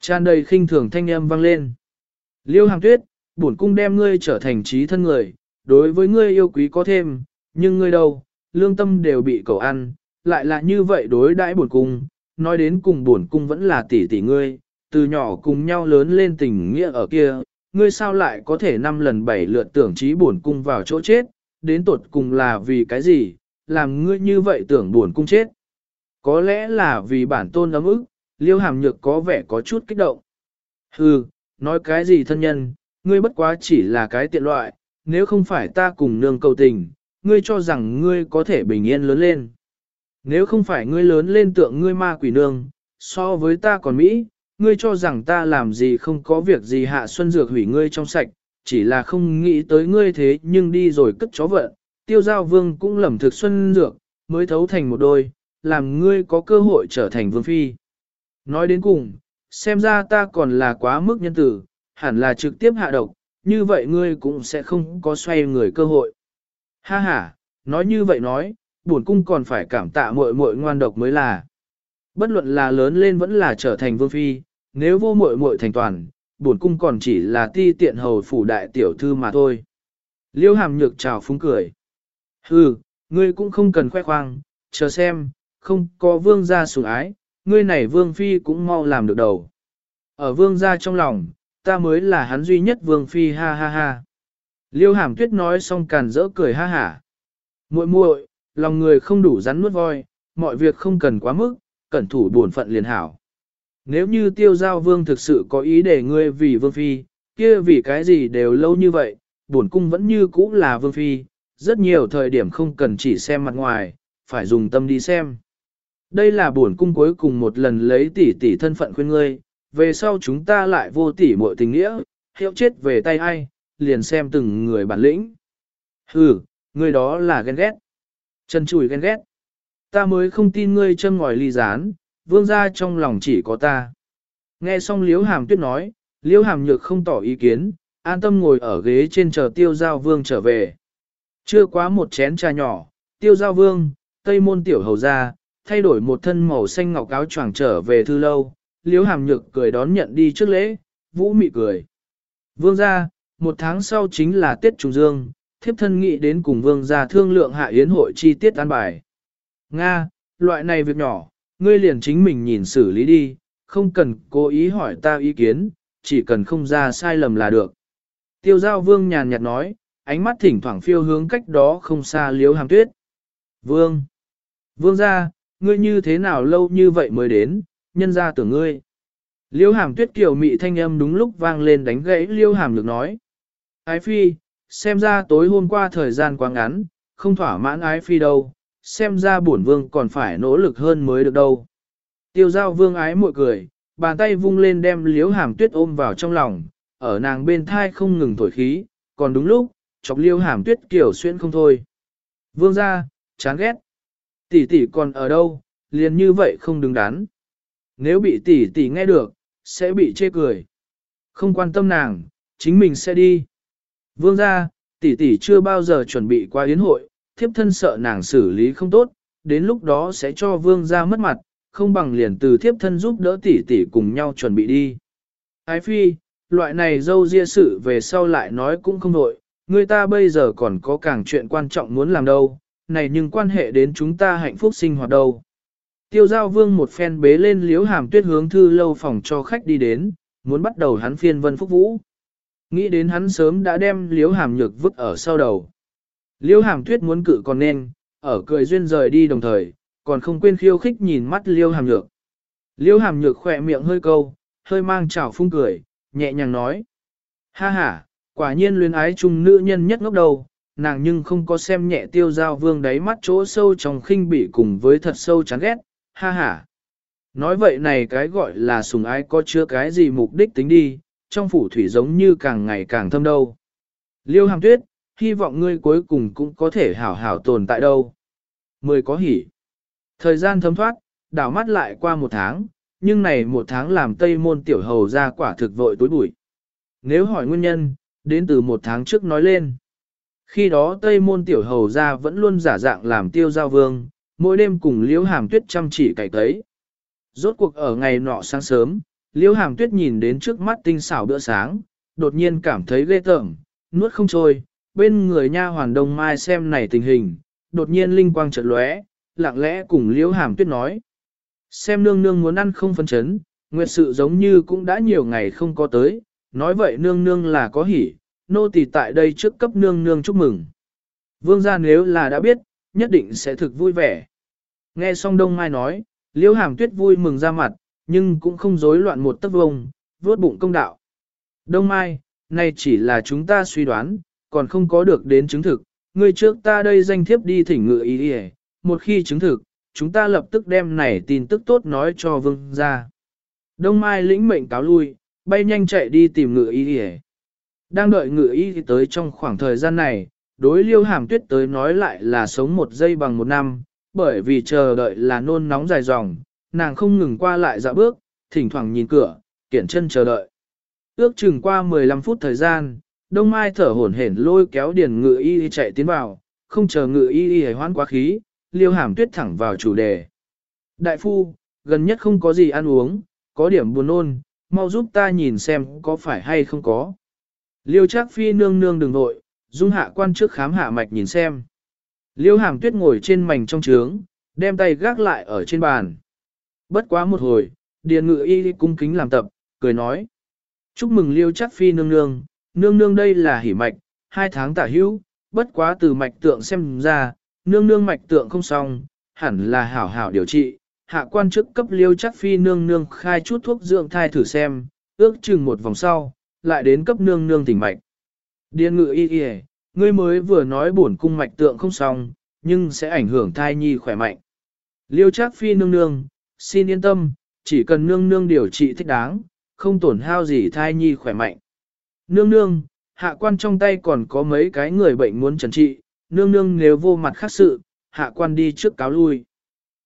Tràn đầy khinh thường thanh âm vang lên. Liêu hàng tuyết, bổn cung đem ngươi trở thành trí thân người, đối với ngươi yêu quý có thêm, nhưng ngươi đâu, lương tâm đều bị cầu ăn, lại là như vậy đối đãi bổn cung, nói đến cùng bổn cung vẫn là tỷ tỷ ngươi, từ nhỏ cùng nhau lớn lên tình nghĩa ở kia, ngươi sao lại có thể năm lần bảy lượt tưởng trí buồn cung vào chỗ chết, đến tột cùng là vì cái gì, làm ngươi như vậy tưởng buồn cung chết. Có lẽ là vì bản tôn ấm ức, liêu hàm nhược có vẻ có chút kích động. Hừ, nói cái gì thân nhân, ngươi bất quá chỉ là cái tiện loại, nếu không phải ta cùng nương cầu tình, ngươi cho rằng ngươi có thể bình yên lớn lên. Nếu không phải ngươi lớn lên tượng ngươi ma quỷ nương, so với ta còn Mỹ, ngươi cho rằng ta làm gì không có việc gì hạ xuân dược hủy ngươi trong sạch, chỉ là không nghĩ tới ngươi thế nhưng đi rồi cất chó vợ, tiêu giao vương cũng lầm thực xuân dược, mới thấu thành một đôi, làm ngươi có cơ hội trở thành vương phi. Nói đến cùng, xem ra ta còn là quá mức nhân tử, hẳn là trực tiếp hạ độc, như vậy ngươi cũng sẽ không có xoay người cơ hội. Ha ha, nói như vậy nói, bổn cung còn phải cảm tạ muội muội ngoan độc mới là. Bất luận là lớn lên vẫn là trở thành vương phi, nếu vô muội muội thành toàn, bổn cung còn chỉ là ti tiện hầu phủ đại tiểu thư mà thôi. Liêu hàm nhược chào phúng cười. Hừ, ngươi cũng không cần khoe khoang, chờ xem, không có vương gia sủng ái, ngươi này vương phi cũng mau làm được đầu. Ở vương gia trong lòng, ta mới là hắn duy nhất vương phi ha ha ha. Liêu hàm tuyết nói xong càn rỡ cười ha hả. muội muội, lòng người không đủ rắn nuốt voi, mọi việc không cần quá mức, cẩn thủ buồn phận liền hảo. Nếu như tiêu giao vương thực sự có ý để ngươi vì vương phi, kia vì cái gì đều lâu như vậy, buồn cung vẫn như cũ là vương phi, rất nhiều thời điểm không cần chỉ xem mặt ngoài, phải dùng tâm đi xem. Đây là buồn cung cuối cùng một lần lấy tỷ tỷ thân phận khuyên ngươi, về sau chúng ta lại vô tỷ muội tình nghĩa, hiệu chết về tay ai, liền xem từng người bản lĩnh. Hừ, người đó là ghen ghét. Chân chùi ghen ghét. Ta mới không tin ngươi châm ngòi ly gián, vương gia trong lòng chỉ có ta. Nghe xong liễu hàm tuyết nói, liễu hàm nhược không tỏ ý kiến, an tâm ngồi ở ghế trên chờ tiêu giao vương trở về. Chưa quá một chén trà nhỏ, tiêu giao vương, tây môn tiểu hầu ra, thay đổi một thân màu xanh ngọc áo choàng trở về thư lâu, liễu hàm nhược cười đón nhận đi trước lễ, vũ mị cười. Vương gia, một tháng sau chính là Tết Trung Dương, thiếp thân nghĩ đến cùng vương gia thương lượng hạ yến hội chi tiết an bài. Nga, loại này việc nhỏ, ngươi liền chính mình nhìn xử lý đi, không cần cố ý hỏi ta ý kiến, chỉ cần không ra sai lầm là được. Tiêu giao vương nhàn nhạt nói, ánh mắt thỉnh thoảng phiêu hướng cách đó không xa liếu hàm tuyết. Vương! Vương ra, ngươi như thế nào lâu như vậy mới đến, nhân ra tưởng ngươi. Liêu hàm tuyết kiểu mị thanh âm đúng lúc vang lên đánh gãy liêu hàm được nói. Ái phi, xem ra tối hôm qua thời gian quá ngắn, không thỏa mãn ái phi đâu, xem ra bổn vương còn phải nỗ lực hơn mới được đâu. Tiêu giao vương ái mội cười, bàn tay vung lên đem liếu hàm tuyết ôm vào trong lòng, ở nàng bên thai không ngừng thổi khí, còn đúng lúc, chọc liêu hàm tuyết kiểu xuyên không thôi. Vương ra, chán ghét. Tỷ tỷ còn ở đâu, liền như vậy không đứng đắn. Nếu bị tỷ tỷ nghe được, sẽ bị chê cười. Không quan tâm nàng, chính mình sẽ đi. Vương ra, tỷ tỷ chưa bao giờ chuẩn bị qua yến hội, thiếp thân sợ nàng xử lý không tốt, đến lúc đó sẽ cho vương ra mất mặt, không bằng liền từ thiếp thân giúp đỡ tỷ tỷ cùng nhau chuẩn bị đi. Ái phi, loại này dâu ria sự về sau lại nói cũng không nội, người ta bây giờ còn có càng chuyện quan trọng muốn làm đâu, này nhưng quan hệ đến chúng ta hạnh phúc sinh hoạt đâu. Tiêu giao vương một phen bế lên liếu hàm tuyết hướng thư lâu phòng cho khách đi đến, muốn bắt đầu hắn phiên vân phúc vũ. Nghĩ đến hắn sớm đã đem liếu hàm nhược vứt ở sau đầu. Liêu hàm tuyết muốn cự còn nên, ở cười duyên rời đi đồng thời, còn không quên khiêu khích nhìn mắt liêu hàm nhược. Liêu hàm nhược khỏe miệng hơi câu, hơi mang trào phung cười, nhẹ nhàng nói. Ha ha, quả nhiên luyến ái chung nữ nhân nhất ngốc đầu, nàng nhưng không có xem nhẹ tiêu giao vương đáy mắt chỗ sâu trong khinh bỉ cùng với thật sâu chán ghét, ha ha. Nói vậy này cái gọi là sùng ái có chứa cái gì mục đích tính đi, trong phủ thủy giống như càng ngày càng thâm đâu. Liêu hàm tuyết, hy vọng ngươi cuối cùng cũng có thể hảo hảo tồn tại đâu. Mười có hỉ. Thời gian thấm thoát, đảo mắt lại qua một tháng, nhưng này một tháng làm tây môn tiểu hầu ra quả thực vội tối bụi. Nếu hỏi nguyên nhân, đến từ một tháng trước nói lên. Khi đó tây môn tiểu hầu ra vẫn luôn giả dạng làm tiêu giao vương, mỗi đêm cùng liễu hàm tuyết chăm chỉ cải tấy. Rốt cuộc ở ngày nọ sáng sớm, liễu hàm tuyết nhìn đến trước mắt tinh xảo bữa sáng, đột nhiên cảm thấy ghê tởm, nuốt không trôi, bên người nha hoàn đông mai xem này tình hình, đột nhiên linh quang chợt lóe, lặng lẽ cùng liễu hàm tuyết nói. Xem nương nương muốn ăn không phân chấn, nguyệt sự giống như cũng đã nhiều ngày không có tới, nói vậy nương nương là có hỉ, nô tỳ tại đây trước cấp nương nương chúc mừng. Vương gia nếu là đã biết, nhất định sẽ thực vui vẻ. Nghe xong Đông Mai nói, Liễu Hàm Tuyết vui mừng ra mặt, nhưng cũng không rối loạn một tấc vông, vuốt bụng công đạo. Đông Mai, này chỉ là chúng ta suy đoán, còn không có được đến chứng thực, người trước ta đây danh thiếp đi thỉnh ngự ý đi một khi chứng thực, chúng ta lập tức đem này tin tức tốt nói cho vương ra. Đông Mai lĩnh mệnh cáo lui, bay nhanh chạy đi tìm ngự ý đi Đang đợi ngự ý thì tới trong khoảng thời gian này, đối liêu hàm tuyết tới nói lại là sống một giây bằng một năm, bởi vì chờ đợi là nôn nóng dài dòng, nàng không ngừng qua lại dạo bước, thỉnh thoảng nhìn cửa, kiển chân chờ đợi. Ước chừng qua 15 phút thời gian, Đông Mai thở hổn hển lôi kéo điền ngự y chạy tiến vào, không chờ ngự y y hoán quá khí, liêu hàm tuyết thẳng vào chủ đề. Đại phu, gần nhất không có gì ăn uống, có điểm buồn nôn, mau giúp ta nhìn xem có phải hay không có. Liêu Trác phi nương nương đừng vội, dung hạ quan trước khám hạ mạch nhìn xem. Liêu hàm tuyết ngồi trên mảnh trong trướng, đem tay gác lại ở trên bàn. Bất quá một hồi, điền ngự y cung kính làm tập, cười nói. Chúc mừng liêu Trác phi nương nương, nương nương đây là hỉ mạch, hai tháng tả hữu, bất quá từ mạch tượng xem ra, nương nương mạch tượng không xong, hẳn là hảo hảo điều trị. Hạ quan chức cấp liêu chắc phi nương nương khai chút thuốc dưỡng thai thử xem, ước chừng một vòng sau, lại đến cấp nương nương tỉnh mạch. Điền ngự y y ngươi mới vừa nói bổn cung mạch tượng không xong, nhưng sẽ ảnh hưởng thai nhi khỏe mạnh. Liêu chắc phi nương nương, xin yên tâm, chỉ cần nương nương điều trị thích đáng, không tổn hao gì thai nhi khỏe mạnh. Nương nương, hạ quan trong tay còn có mấy cái người bệnh muốn trần trị, nương nương nếu vô mặt khác sự, hạ quan đi trước cáo lui.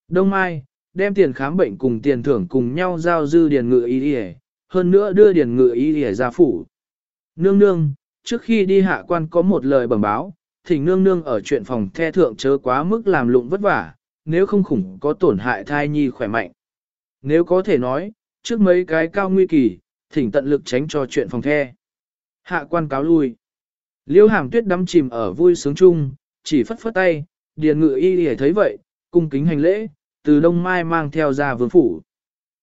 Đông Mai, đem tiền khám bệnh cùng tiền thưởng cùng nhau giao dư điền ngự y đi hơn nữa đưa điền ngự y đi ra phủ. Nương nương, trước khi đi hạ quan có một lời bẩm báo, thỉnh nương nương ở chuyện phòng the thượng chớ quá mức làm lụng vất vả, nếu không khủng có tổn hại thai nhi khỏe mạnh. Nếu có thể nói, trước mấy cái cao nguy kỳ, thỉnh tận lực tránh cho chuyện phòng the. Hạ quan cáo lui. Liêu hàm tuyết đắm chìm ở vui sướng chung, chỉ phất phất tay, điền ngự y để thấy vậy, cung kính hành lễ, từ đông mai mang theo ra vương phủ.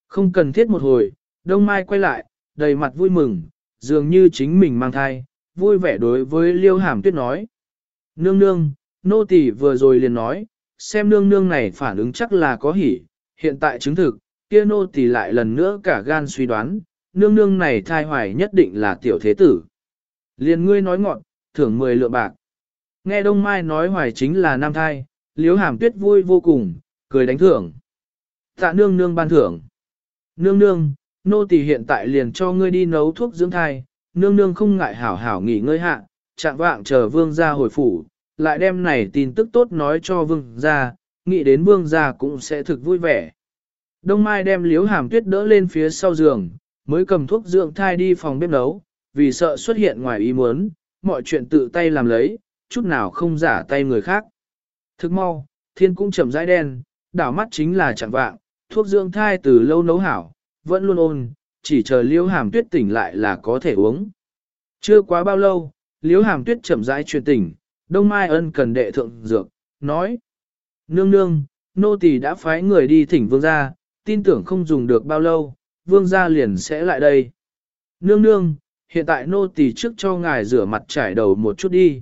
Không cần thiết một hồi, đông mai quay lại, đầy mặt vui mừng, dường như chính mình mang thai, vui vẻ đối với liêu hàm tuyết nói. Nương nương, nô tỳ vừa rồi liền nói, xem nương nương này phản ứng chắc là có hỉ, hiện tại chứng thực, kia nô tỳ lại lần nữa cả gan suy đoán, nương nương này thai hoài nhất định là tiểu thế tử. Liền ngươi nói ngọn, thưởng 10 lượng bạc. Nghe Đông Mai nói hoài chính là nam thai, liếu hàm tuyết vui vô cùng, cười đánh thưởng. Tạ nương nương ban thưởng. Nương nương, nô tỳ hiện tại liền cho ngươi đi nấu thuốc dưỡng thai, nương nương không ngại hảo hảo nghỉ ngơi hạ, chạm vạng chờ vương gia hồi phủ, lại đem này tin tức tốt nói cho vương gia, nghĩ đến vương gia cũng sẽ thực vui vẻ. Đông Mai đem liếu hàm tuyết đỡ lên phía sau giường, mới cầm thuốc dưỡng thai đi phòng bếp nấu, vì sợ xuất hiện ngoài ý muốn, mọi chuyện tự tay làm lấy, chút nào không giả tay người khác. Thức mau, thiên cũng chậm rãi đen, đảo mắt chính là chẳng vạng, thuốc dưỡng thai từ lâu nấu hảo, vẫn luôn ôn, chỉ chờ liễu hàm tuyết tỉnh lại là có thể uống. Chưa quá bao lâu, liễu hàm tuyết chậm rãi truyền tỉnh, đông mai ân cần đệ thượng dược, nói. Nương nương, nô tỳ đã phái người đi thỉnh vương gia, tin tưởng không dùng được bao lâu, vương gia liền sẽ lại đây. Nương nương, hiện tại nô tỳ trước cho ngài rửa mặt trải đầu một chút đi.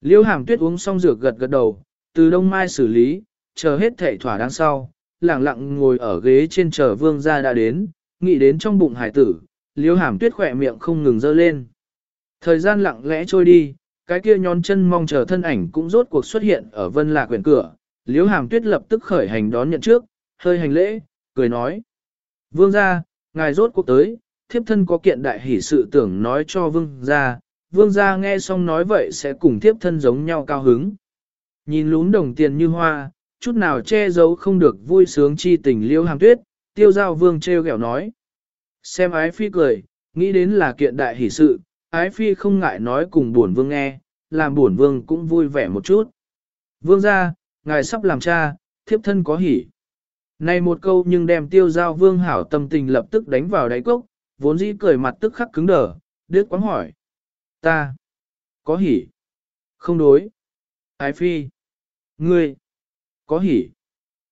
Liêu hàm tuyết uống xong rửa gật gật đầu, từ đông mai xử lý, chờ hết thể thỏa đáng sau, lặng lặng ngồi ở ghế trên chờ vương gia đã đến, nghĩ đến trong bụng hải tử, liêu hàm tuyết khỏe miệng không ngừng dơ lên. Thời gian lặng lẽ trôi đi, cái kia nhón chân mong chờ thân ảnh cũng rốt cuộc xuất hiện ở vân lạc quyển cửa, liêu hàm tuyết lập tức khởi hành đón nhận trước, hơi hành lễ, cười nói. Vương gia, ngài rốt cuộc tới, thiếp thân có kiện đại hỷ sự tưởng nói cho vương gia, vương gia nghe xong nói vậy sẽ cùng thiếp thân giống nhau cao hứng. Nhìn lún đồng tiền như hoa, chút nào che giấu không được vui sướng chi tình liêu hàng tuyết, tiêu giao vương treo gẹo nói. Xem ái phi cười, nghĩ đến là kiện đại hỷ sự, ái phi không ngại nói cùng buồn vương nghe, làm buồn vương cũng vui vẻ một chút. Vương gia, ngài sắp làm cha, thiếp thân có hỉ. Này một câu nhưng đem tiêu giao vương hảo tâm tình lập tức đánh vào đáy cốc, vốn dĩ cười mặt tức khắc cứng đờ, đứt quáng hỏi. Ta, có hỉ, không đối, ái phi, ngươi, có hỉ.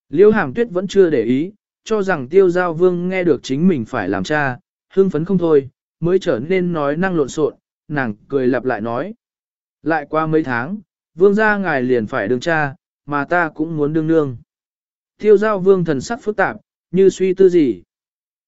Liêu hàm tuyết vẫn chưa để ý, cho rằng tiêu giao vương nghe được chính mình phải làm cha, hưng phấn không thôi, mới trở nên nói năng lộn xộn, nàng cười lặp lại nói. Lại qua mấy tháng, vương gia ngài liền phải đương cha, mà ta cũng muốn đương nương. Tiêu giao vương thần sắc phức tạp, như suy tư gì.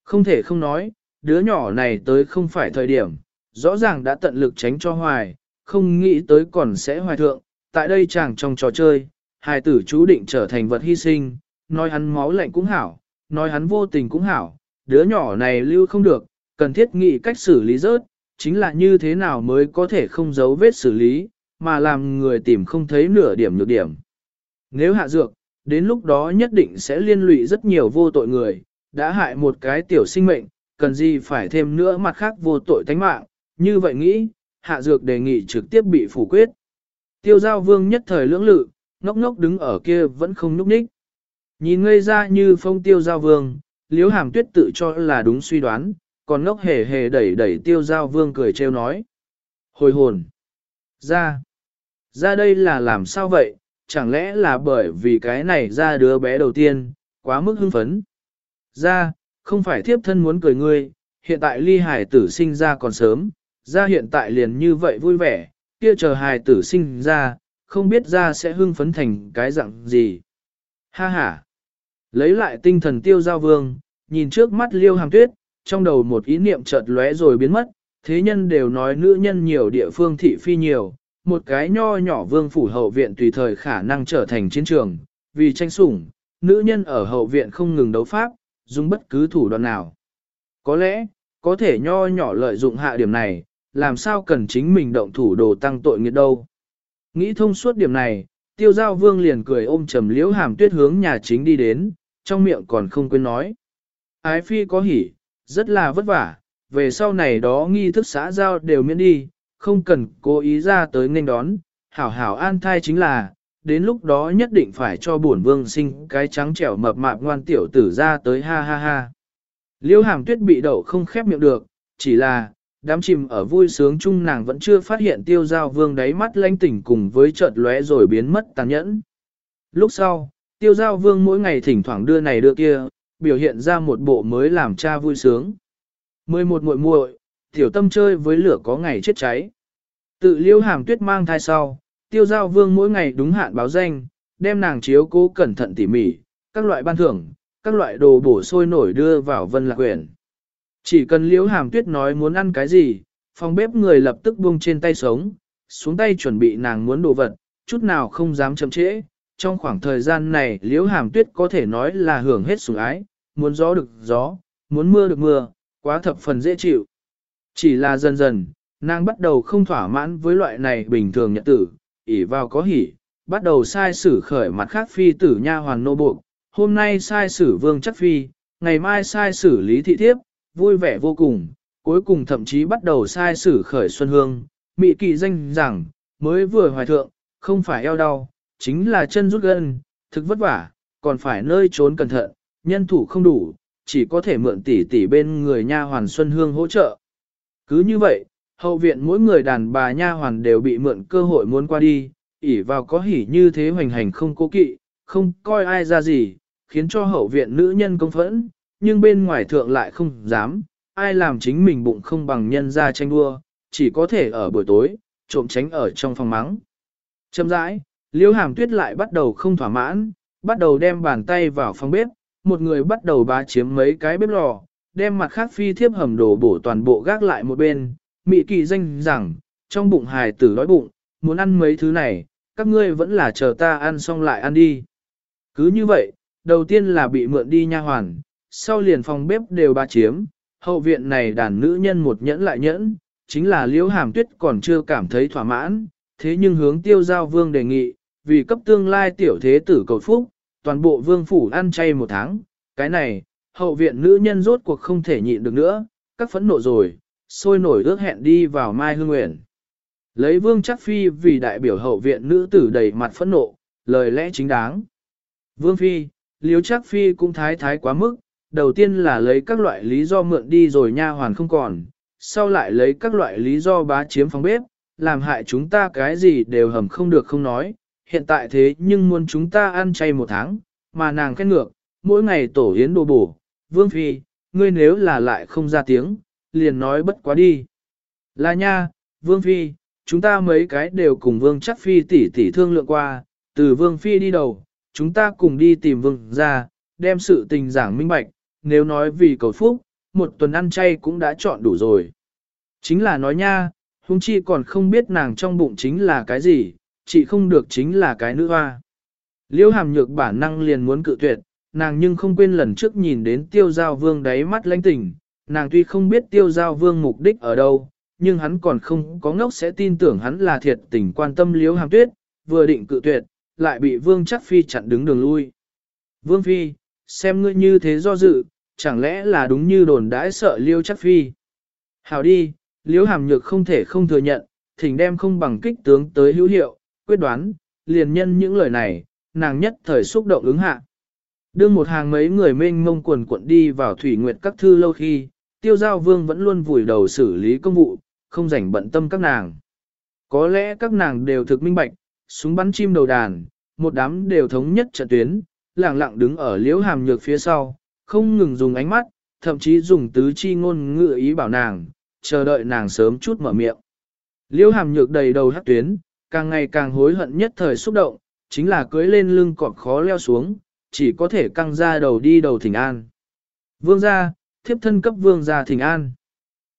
Không thể không nói, đứa nhỏ này tới không phải thời điểm, rõ ràng đã tận lực tránh cho hoài, không nghĩ tới còn sẽ hoài thượng. Tại đây chàng trong trò chơi, hài tử chú định trở thành vật hy sinh, nói hắn máu lạnh cũng hảo, nói hắn vô tình cũng hảo, đứa nhỏ này lưu không được, cần thiết nghĩ cách xử lý rớt, chính là như thế nào mới có thể không giấu vết xử lý, mà làm người tìm không thấy nửa điểm nhược điểm. Nếu hạ dược, đến lúc đó nhất định sẽ liên lụy rất nhiều vô tội người, đã hại một cái tiểu sinh mệnh, cần gì phải thêm nữa mặt khác vô tội tánh mạng, như vậy nghĩ, hạ dược đề nghị trực tiếp bị phủ quyết. Tiêu giao vương nhất thời lưỡng lự, ngốc ngốc đứng ở kia vẫn không núp ních. Nhìn ngây ra như phong tiêu giao vương, liếu hàm tuyết tự cho là đúng suy đoán, còn ngốc hề hề đẩy đẩy tiêu giao vương cười trêu nói. Hồi hồn! Ra! Ra đây là làm sao vậy, chẳng lẽ là bởi vì cái này ra đứa bé đầu tiên, quá mức hưng phấn. Ra, không phải thiếp thân muốn cười ngươi, hiện tại ly hải tử sinh ra còn sớm, ra hiện tại liền như vậy vui vẻ, kia chờ hài tử sinh ra, không biết ra sẽ hưng phấn thành cái dạng gì. Ha ha! Lấy lại tinh thần tiêu giao vương, nhìn trước mắt liêu hàm tuyết, trong đầu một ý niệm chợt lóe rồi biến mất, thế nhân đều nói nữ nhân nhiều địa phương thị phi nhiều, một cái nho nhỏ vương phủ hậu viện tùy thời khả năng trở thành chiến trường, vì tranh sủng, nữ nhân ở hậu viện không ngừng đấu pháp, dùng bất cứ thủ đoạn nào. Có lẽ, có thể nho nhỏ lợi dụng hạ điểm này, làm sao cần chính mình động thủ đồ tăng tội nghiệt đâu. Nghĩ thông suốt điểm này, tiêu giao vương liền cười ôm trầm liễu hàm tuyết hướng nhà chính đi đến, trong miệng còn không quên nói. Ái phi có hỉ, rất là vất vả, về sau này đó nghi thức xã giao đều miễn đi, không cần cố ý ra tới nên đón, hảo hảo an thai chính là, đến lúc đó nhất định phải cho bổn vương sinh cái trắng trẻo mập mạp ngoan tiểu tử ra tới ha ha ha. Liêu hàm tuyết bị đậu không khép miệng được, chỉ là, đám chìm ở vui sướng chung nàng vẫn chưa phát hiện tiêu giao vương đáy mắt lanh tỉnh cùng với chợt lóe rồi biến mất tàn nhẫn. Lúc sau, tiêu giao vương mỗi ngày thỉnh thoảng đưa này đưa kia, biểu hiện ra một bộ mới làm cha vui sướng. 11 muội muội, tiểu tâm chơi với lửa có ngày chết cháy. Tự liêu hàm tuyết mang thai sau, tiêu giao vương mỗi ngày đúng hạn báo danh, đem nàng chiếu cố cẩn thận tỉ mỉ, các loại ban thưởng, các loại đồ bổ sôi nổi đưa vào vân lạc quyển. Chỉ cần liễu hàm tuyết nói muốn ăn cái gì, phòng bếp người lập tức buông trên tay sống, xuống tay chuẩn bị nàng muốn đồ vật, chút nào không dám chậm trễ. Trong khoảng thời gian này liễu hàm tuyết có thể nói là hưởng hết sủng ái, muốn gió được gió, muốn mưa được mưa, quá thập phần dễ chịu. Chỉ là dần dần, nàng bắt đầu không thỏa mãn với loại này bình thường nhật tử, ỉ vào có hỉ, bắt đầu sai sử khởi mặt khác phi tử nha hoàn nô buộc, hôm nay sai sử vương chắc phi, ngày mai sai sử lý thị thiếp, vui vẻ vô cùng, cuối cùng thậm chí bắt đầu sai sử khởi xuân hương, mị kỳ danh rằng, mới vừa hoài thượng, không phải eo đau, chính là chân rút gân, thực vất vả, còn phải nơi trốn cẩn thận, nhân thủ không đủ, chỉ có thể mượn tỷ tỷ bên người nha hoàn Xuân Hương hỗ trợ. Cứ như vậy, hậu viện mỗi người đàn bà nha hoàn đều bị mượn cơ hội muốn qua đi, ỉ vào có hỉ như thế hoành hành không cố kỵ, không coi ai ra gì, khiến cho hậu viện nữ nhân công phẫn, nhưng bên ngoài thượng lại không dám, ai làm chính mình bụng không bằng nhân ra tranh đua, chỉ có thể ở buổi tối, trộm tránh ở trong phòng mắng. Châm rãi, Liễu hàm tuyết lại bắt đầu không thỏa mãn, bắt đầu đem bàn tay vào phòng bếp, một người bắt đầu bá chiếm mấy cái bếp lò, đem mặt khác phi thiếp hầm đồ bổ toàn bộ gác lại một bên, mị kỳ danh rằng, trong bụng hài tử đói bụng, muốn ăn mấy thứ này, các ngươi vẫn là chờ ta ăn xong lại ăn đi. Cứ như vậy, đầu tiên là bị mượn đi nha hoàn, sau liền phòng bếp đều ba chiếm, hậu viện này đàn nữ nhân một nhẫn lại nhẫn, chính là liễu hàm tuyết còn chưa cảm thấy thỏa mãn, thế nhưng hướng tiêu giao vương đề nghị, vì cấp tương lai tiểu thế tử cầu phúc, toàn bộ vương phủ ăn chay một tháng, cái này, hậu viện nữ nhân rốt cuộc không thể nhịn được nữa, các phẫn nộ rồi, sôi nổi ước hẹn đi vào Mai Hương Nguyện. Lấy vương chắc phi vì đại biểu hậu viện nữ tử đầy mặt phẫn nộ, lời lẽ chính đáng. Vương phi, liếu chắc phi cũng thái thái quá mức, đầu tiên là lấy các loại lý do mượn đi rồi nha hoàn không còn, sau lại lấy các loại lý do bá chiếm phòng bếp, làm hại chúng ta cái gì đều hầm không được không nói, hiện tại thế nhưng muốn chúng ta ăn chay một tháng, mà nàng khen ngược, mỗi ngày tổ hiến đồ bổ, vương phi, ngươi nếu là lại không ra tiếng, liền nói bất quá đi. Là nha, vương phi, chúng ta mấy cái đều cùng vương chắc phi tỷ tỷ thương lượng qua, từ vương phi đi đầu, chúng ta cùng đi tìm vương ra, đem sự tình giảng minh bạch, nếu nói vì cầu phúc, một tuần ăn chay cũng đã chọn đủ rồi. Chính là nói nha, hung chi còn không biết nàng trong bụng chính là cái gì, chị không được chính là cái nữ hoa. Liễu hàm nhược bản năng liền muốn cự tuyệt, nàng nhưng không quên lần trước nhìn đến tiêu giao vương đáy mắt lãnh tình, nàng tuy không biết tiêu giao vương mục đích ở đâu, nhưng hắn còn không có ngốc sẽ tin tưởng hắn là thiệt tình quan tâm liễu hàm tuyết, vừa định cự tuyệt, lại bị vương chắc phi chặn đứng đường lui. Vương phi, xem ngươi như thế do dự, chẳng lẽ là đúng như đồn đãi sợ liêu chắc phi. Hào đi, liễu hàm nhược không thể không thừa nhận, thỉnh đem không bằng kích tướng tới hữu hiệu, quyết đoán, liền nhân những lời này, nàng nhất thời xúc động ứng hạ. Đương một hàng mấy người mênh mông quần cuộn đi vào thủy nguyệt các thư lâu khi, tiêu giao vương vẫn luôn vùi đầu xử lý công vụ, không rảnh bận tâm các nàng. Có lẽ các nàng đều thực minh bạch, súng bắn chim đầu đàn, một đám đều thống nhất trận tuyến, lặng lặng đứng ở liễu hàm nhược phía sau, không ngừng dùng ánh mắt, thậm chí dùng tứ chi ngôn ngữ ý bảo nàng, chờ đợi nàng sớm chút mở miệng. Liễu hàm nhược đầy đầu hắc tuyến, càng ngày càng hối hận nhất thời xúc động, chính là cưới lên lưng cọp khó leo xuống, chỉ có thể căng ra đầu đi đầu thỉnh an. Vương gia, thiếp thân cấp vương gia thỉnh an.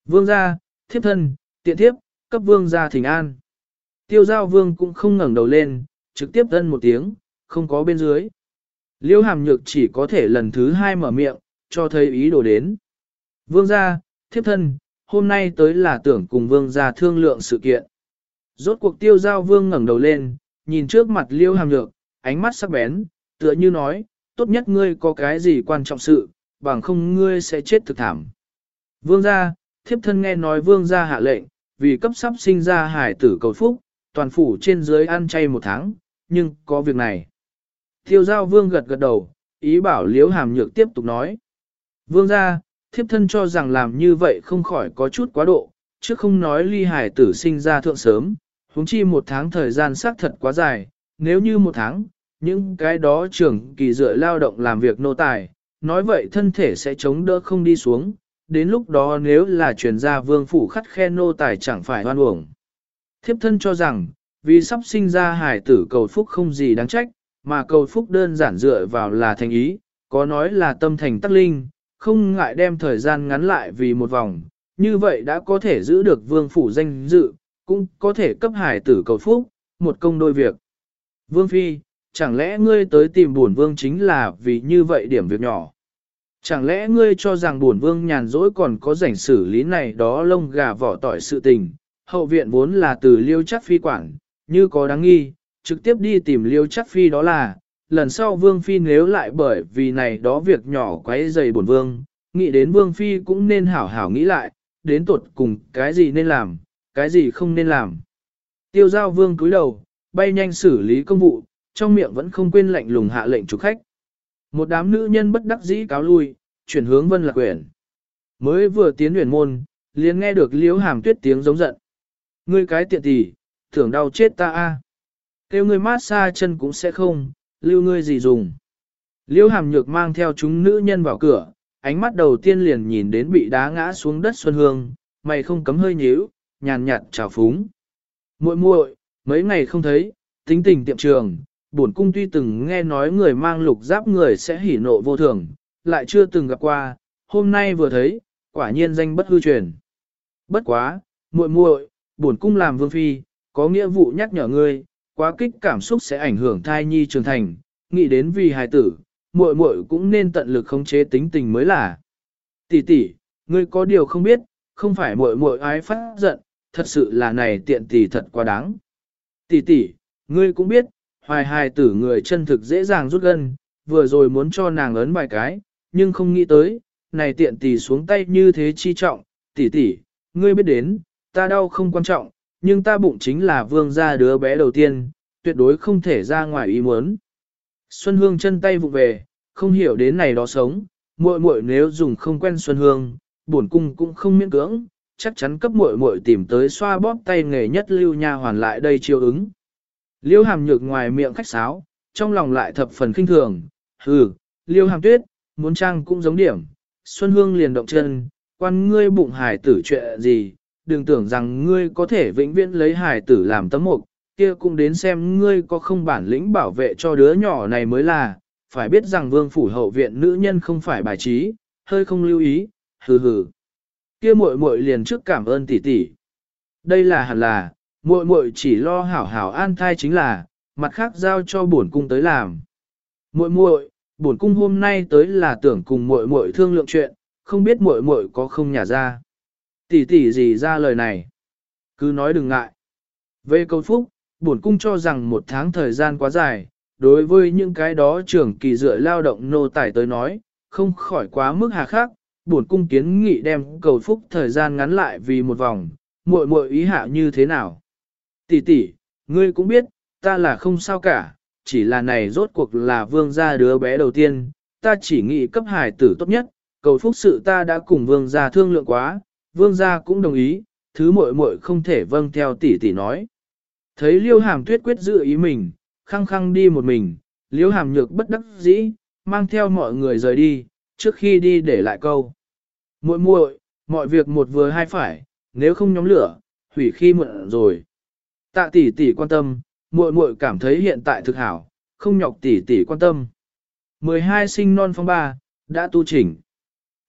Vương gia, thiếp thân, tiện thiếp, cấp vương gia thỉnh an. Tiêu giao vương cũng không ngẩng đầu lên, trực tiếp thân một tiếng, không có bên dưới. Liêu hàm nhược chỉ có thể lần thứ hai mở miệng, cho thấy ý đồ đến. Vương gia, thiếp thân, hôm nay tới là tưởng cùng vương gia thương lượng sự kiện. Rốt cuộc tiêu giao vương ngẩng đầu lên, nhìn trước mặt liêu hàm nhược, ánh mắt sắc bén, tựa như nói, tốt nhất ngươi có cái gì quan trọng sự, bằng không ngươi sẽ chết thực thảm. Vương gia, thiếp thân nghe nói vương gia hạ lệnh, vì cấp sắp sinh ra hải tử cầu phúc, toàn phủ trên dưới ăn chay một tháng, nhưng có việc này. Tiêu giao vương gật gật đầu, ý bảo liếu hàm nhược tiếp tục nói. Vương gia, thiếp thân cho rằng làm như vậy không khỏi có chút quá độ, chứ không nói ly hải tử sinh ra thượng sớm, huống chi một tháng thời gian xác thật quá dài, nếu như một tháng, những cái đó trưởng kỳ dựa lao động làm việc nô tài, nói vậy thân thể sẽ chống đỡ không đi xuống, đến lúc đó nếu là truyền gia vương phủ khắt khe nô tài chẳng phải hoan uổng. Thiếp thân cho rằng, vì sắp sinh ra hải tử cầu phúc không gì đáng trách, mà cầu phúc đơn giản dựa vào là thành ý, có nói là tâm thành tắc linh, không ngại đem thời gian ngắn lại vì một vòng, như vậy đã có thể giữ được vương phủ danh dự, cũng có thể cấp hải tử cầu phúc, một công đôi việc. Vương Phi, chẳng lẽ ngươi tới tìm buồn vương chính là vì như vậy điểm việc nhỏ? Chẳng lẽ ngươi cho rằng buồn vương nhàn rỗi còn có rảnh xử lý này đó lông gà vỏ tỏi sự tình, hậu viện vốn là từ liêu chắc phi quản, như có đáng nghi, trực tiếp đi tìm liêu chắc phi đó là, lần sau vương phi nếu lại bởi vì này đó việc nhỏ quấy dày buồn vương, nghĩ đến vương phi cũng nên hảo hảo nghĩ lại, đến tuột cùng cái gì nên làm, cái gì không nên làm. Tiêu giao vương cúi đầu, bay nhanh xử lý công vụ, trong miệng vẫn không quên lệnh lùng hạ lệnh chủ khách. Một đám nữ nhân bất đắc dĩ cáo lui, chuyển hướng vân lạc quyển. Mới vừa tiến huyền môn, liền nghe được liễu hàm tuyết tiếng giống giận. Ngươi cái tiện tỷ, thưởng đau chết ta a. Kêu ngươi mát xa chân cũng sẽ không, lưu ngươi gì dùng. Liễu hàm nhược mang theo chúng nữ nhân vào cửa, ánh mắt đầu tiên liền nhìn đến bị đá ngã xuống đất Xuân Hương, mày không cấm hơi nhíu, nhàn nhạt trào phúng. muội muội, mấy ngày không thấy, tính tình tiệm trường, bổn cung tuy từng nghe nói người mang lục giáp người sẽ hỉ nộ vô thường, lại chưa từng gặp qua, hôm nay vừa thấy, quả nhiên danh bất hư truyền. Bất quá, muội muội, bổn cung làm vương phi, có nghĩa vụ nhắc nhở ngươi, quá kích cảm xúc sẽ ảnh hưởng thai nhi trưởng thành, nghĩ đến vì hài tử, muội muội cũng nên tận lực khống chế tính tình mới là. Tỷ tỷ, ngươi có điều không biết, không phải muội muội ái phát giận, thật sự là này tiện tỷ thật quá đáng. Tỷ tỷ, ngươi cũng biết, hoài hài tử người chân thực dễ dàng rút gân, vừa rồi muốn cho nàng ấn vài cái, nhưng không nghĩ tới, này tiện tỷ xuống tay như thế chi trọng, tỷ tỷ, ngươi biết đến, ta đau không quan trọng, nhưng ta bụng chính là vương gia đứa bé đầu tiên, tuyệt đối không thể ra ngoài ý muốn. Xuân Hương chân tay vụ về, không hiểu đến này đó sống, muội muội nếu dùng không quen Xuân Hương, bổn cung cũng không miễn cưỡng, chắc chắn cấp muội muội tìm tới xoa bóp tay nghề nhất lưu nha hoàn lại đây chiêu ứng. Liêu hàm nhược ngoài miệng khách sáo, trong lòng lại thập phần khinh thường, hừ, liêu hàm tuyết, muốn trang cũng giống điểm. Xuân Hương liền động chân, quan ngươi bụng hải tử chuyện gì, đừng tưởng rằng ngươi có thể vĩnh viễn lấy hải tử làm tấm mục, kia cũng đến xem ngươi có không bản lĩnh bảo vệ cho đứa nhỏ này mới là, phải biết rằng vương phủ hậu viện nữ nhân không phải bài trí, hơi không lưu ý, hừ hừ. Kia muội muội liền trước cảm ơn tỷ tỷ. Đây là hẳn là, muội muội chỉ lo hảo hảo an thai chính là, mặt khác giao cho bổn cung tới làm. Muội muội, bổn cung hôm nay tới là tưởng cùng muội muội thương lượng chuyện, không biết muội muội có không nhả ra. Tỷ tỷ gì ra lời này? Cứ nói đừng ngại. Về câu phúc, bổn cung cho rằng một tháng thời gian quá dài, đối với những cái đó trưởng kỳ dựa lao động nô tài tới nói, không khỏi quá mức hà khắc, bổn cung kiến nghị đem cầu phúc thời gian ngắn lại vì một vòng, muội muội ý hạ như thế nào. Tỷ tỷ, ngươi cũng biết, ta là không sao cả, chỉ là này rốt cuộc là vương gia đứa bé đầu tiên, ta chỉ nghĩ cấp hải tử tốt nhất, cầu phúc sự ta đã cùng vương gia thương lượng quá, vương gia cũng đồng ý, thứ muội muội không thể vâng theo tỷ tỷ nói. Thấy liêu hàm tuyết quyết giữ ý mình, khăng khăng đi một mình, liêu hàm nhược bất đắc dĩ, mang theo mọi người rời đi, trước khi đi để lại câu. muội muội, mọi việc một vừa hai phải, nếu không nhóm lửa, hủy khi muộn rồi. Tạ tỷ tỷ quan tâm, muội muội cảm thấy hiện tại thực hảo, không nhọc tỷ tỷ quan tâm. 12 sinh non phong ba, đã tu chỉnh.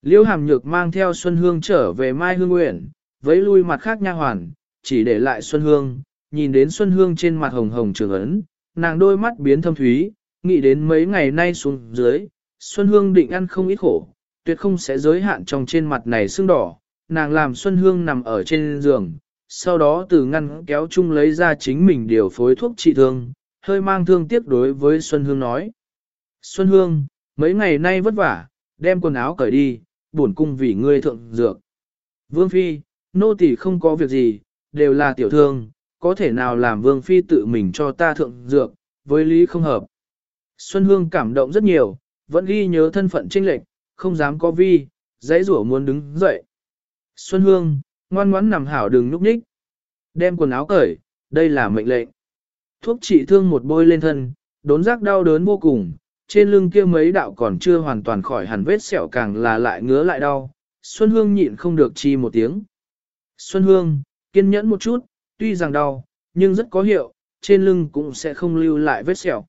liễu hàm nhược mang theo Xuân Hương trở về Mai Hương Nguyện, với lui mặt khác nha hoàn, chỉ để lại Xuân Hương, nhìn đến Xuân Hương trên mặt hồng hồng trường ấn, nàng đôi mắt biến thâm thúy, nghĩ đến mấy ngày nay xuống dưới, Xuân Hương định ăn không ít khổ, tuyệt không sẽ giới hạn trong trên mặt này sưng đỏ, nàng làm Xuân Hương nằm ở trên giường, sau đó từ ngăn kéo chung lấy ra chính mình điều phối thuốc trị thương, hơi mang thương tiếc đối với Xuân Hương nói. Xuân Hương, mấy ngày nay vất vả, đem quần áo cởi đi, buồn cung vì ngươi thượng dược. Vương Phi, nô tỳ không có việc gì, đều là tiểu thương, có thể nào làm Vương Phi tự mình cho ta thượng dược, với lý không hợp. Xuân Hương cảm động rất nhiều, vẫn ghi nhớ thân phận trinh lệch, không dám có vi, dãy rủa muốn đứng dậy. Xuân Hương, ngoan ngoãn nằm hảo đừng núp nhích. Đem quần áo cởi, đây là mệnh lệnh. Thuốc trị thương một bôi lên thân, đốn giác đau đớn vô cùng, trên lưng kia mấy đạo còn chưa hoàn toàn khỏi hẳn vết sẹo càng là lại ngứa lại đau. Xuân Hương nhịn không được chi một tiếng. Xuân Hương, kiên nhẫn một chút, tuy rằng đau, nhưng rất có hiệu, trên lưng cũng sẽ không lưu lại vết sẹo.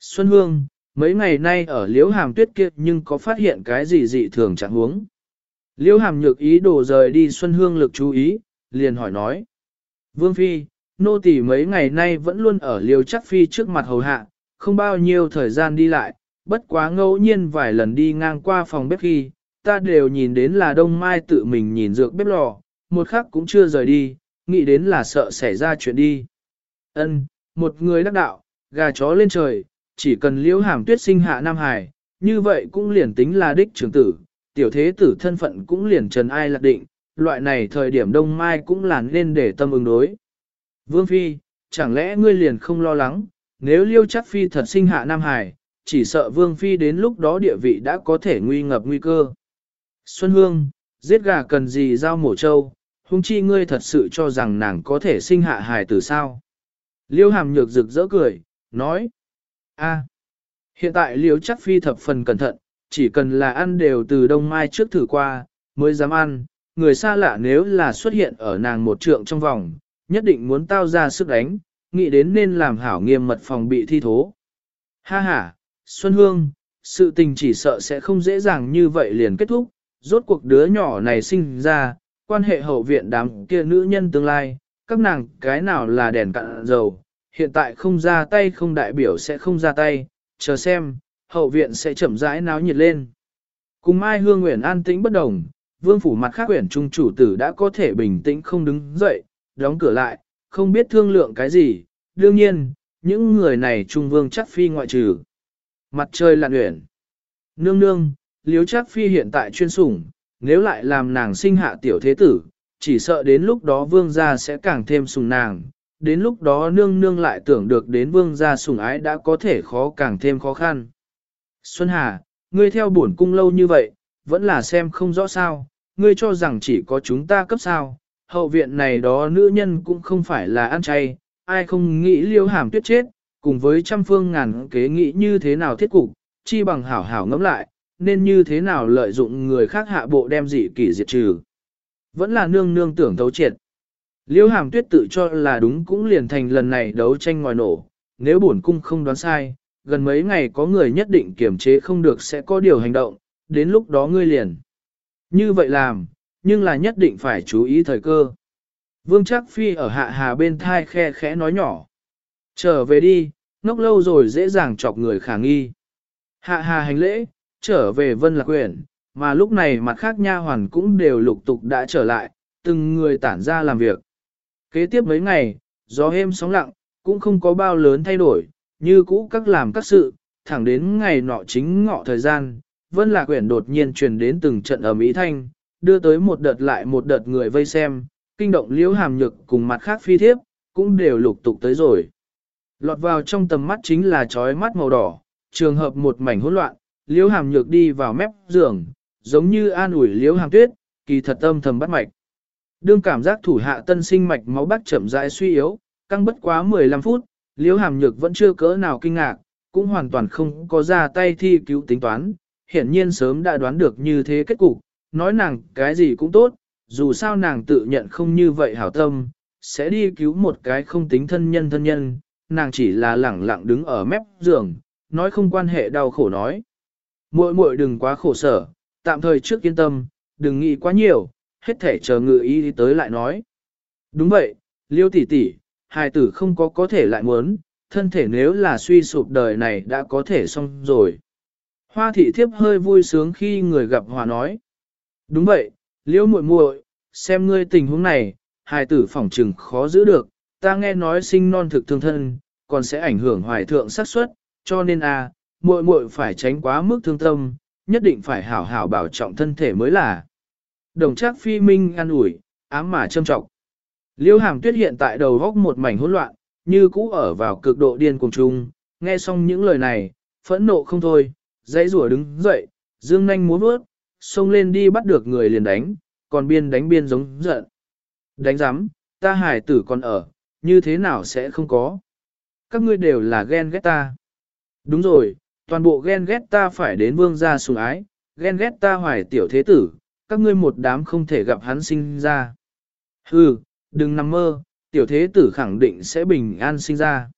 Xuân Hương, mấy ngày nay ở liễu hàm tuyết kia nhưng có phát hiện cái gì dị thường chẳng huống. Liễu hàm nhược ý đồ rời đi Xuân Hương lực chú ý, liền hỏi nói. Vương Phi, nô tỳ mấy ngày nay vẫn luôn ở liêu chắc Phi trước mặt hầu hạ, không bao nhiêu thời gian đi lại, bất quá ngẫu nhiên vài lần đi ngang qua phòng bếp khi, ta đều nhìn đến là đông mai tự mình nhìn dược bếp lò, một khắc cũng chưa rời đi, nghĩ đến là sợ xảy ra chuyện đi. Ân, một người đắc đạo, gà chó lên trời, chỉ cần liễu hàm tuyết sinh hạ Nam Hải, như vậy cũng liền tính là đích trưởng tử, tiểu thế tử thân phận cũng liền trần ai lạc định, loại này thời điểm đông mai cũng là nên để tâm ứng đối. Vương Phi, chẳng lẽ ngươi liền không lo lắng, nếu liêu chắc Phi thật sinh hạ Nam Hải, chỉ sợ Vương Phi đến lúc đó địa vị đã có thể nguy ngập nguy cơ. Xuân Hương, giết gà cần gì giao mổ trâu, hung chi ngươi thật sự cho rằng nàng có thể sinh hạ hài tử sao. Liêu hàm nhược rực rỡ cười, nói. a hiện tại liêu chắc phi thập phần cẩn thận, chỉ cần là ăn đều từ đông mai trước thử qua, mới dám ăn, người xa lạ nếu là xuất hiện ở nàng một trượng trong vòng, nhất định muốn tao ra sức đánh, nghĩ đến nên làm hảo nghiêm mật phòng bị thi thố. Ha ha, Xuân Hương, sự tình chỉ sợ sẽ không dễ dàng như vậy liền kết thúc, rốt cuộc đứa nhỏ này sinh ra, quan hệ hậu viện đám kia nữ nhân tương lai, các nàng cái nào là đèn cạn dầu, hiện tại không ra tay không đại biểu sẽ không ra tay, chờ xem, hậu viện sẽ chậm rãi náo nhiệt lên. Cùng Mai Hương Nguyễn an tĩnh bất đồng, vương phủ mặt khác quyển trung chủ tử đã có thể bình tĩnh không đứng dậy, đóng cửa lại, không biết thương lượng cái gì, đương nhiên, những người này trung vương chắc phi ngoại trừ. Mặt trời lặn uyển. Nương nương, liếu chắc phi hiện tại chuyên sủng, nếu lại làm nàng sinh hạ tiểu thế tử, chỉ sợ đến lúc đó vương gia sẽ càng thêm sùng nàng, đến lúc đó nương nương lại tưởng được đến vương gia sùng ái đã có thể khó càng thêm khó khăn. Xuân Hà, ngươi theo bổn cung lâu như vậy, vẫn là xem không rõ sao, ngươi cho rằng chỉ có chúng ta cấp sao, hậu viện này đó nữ nhân cũng không phải là ăn chay, ai không nghĩ liêu hàm tuyết chết, cùng với trăm phương ngàn kế nghĩ như thế nào thiết cục, chi bằng hảo hảo ngẫm lại, nên như thế nào lợi dụng người khác hạ bộ đem dị kỷ diệt trừ. Vẫn là nương nương tưởng thấu triệt. Liêu hàm tuyết tự cho là đúng cũng liền thành lần này đấu tranh ngoài nổ, nếu bổn cung không đoán sai, gần mấy ngày có người nhất định kiểm chế không được sẽ có điều hành động, đến lúc đó ngươi liền. Như vậy làm, nhưng là nhất định phải chú ý thời cơ. Vương Trác Phi ở hạ hà bên thai khe khẽ nói nhỏ. Trở về đi, ngốc lâu rồi dễ dàng chọc người khả nghi. Hạ hà hành lễ, trở về vân lạc quyển, mà lúc này mặt khác nha hoàn cũng đều lục tục đã trở lại, từng người tản ra làm việc. Kế tiếp mấy ngày, gió êm sóng lặng, cũng không có bao lớn thay đổi, như cũ các làm các sự, thẳng đến ngày nọ chính ngọ thời gian, vân lạc quyển đột nhiên truyền đến từng trận ở Mỹ Thanh, đưa tới một đợt lại một đợt người vây xem, kinh động liễu hàm nhược cùng mặt khác phi thiếp, cũng đều lục tục tới rồi. Lọt vào trong tầm mắt chính là trói mắt màu đỏ, trường hợp một mảnh hỗn loạn, liễu hàm nhược đi vào mép giường, giống như an ủi liễu hàm tuyết, kỳ thật âm thầm bắt mạch. Đương cảm giác thủ hạ tân sinh mạch máu bắt chậm rãi suy yếu, căng bất quá 15 phút, liễu hàm nhược vẫn chưa cỡ nào kinh ngạc, cũng hoàn toàn không có ra tay thi cứu tính toán, hiển nhiên sớm đã đoán được như thế kết cục, nói nàng cái gì cũng tốt, dù sao nàng tự nhận không như vậy hảo tâm, sẽ đi cứu một cái không tính thân nhân thân nhân, nàng chỉ là lẳng lặng đứng ở mép giường, nói không quan hệ đau khổ nói. Muội muội đừng quá khổ sở, tạm thời trước yên tâm, đừng nghĩ quá nhiều, hết thể chờ ngự ý tới lại nói. Đúng vậy, liêu tỷ tỷ, hài tử không có có thể lại muốn, thân thể nếu là suy sụp đời này đã có thể xong rồi. Hoa thị thiếp hơi vui sướng khi người gặp hòa nói. Đúng vậy, liễu muội muội, xem ngươi tình huống này, hài tử phỏng trừng khó giữ được, ta nghe nói sinh non thực thương thân, còn sẽ ảnh hưởng hoài thượng xác suất, cho nên a, à, muội muội phải tránh quá mức thương tâm, nhất định phải hảo hảo bảo trọng thân thể mới là. Đồng trác phi minh an ủi, ám mà châm trọng. Liêu hàm tuyết hiện tại đầu góc một mảnh hỗn loạn, như cũ ở vào cực độ điên cùng chung, nghe xong những lời này, phẫn nộ không thôi, dãy rủa đứng dậy, dương nanh múa vớt, xông lên đi bắt được người liền đánh, còn biên đánh biên giống giận. Đánh giám, ta hải tử còn ở, như thế nào sẽ không có. Các ngươi đều là ghen ghét ta. Đúng rồi, toàn bộ ghen ghét ta phải đến vương gia sùng ái, ghen ghét ta hoài tiểu thế tử, các ngươi một đám không thể gặp hắn sinh ra. Hừ, đừng nằm mơ, tiểu thế tử khẳng định sẽ bình an sinh ra.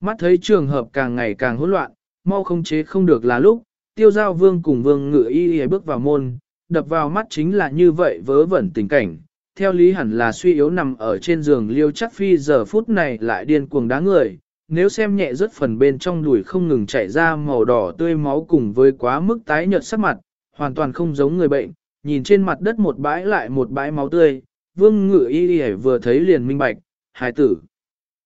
Mắt thấy trường hợp càng ngày càng hỗn loạn, mau không chế không được là lúc, tiêu giao vương cùng vương ngự y y bước vào môn, đập vào mắt chính là như vậy vớ vẩn tình cảnh. Theo lý hẳn là suy yếu nằm ở trên giường liêu chắc phi giờ phút này lại điên cuồng đá người, nếu xem nhẹ rất phần bên trong đùi không ngừng chảy ra màu đỏ tươi máu cùng với quá mức tái nhợt sắc mặt, hoàn toàn không giống người bệnh, nhìn trên mặt đất một bãi lại một bãi máu tươi, vương ngự y y vừa thấy liền minh bạch, hài tử.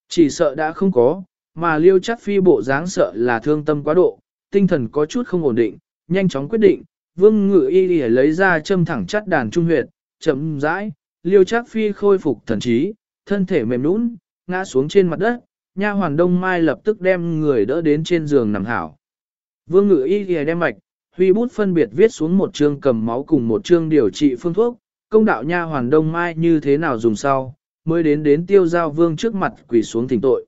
Chỉ sợ đã không có, mà liêu chắc phi bộ dáng sợ là thương tâm quá độ, tinh thần có chút không ổn định, nhanh chóng quyết định, vương ngự y y lấy ra châm thẳng chắt đàn trung huyệt, chậm rãi, liêu chắc phi khôi phục thần trí, thân thể mềm nũng, ngã xuống trên mặt đất, nha hoàn đông mai lập tức đem người đỡ đến trên giường nằm hảo. Vương ngự y y đem mạch, huy bút phân biệt viết xuống một chương cầm máu cùng một chương điều trị phương thuốc, công đạo nha hoàn đông mai như thế nào dùng sau, mới đến đến tiêu giao vương trước mặt quỳ xuống thỉnh tội.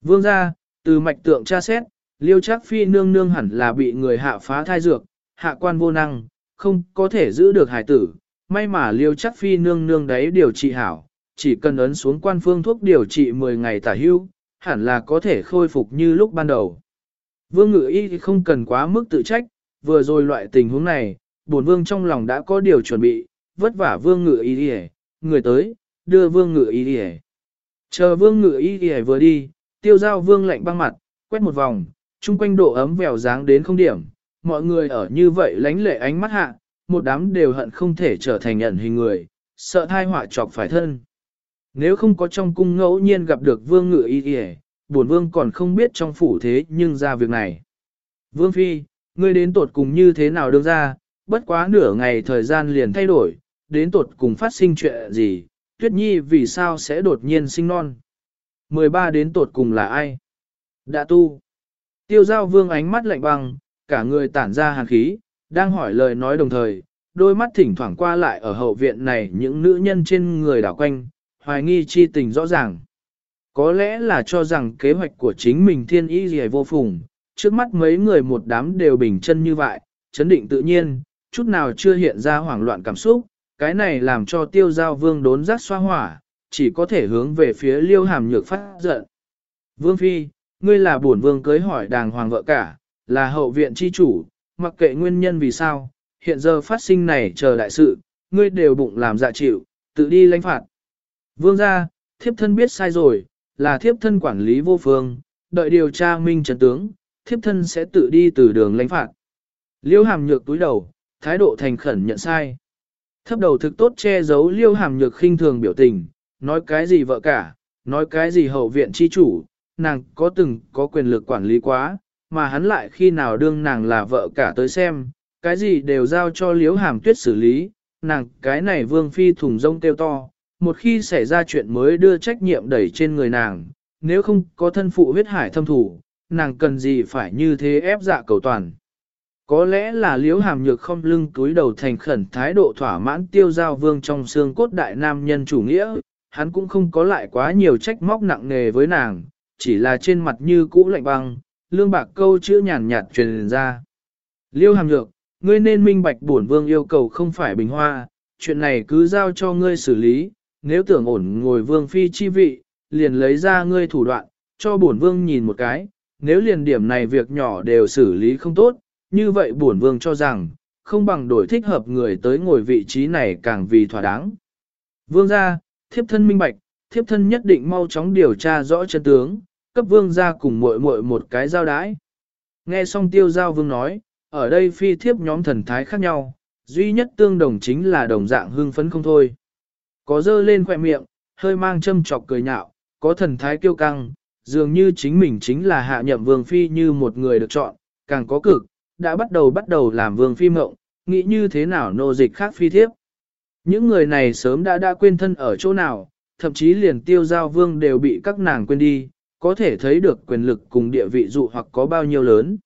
Vương ra, từ mạch tượng tra xét, liêu chắc phi nương nương hẳn là bị người hạ phá thai dược, hạ quan vô năng, không có thể giữ được hải tử. May mà liêu chắc phi nương nương đấy điều trị hảo, chỉ cần ấn xuống quan phương thuốc điều trị 10 ngày tả hưu, hẳn là có thể khôi phục như lúc ban đầu. Vương ngự y không cần quá mức tự trách, vừa rồi loại tình huống này, bổn vương trong lòng đã có điều chuẩn bị, vất vả vương ngự y đi người tới, đưa vương ngự y đi Chờ vương ngự y đi vừa đi, tiêu giao vương lạnh băng mặt, quét một vòng, chung quanh độ ấm vèo dáng đến không điểm, mọi người ở như vậy lánh lệ ánh mắt hạ, một đám đều hận không thể trở thành nhận hình người, sợ thai họa chọc phải thân. Nếu không có trong cung ngẫu nhiên gặp được vương ngự y y bổn vương còn không biết trong phủ thế nhưng ra việc này. Vương Phi, ngươi đến tột cùng như thế nào đương ra, bất quá nửa ngày thời gian liền thay đổi, đến tột cùng phát sinh chuyện gì, Tuyết Nhi vì sao sẽ đột nhiên sinh non. 13 đến tột cùng là ai? Đã tu. Tiêu giao vương ánh mắt lạnh băng, cả người tản ra hàn khí, đang hỏi lời nói đồng thời, đôi mắt thỉnh thoảng qua lại ở hậu viện này những nữ nhân trên người đảo quanh, hoài nghi chi tình rõ ràng. Có lẽ là cho rằng kế hoạch của chính mình thiên ý gì vô phùng, trước mắt mấy người một đám đều bình chân như vậy, chấn định tự nhiên, chút nào chưa hiện ra hoảng loạn cảm xúc, cái này làm cho tiêu giao vương đốn rát xoa hỏa, chỉ có thể hướng về phía liêu hàm nhược phát giận. Vương Phi, ngươi là bổn vương cưới hỏi đàng hoàng vợ cả, là hậu viện chi chủ, mặc kệ nguyên nhân vì sao, hiện giờ phát sinh này chờ đại sự, ngươi đều bụng làm dạ chịu, tự đi lãnh phạt. Vương ra, thiếp thân biết sai rồi, là thiếp thân quản lý vô phương, đợi điều tra minh trần tướng, thiếp thân sẽ tự đi từ đường lãnh phạt. Liêu hàm nhược túi đầu, thái độ thành khẩn nhận sai. Thấp đầu thực tốt che giấu liêu hàm nhược khinh thường biểu tình, nói cái gì vợ cả, nói cái gì hậu viện chi chủ, nàng có từng có quyền lực quản lý quá, mà hắn lại khi nào đương nàng là vợ cả tới xem, cái gì đều giao cho liếu hàm tuyết xử lý, nàng cái này vương phi thùng rông tiêu to, một khi xảy ra chuyện mới đưa trách nhiệm đẩy trên người nàng, nếu không có thân phụ huyết hải thâm thủ, nàng cần gì phải như thế ép dạ cầu toàn. Có lẽ là liếu hàm nhược không lưng túi đầu thành khẩn thái độ thỏa mãn tiêu giao vương trong xương cốt đại nam nhân chủ nghĩa, hắn cũng không có lại quá nhiều trách móc nặng nề với nàng, chỉ là trên mặt như cũ lạnh băng, lương bạc câu chữ nhàn nhạt truyền ra. Liêu hàm nhược, ngươi nên minh bạch bổn vương yêu cầu không phải bình hoa, chuyện này cứ giao cho ngươi xử lý, nếu tưởng ổn ngồi vương phi chi vị, liền lấy ra ngươi thủ đoạn, cho bổn vương nhìn một cái, nếu liền điểm này việc nhỏ đều xử lý không tốt, như vậy bổn vương cho rằng, không bằng đổi thích hợp người tới ngồi vị trí này càng vì thỏa đáng. Vương gia, thiếp thân minh bạch, thiếp thân nhất định mau chóng điều tra rõ chân tướng, cấp vương gia cùng muội muội một cái giao đái. Nghe xong tiêu giao vương nói, ở đây phi thiếp nhóm thần thái khác nhau, duy nhất tương đồng chính là đồng dạng hưng phấn không thôi. Có dơ lên khỏe miệng, hơi mang châm chọc cười nhạo, có thần thái kiêu căng, dường như chính mình chính là hạ nhậm vương phi như một người được chọn, càng có cực, đã bắt đầu bắt đầu làm vương phi mộng, nghĩ như thế nào nô dịch khác phi thiếp. Những người này sớm đã đã quên thân ở chỗ nào, thậm chí liền tiêu giao vương đều bị các nàng quên đi, có thể thấy được quyền lực cùng địa vị dụ hoặc có bao nhiêu lớn.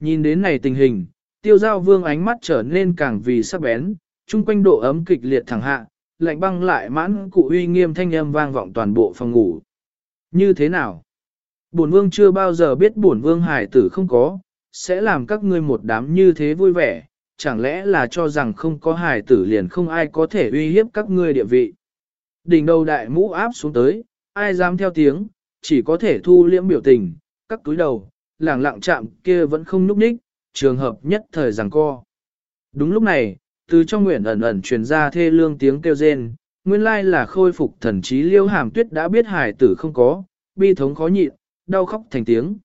Nhìn đến này tình hình, tiêu giao vương ánh mắt trở nên càng vì sắc bén, chung quanh độ ấm kịch liệt thẳng hạ, lạnh băng lại mãn cụ uy nghiêm thanh âm vang vọng toàn bộ phòng ngủ. Như thế nào? Bổn vương chưa bao giờ biết bổn vương hải tử không có, sẽ làm các ngươi một đám như thế vui vẻ, chẳng lẽ là cho rằng không có hài tử liền không ai có thể uy hiếp các ngươi địa vị. Đỉnh đầu đại mũ áp xuống tới, ai dám theo tiếng, chỉ có thể thu liễm biểu tình, các túi đầu, lẳng lặng chạm kia vẫn không núp ních, trường hợp nhất thời rằng co. Đúng lúc này, từ trong nguyện ẩn ẩn truyền ra thê lương tiếng kêu rên, nguyên lai là khôi phục thần trí liêu hàm tuyết đã biết hải tử không có, bi thống khó nhịn, đau khóc thành tiếng.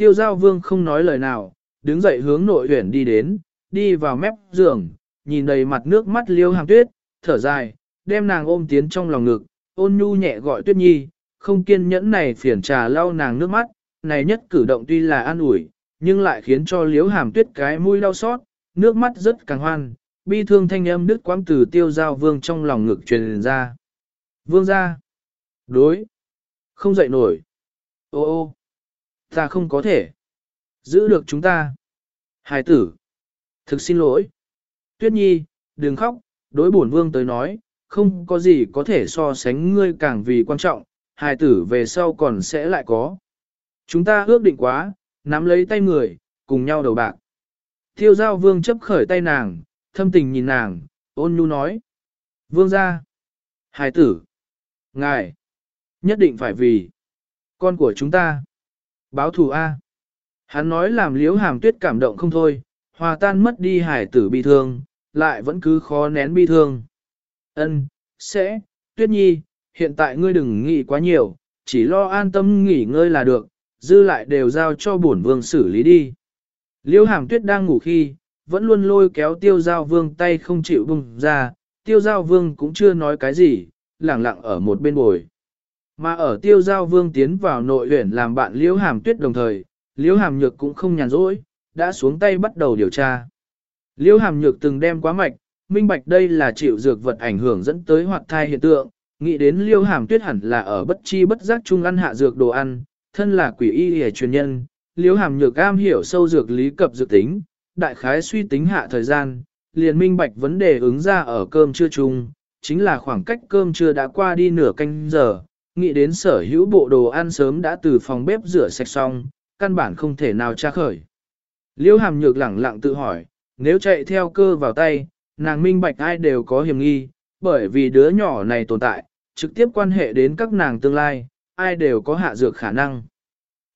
Tiêu giao vương không nói lời nào, đứng dậy hướng nội huyển đi đến, đi vào mép giường, nhìn đầy mặt nước mắt liêu hàm tuyết, thở dài, đem nàng ôm tiến trong lòng ngực, ôn nhu nhẹ gọi tuyết nhi, không kiên nhẫn này phiền trà lau nàng nước mắt, này nhất cử động tuy là an ủi, nhưng lại khiến cho liếu hàm tuyết cái mũi đau xót, nước mắt rất càng hoan, bi thương thanh âm đứt quãng từ tiêu giao vương trong lòng ngực truyền ra. Vương ra. Đối. Không dậy nổi. Ô ô. Ta không có thể. Giữ được chúng ta. Hải tử. Thực xin lỗi. Tuyết nhi, đừng khóc, đối bổn vương tới nói, không có gì có thể so sánh ngươi càng vì quan trọng, hài tử về sau còn sẽ lại có. Chúng ta ước định quá, nắm lấy tay người, cùng nhau đầu bạc. Tiêu giao vương chấp khởi tay nàng, thâm tình nhìn nàng, ôn nhu nói. Vương ra. Hài tử. Ngài. Nhất định phải vì. Con của chúng ta. Báo thù A. Hắn nói làm liếu hàm tuyết cảm động không thôi, hòa tan mất đi hải tử bi thương, lại vẫn cứ khó nén bi thương. Ân, sẽ, tuyết nhi, hiện tại ngươi đừng nghĩ quá nhiều, chỉ lo an tâm nghỉ ngơi là được, dư lại đều giao cho bổn vương xử lý đi. Liêu hàm tuyết đang ngủ khi, vẫn luôn lôi kéo tiêu giao vương tay không chịu bùng ra, tiêu giao vương cũng chưa nói cái gì, lẳng lặng ở một bên bồi. Mà ở tiêu giao vương tiến vào nội huyện làm bạn liễu hàm tuyết đồng thời, liễu hàm nhược cũng không nhàn rỗi, đã xuống tay bắt đầu điều tra. Liễu hàm nhược từng đem quá mạch, minh bạch đây là chịu dược vật ảnh hưởng dẫn tới hoạt thai hiện tượng, nghĩ đến liễu hàm tuyết hẳn là ở bất chi bất giác chung ăn hạ dược đồ ăn, thân là quỷ y hề truyền nhân, liễu hàm nhược am hiểu sâu dược lý cập dược tính, đại khái suy tính hạ thời gian, liền minh bạch vấn đề ứng ra ở cơm trưa chung, chính là khoảng cách cơm trưa đã qua đi nửa canh giờ, nghĩ đến sở hữu bộ đồ ăn sớm đã từ phòng bếp rửa sạch xong, căn bản không thể nào tra khởi. Liễu hàm nhược lẳng lặng tự hỏi, nếu chạy theo cơ vào tay, nàng minh bạch ai đều có hiểm nghi, bởi vì đứa nhỏ này tồn tại, trực tiếp quan hệ đến các nàng tương lai, ai đều có hạ dược khả năng.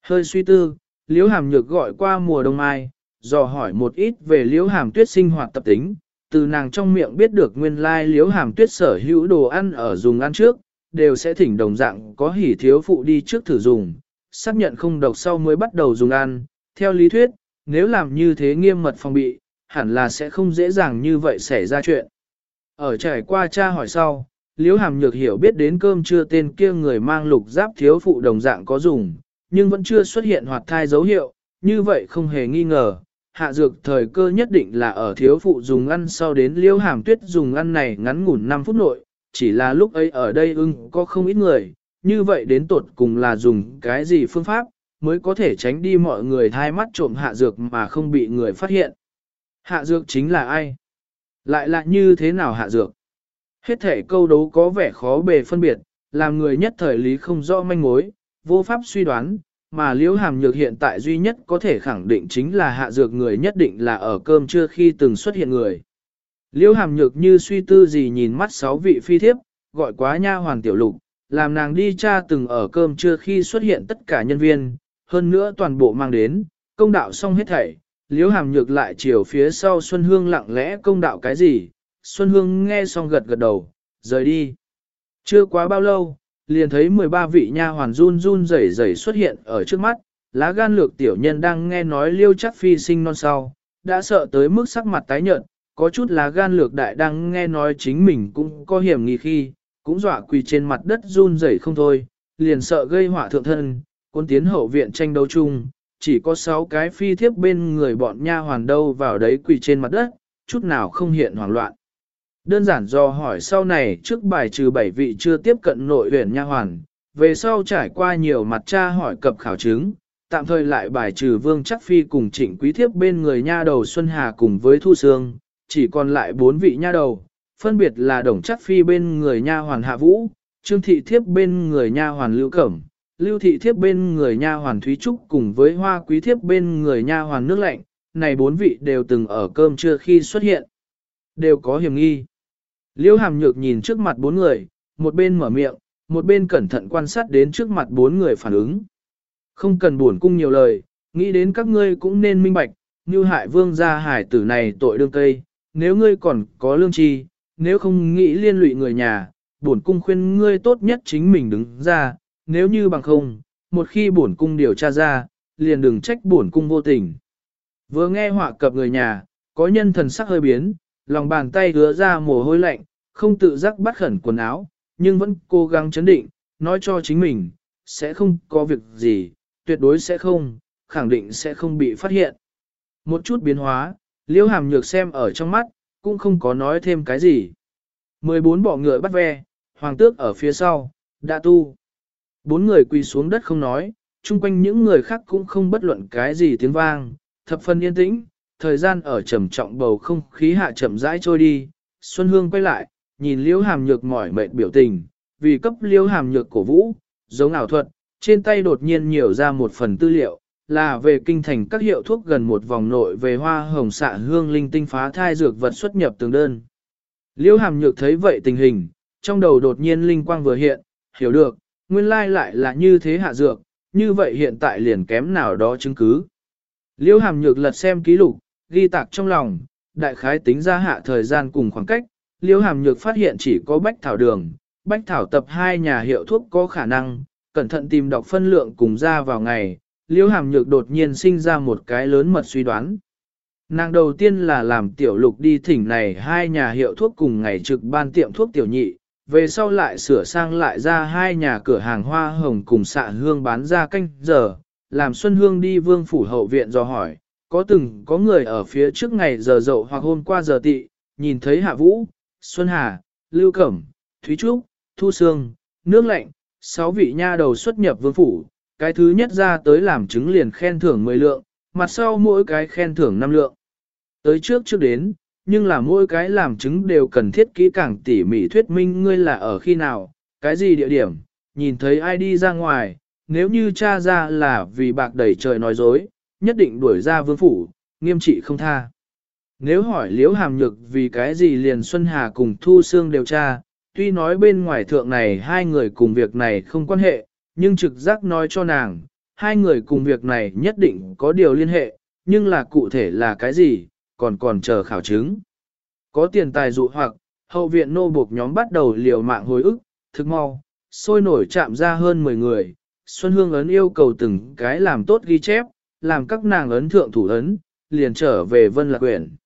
Hơi suy tư, Liễu Hàm Nhược gọi qua mùa đông mai, dò hỏi một ít về Liễu Hàm Tuyết sinh hoạt tập tính, từ nàng trong miệng biết được nguyên lai Liễu Hàm Tuyết sở hữu đồ ăn ở dùng ăn trước, đều sẽ thỉnh đồng dạng có hỉ thiếu phụ đi trước thử dùng, xác nhận không độc sau mới bắt đầu dùng ăn. Theo lý thuyết, nếu làm như thế nghiêm mật phòng bị, hẳn là sẽ không dễ dàng như vậy xảy ra chuyện. Ở trải qua cha hỏi sau, Liễu Hàm Nhược hiểu biết đến cơm trưa tên kia người mang lục giáp thiếu phụ đồng dạng có dùng, nhưng vẫn chưa xuất hiện hoạt thai dấu hiệu, như vậy không hề nghi ngờ. Hạ dược thời cơ nhất định là ở thiếu phụ dùng ăn sau đến Liễu Hàm Tuyết dùng ăn này ngắn ngủn 5 phút nội, chỉ là lúc ấy ở đây ưng có không ít người, như vậy đến tột cùng là dùng cái gì phương pháp, mới có thể tránh đi mọi người thai mắt trộm hạ dược mà không bị người phát hiện. Hạ dược chính là ai? Lại là như thế nào hạ dược? Hết thể câu đấu có vẻ khó bề phân biệt, làm người nhất thời lý không rõ manh mối, vô pháp suy đoán, mà liễu hàm nhược hiện tại duy nhất có thể khẳng định chính là hạ dược người nhất định là ở cơm trưa khi từng xuất hiện người. Liễu hàm nhược như suy tư gì nhìn mắt sáu vị phi thiếp, gọi quá nha hoàng tiểu lục, làm nàng đi tra từng ở cơm trưa khi xuất hiện tất cả nhân viên, hơn nữa toàn bộ mang đến, công đạo xong hết thảy, liễu hàm nhược lại chiều phía sau Xuân Hương lặng lẽ công đạo cái gì, Xuân Hương nghe xong gật gật đầu, rời đi. Chưa quá bao lâu, liền thấy 13 vị nha hoàn run run rẩy rẩy xuất hiện ở trước mắt, lá gan lược tiểu nhân đang nghe nói liêu chắc phi sinh non sau, đã sợ tới mức sắc mặt tái nhợt, có chút lá gan lược đại đang nghe nói chính mình cũng có hiểm nghi khi, cũng dọa quỳ trên mặt đất run rẩy không thôi, liền sợ gây họa thượng thân, cuốn tiến hậu viện tranh đấu chung, chỉ có 6 cái phi thiếp bên người bọn nha hoàn đâu vào đấy quỳ trên mặt đất, chút nào không hiện hoảng loạn. Đơn giản do hỏi sau này trước bài trừ bảy vị chưa tiếp cận nội huyền nha hoàn, về sau trải qua nhiều mặt tra hỏi cập khảo chứng, tạm thời lại bài trừ vương chắc phi cùng trịnh quý thiếp bên người nha đầu Xuân Hà cùng với Thu Sương, chỉ còn lại bốn vị nha đầu, phân biệt là đồng chắc phi bên người nha hoàn Hạ Vũ, Trương Thị thiếp bên người nha hoàn Lưu Cẩm, Lưu thị thiếp bên người nha hoàn Thúy Trúc cùng với hoa quý thiếp bên người nha hoàn nước lạnh, này bốn vị đều từng ở cơm trưa khi xuất hiện. Đều có hiểm nghi. Liêu hàm nhược nhìn trước mặt bốn người, một bên mở miệng, một bên cẩn thận quan sát đến trước mặt bốn người phản ứng. Không cần buồn cung nhiều lời, nghĩ đến các ngươi cũng nên minh bạch, như hại vương gia hải tử này tội đương tây, nếu ngươi còn có lương tri, nếu không nghĩ liên lụy người nhà, bổn cung khuyên ngươi tốt nhất chính mình đứng ra, nếu như bằng không, một khi bổn cung điều tra ra, liền đừng trách bổn cung vô tình. Vừa nghe họa cập người nhà, có nhân thần sắc hơi biến, lòng bàn tay hứa ra mồ hôi lạnh, không tự giác bắt khẩn quần áo, nhưng vẫn cố gắng chấn định, nói cho chính mình, sẽ không có việc gì, tuyệt đối sẽ không, khẳng định sẽ không bị phát hiện. Một chút biến hóa, liễu hàm nhược xem ở trong mắt, cũng không có nói thêm cái gì. 14 bọ ngựa bắt ve, hoàng tước ở phía sau, đã tu. Bốn người quỳ xuống đất không nói, chung quanh những người khác cũng không bất luận cái gì tiếng vang, thập phân yên tĩnh, thời gian ở trầm trọng bầu không khí hạ chậm rãi trôi đi. Xuân Hương quay lại, nhìn liễu hàm nhược mỏi mệt biểu tình, vì cấp liễu hàm nhược cổ vũ, giống ảo thuật, trên tay đột nhiên nhiều ra một phần tư liệu, là về kinh thành các hiệu thuốc gần một vòng nội về hoa hồng xạ hương linh tinh phá thai dược vật xuất nhập tường đơn. Liễu hàm nhược thấy vậy tình hình, trong đầu đột nhiên linh quang vừa hiện, hiểu được, nguyên lai lại là như thế hạ dược, như vậy hiện tại liền kém nào đó chứng cứ. Liễu hàm nhược lật xem ký lục, ghi tạc trong lòng, đại khái tính ra hạ thời gian cùng khoảng cách, liễu hàm nhược phát hiện chỉ có bách thảo đường, bách thảo tập hai nhà hiệu thuốc có khả năng, cẩn thận tìm đọc phân lượng cùng ra vào ngày, liễu hàm nhược đột nhiên sinh ra một cái lớn mật suy đoán. Nàng đầu tiên là làm tiểu lục đi thỉnh này hai nhà hiệu thuốc cùng ngày trực ban tiệm thuốc tiểu nhị, về sau lại sửa sang lại ra hai nhà cửa hàng hoa hồng cùng xạ hương bán ra canh giờ, làm Xuân Hương đi vương phủ hậu viện do hỏi, có từng có người ở phía trước ngày giờ dậu hoặc hôm qua giờ tị, nhìn thấy Hạ Vũ, Xuân Hà, Lưu Cẩm, Thúy Trúc, Thu Sương, Nước Lạnh, sáu vị nha đầu xuất nhập vương phủ, cái thứ nhất ra tới làm chứng liền khen thưởng 10 lượng, mặt sau mỗi cái khen thưởng 5 lượng. Tới trước trước đến, nhưng là mỗi cái làm chứng đều cần thiết kỹ càng tỉ mỉ thuyết minh ngươi là ở khi nào, cái gì địa điểm, nhìn thấy ai đi ra ngoài, nếu như cha ra là vì bạc đẩy trời nói dối, nhất định đuổi ra vương phủ, nghiêm trị không tha. Nếu hỏi liễu hàm nhược vì cái gì liền Xuân Hà cùng Thu Sương đều tra, tuy nói bên ngoài thượng này hai người cùng việc này không quan hệ, nhưng trực giác nói cho nàng, hai người cùng việc này nhất định có điều liên hệ, nhưng là cụ thể là cái gì, còn còn chờ khảo chứng. Có tiền tài dụ hoặc, hậu viện nô buộc nhóm bắt đầu liều mạng hồi ức, thực mau, sôi nổi chạm ra hơn 10 người, Xuân Hương ấn yêu cầu từng cái làm tốt ghi chép, làm các nàng ấn thượng thủ ấn, liền trở về vân lạc quyển.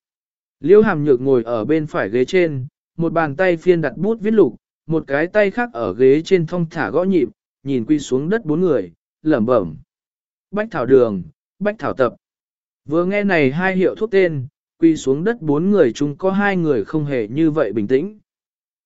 Liêu hàm nhược ngồi ở bên phải ghế trên, một bàn tay phiên đặt bút viết lục, một cái tay khác ở ghế trên thong thả gõ nhịp, nhìn quy xuống đất bốn người, lẩm bẩm. Bách thảo đường, bách thảo tập. Vừa nghe này hai hiệu thuốc tên, quy xuống đất bốn người chúng có hai người không hề như vậy bình tĩnh.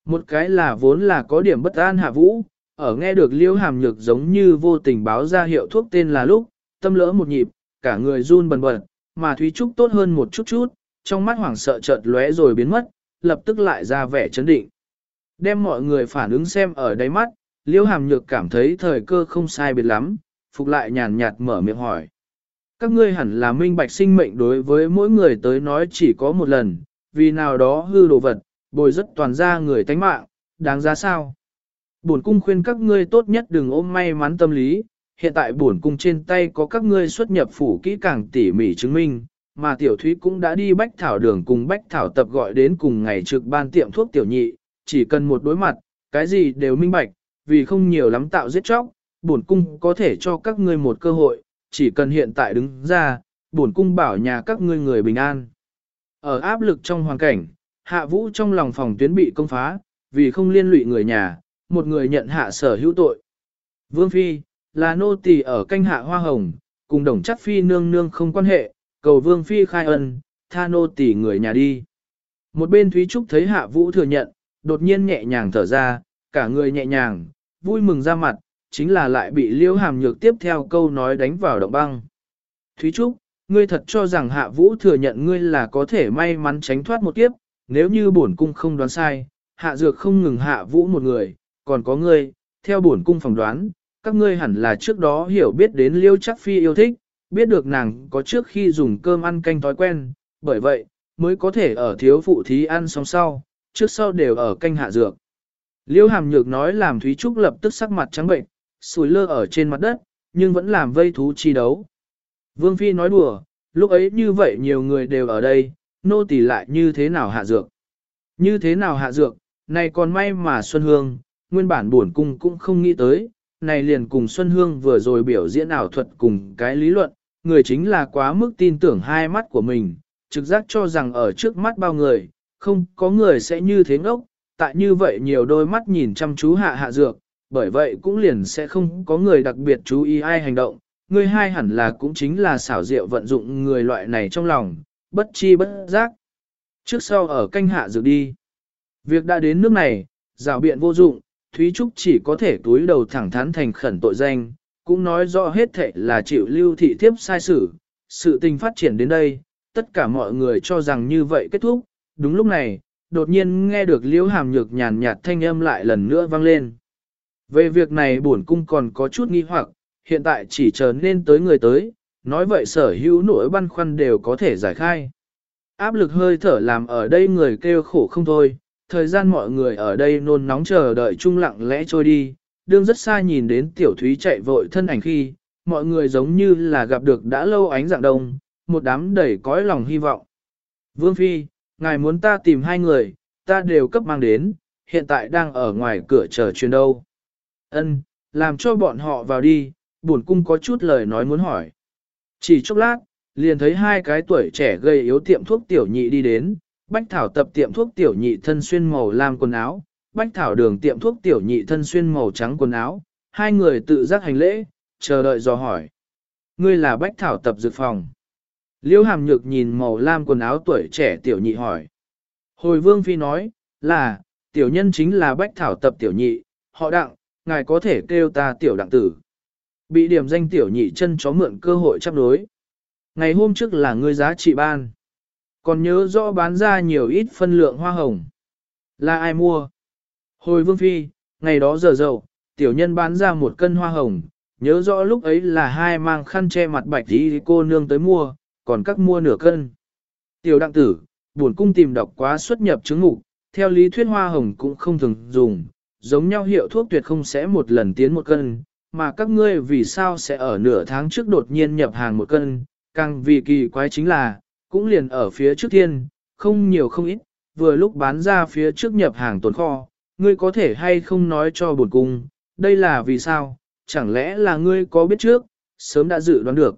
Một cái là vốn là có điểm bất an hạ vũ, ở nghe được liêu hàm nhược giống như vô tình báo ra hiệu thuốc tên là lúc, tâm lỡ một nhịp, cả người run bần bật, mà Thúy Trúc tốt hơn một chút chút, trong mắt hoảng sợ chợt lóe rồi biến mất, lập tức lại ra vẻ chấn định. Đem mọi người phản ứng xem ở đáy mắt, liêu hàm nhược cảm thấy thời cơ không sai biệt lắm, phục lại nhàn nhạt mở miệng hỏi. Các ngươi hẳn là minh bạch sinh mệnh đối với mỗi người tới nói chỉ có một lần, vì nào đó hư đồ vật, bồi rất toàn ra người tánh mạng, đáng giá sao? Bổn cung khuyên các ngươi tốt nhất đừng ôm may mắn tâm lý, hiện tại bổn cung trên tay có các ngươi xuất nhập phủ kỹ càng tỉ mỉ chứng minh, mà tiểu thúy cũng đã đi bách thảo đường cùng bách thảo tập gọi đến cùng ngày trực ban tiệm thuốc tiểu nhị, chỉ cần một đối mặt, cái gì đều minh bạch, vì không nhiều lắm tạo giết chóc, bổn cung có thể cho các ngươi một cơ hội, chỉ cần hiện tại đứng ra, bổn cung bảo nhà các ngươi người bình an. Ở áp lực trong hoàn cảnh, hạ vũ trong lòng phòng tuyến bị công phá, vì không liên lụy người nhà, một người nhận hạ sở hữu tội. Vương Phi, là nô tỳ ở canh hạ hoa hồng, cùng đồng chắc Phi nương nương không quan hệ, cầu Vương Phi khai ân, tha nô tỳ người nhà đi. Một bên Thúy Trúc thấy hạ vũ thừa nhận, đột nhiên nhẹ nhàng thở ra, cả người nhẹ nhàng, vui mừng ra mặt, chính là lại bị liêu hàm nhược tiếp theo câu nói đánh vào động băng. Thúy Trúc, ngươi thật cho rằng hạ vũ thừa nhận ngươi là có thể may mắn tránh thoát một kiếp, nếu như bổn cung không đoán sai, hạ dược không ngừng hạ vũ một người, còn có ngươi, theo bổn cung phỏng đoán, các ngươi hẳn là trước đó hiểu biết đến liêu chắc phi yêu thích, biết được nàng có trước khi dùng cơm ăn canh thói quen, bởi vậy, mới có thể ở thiếu phụ thí ăn xong sau, trước sau đều ở canh hạ dược. Liêu hàm nhược nói làm Thúy Trúc lập tức sắc mặt trắng bệnh, sùi lơ ở trên mặt đất, nhưng vẫn làm vây thú chi đấu. Vương Phi nói đùa, lúc ấy như vậy nhiều người đều ở đây, nô tỳ lại như thế nào hạ dược. Như thế nào hạ dược, này còn may mà Xuân Hương, nguyên bản buồn cung cũng không nghĩ tới, này liền cùng Xuân Hương vừa rồi biểu diễn ảo thuật cùng cái lý luận, người chính là quá mức tin tưởng hai mắt của mình, trực giác cho rằng ở trước mắt bao người, không có người sẽ như thế ngốc, tại như vậy nhiều đôi mắt nhìn chăm chú hạ hạ dược, bởi vậy cũng liền sẽ không có người đặc biệt chú ý ai hành động, người hai hẳn là cũng chính là xảo diệu vận dụng người loại này trong lòng, bất chi bất giác. Trước sau ở canh hạ dược đi. Việc đã đến nước này, rào biện vô dụng, Thúy Trúc chỉ có thể túi đầu thẳng thắn thành khẩn tội danh, cũng nói rõ hết thệ là chịu lưu thị tiếp sai sự, sự tình phát triển đến đây, tất cả mọi người cho rằng như vậy kết thúc, đúng lúc này, đột nhiên nghe được liễu hàm nhược nhàn nhạt thanh âm lại lần nữa vang lên. Về việc này bổn cung còn có chút nghi hoặc, hiện tại chỉ chờ nên tới người tới, nói vậy sở hữu nỗi băn khoăn đều có thể giải khai. Áp lực hơi thở làm ở đây người kêu khổ không thôi, thời gian mọi người ở đây nôn nóng chờ đợi chung lặng lẽ trôi đi, đương rất xa nhìn đến tiểu thúy chạy vội thân ảnh khi, mọi người giống như là gặp được đã lâu ánh dạng đông, một đám đầy cõi lòng hy vọng. Vương Phi, ngài muốn ta tìm hai người, ta đều cấp mang đến, hiện tại đang ở ngoài cửa chờ chuyến đâu. Ân, làm cho bọn họ vào đi, buồn cung có chút lời nói muốn hỏi. Chỉ chốc lát, liền thấy hai cái tuổi trẻ gây yếu tiệm thuốc tiểu nhị đi đến, Bách Thảo tập tiệm thuốc tiểu nhị thân xuyên màu lam quần áo, Bách Thảo đường tiệm thuốc tiểu nhị thân xuyên màu trắng quần áo, hai người tự giác hành lễ, chờ đợi dò hỏi. Ngươi là Bách Thảo tập dược phòng. Liêu hàm nhược nhìn màu lam quần áo tuổi trẻ tiểu nhị hỏi. Hồi vương phi nói, là, tiểu nhân chính là Bách Thảo tập tiểu nhị, họ đặng, ngài có thể kêu ta tiểu đặng tử. Bị điểm danh tiểu nhị chân chó mượn cơ hội chấp đối. Ngày hôm trước là ngươi giá trị ban. Còn nhớ rõ bán ra nhiều ít phân lượng hoa hồng. Là ai mua? Hồi vương phi, ngày đó giờ dậu, tiểu nhân bán ra một cân hoa hồng, nhớ rõ lúc ấy là hai mang khăn che mặt bạch tí cô nương tới mua, còn các mua nửa cân. Tiểu đặng tử, buồn cung tìm đọc quá xuất nhập chứng ngục, theo lý thuyết hoa hồng cũng không thường dùng, giống nhau hiệu thuốc tuyệt không sẽ một lần tiến một cân, mà các ngươi vì sao sẽ ở nửa tháng trước đột nhiên nhập hàng một cân, càng vì kỳ quái chính là, cũng liền ở phía trước tiên, không nhiều không ít, vừa lúc bán ra phía trước nhập hàng tồn kho, ngươi có thể hay không nói cho bổn cung, đây là vì sao, chẳng lẽ là ngươi có biết trước, sớm đã dự đoán được.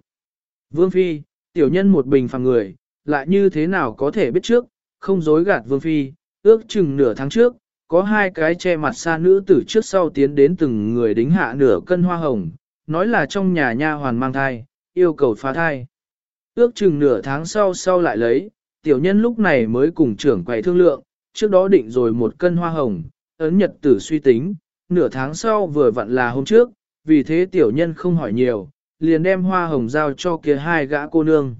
Vương Phi, tiểu nhân một bình phàm người, lại như thế nào có thể biết trước, không dối gạt Vương Phi, ước chừng nửa tháng trước, có hai cái che mặt xa nữ tử trước sau tiến đến từng người đính hạ nửa cân hoa hồng, nói là trong nhà nha hoàn mang thai, yêu cầu phá thai. Ước chừng nửa tháng sau sau lại lấy, tiểu nhân lúc này mới cùng trưởng quầy thương lượng, trước đó định rồi một cân hoa hồng, ấn nhật tử suy tính, nửa tháng sau vừa vặn là hôm trước, vì thế tiểu nhân không hỏi nhiều, liền đem hoa hồng giao cho kia hai gã cô nương.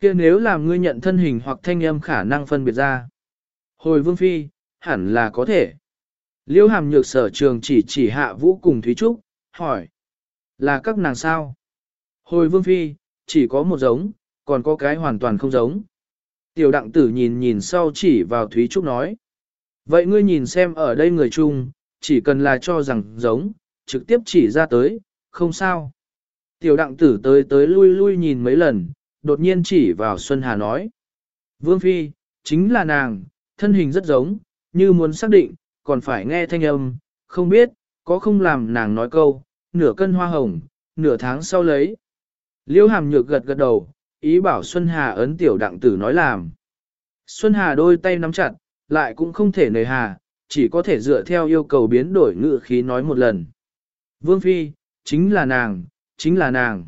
Kia nếu làm ngươi nhận thân hình hoặc thanh âm khả năng phân biệt ra. Hồi vương phi, hẳn là có thể. Liêu hàm nhược sở trường chỉ chỉ hạ vũ cùng Thúy Trúc, hỏi. Là các nàng sao? Hồi vương phi, chỉ có một giống, còn có cái hoàn toàn không giống. Tiểu đặng tử nhìn nhìn sau chỉ vào Thúy Trúc nói. Vậy ngươi nhìn xem ở đây người chung, chỉ cần là cho rằng giống, trực tiếp chỉ ra tới, không sao. Tiểu đặng tử tới tới lui lui nhìn mấy lần, đột nhiên chỉ vào Xuân Hà nói. Vương Phi, chính là nàng, thân hình rất giống, như muốn xác định, còn phải nghe thanh âm, không biết, có không làm nàng nói câu, nửa cân hoa hồng, nửa tháng sau lấy. Liêu hàm nhược gật gật đầu, ý bảo Xuân Hà ấn tiểu đặng tử nói làm. Xuân Hà đôi tay nắm chặt, lại cũng không thể nề hà, chỉ có thể dựa theo yêu cầu biến đổi ngữ khí nói một lần. Vương Phi, chính là nàng, chính là nàng.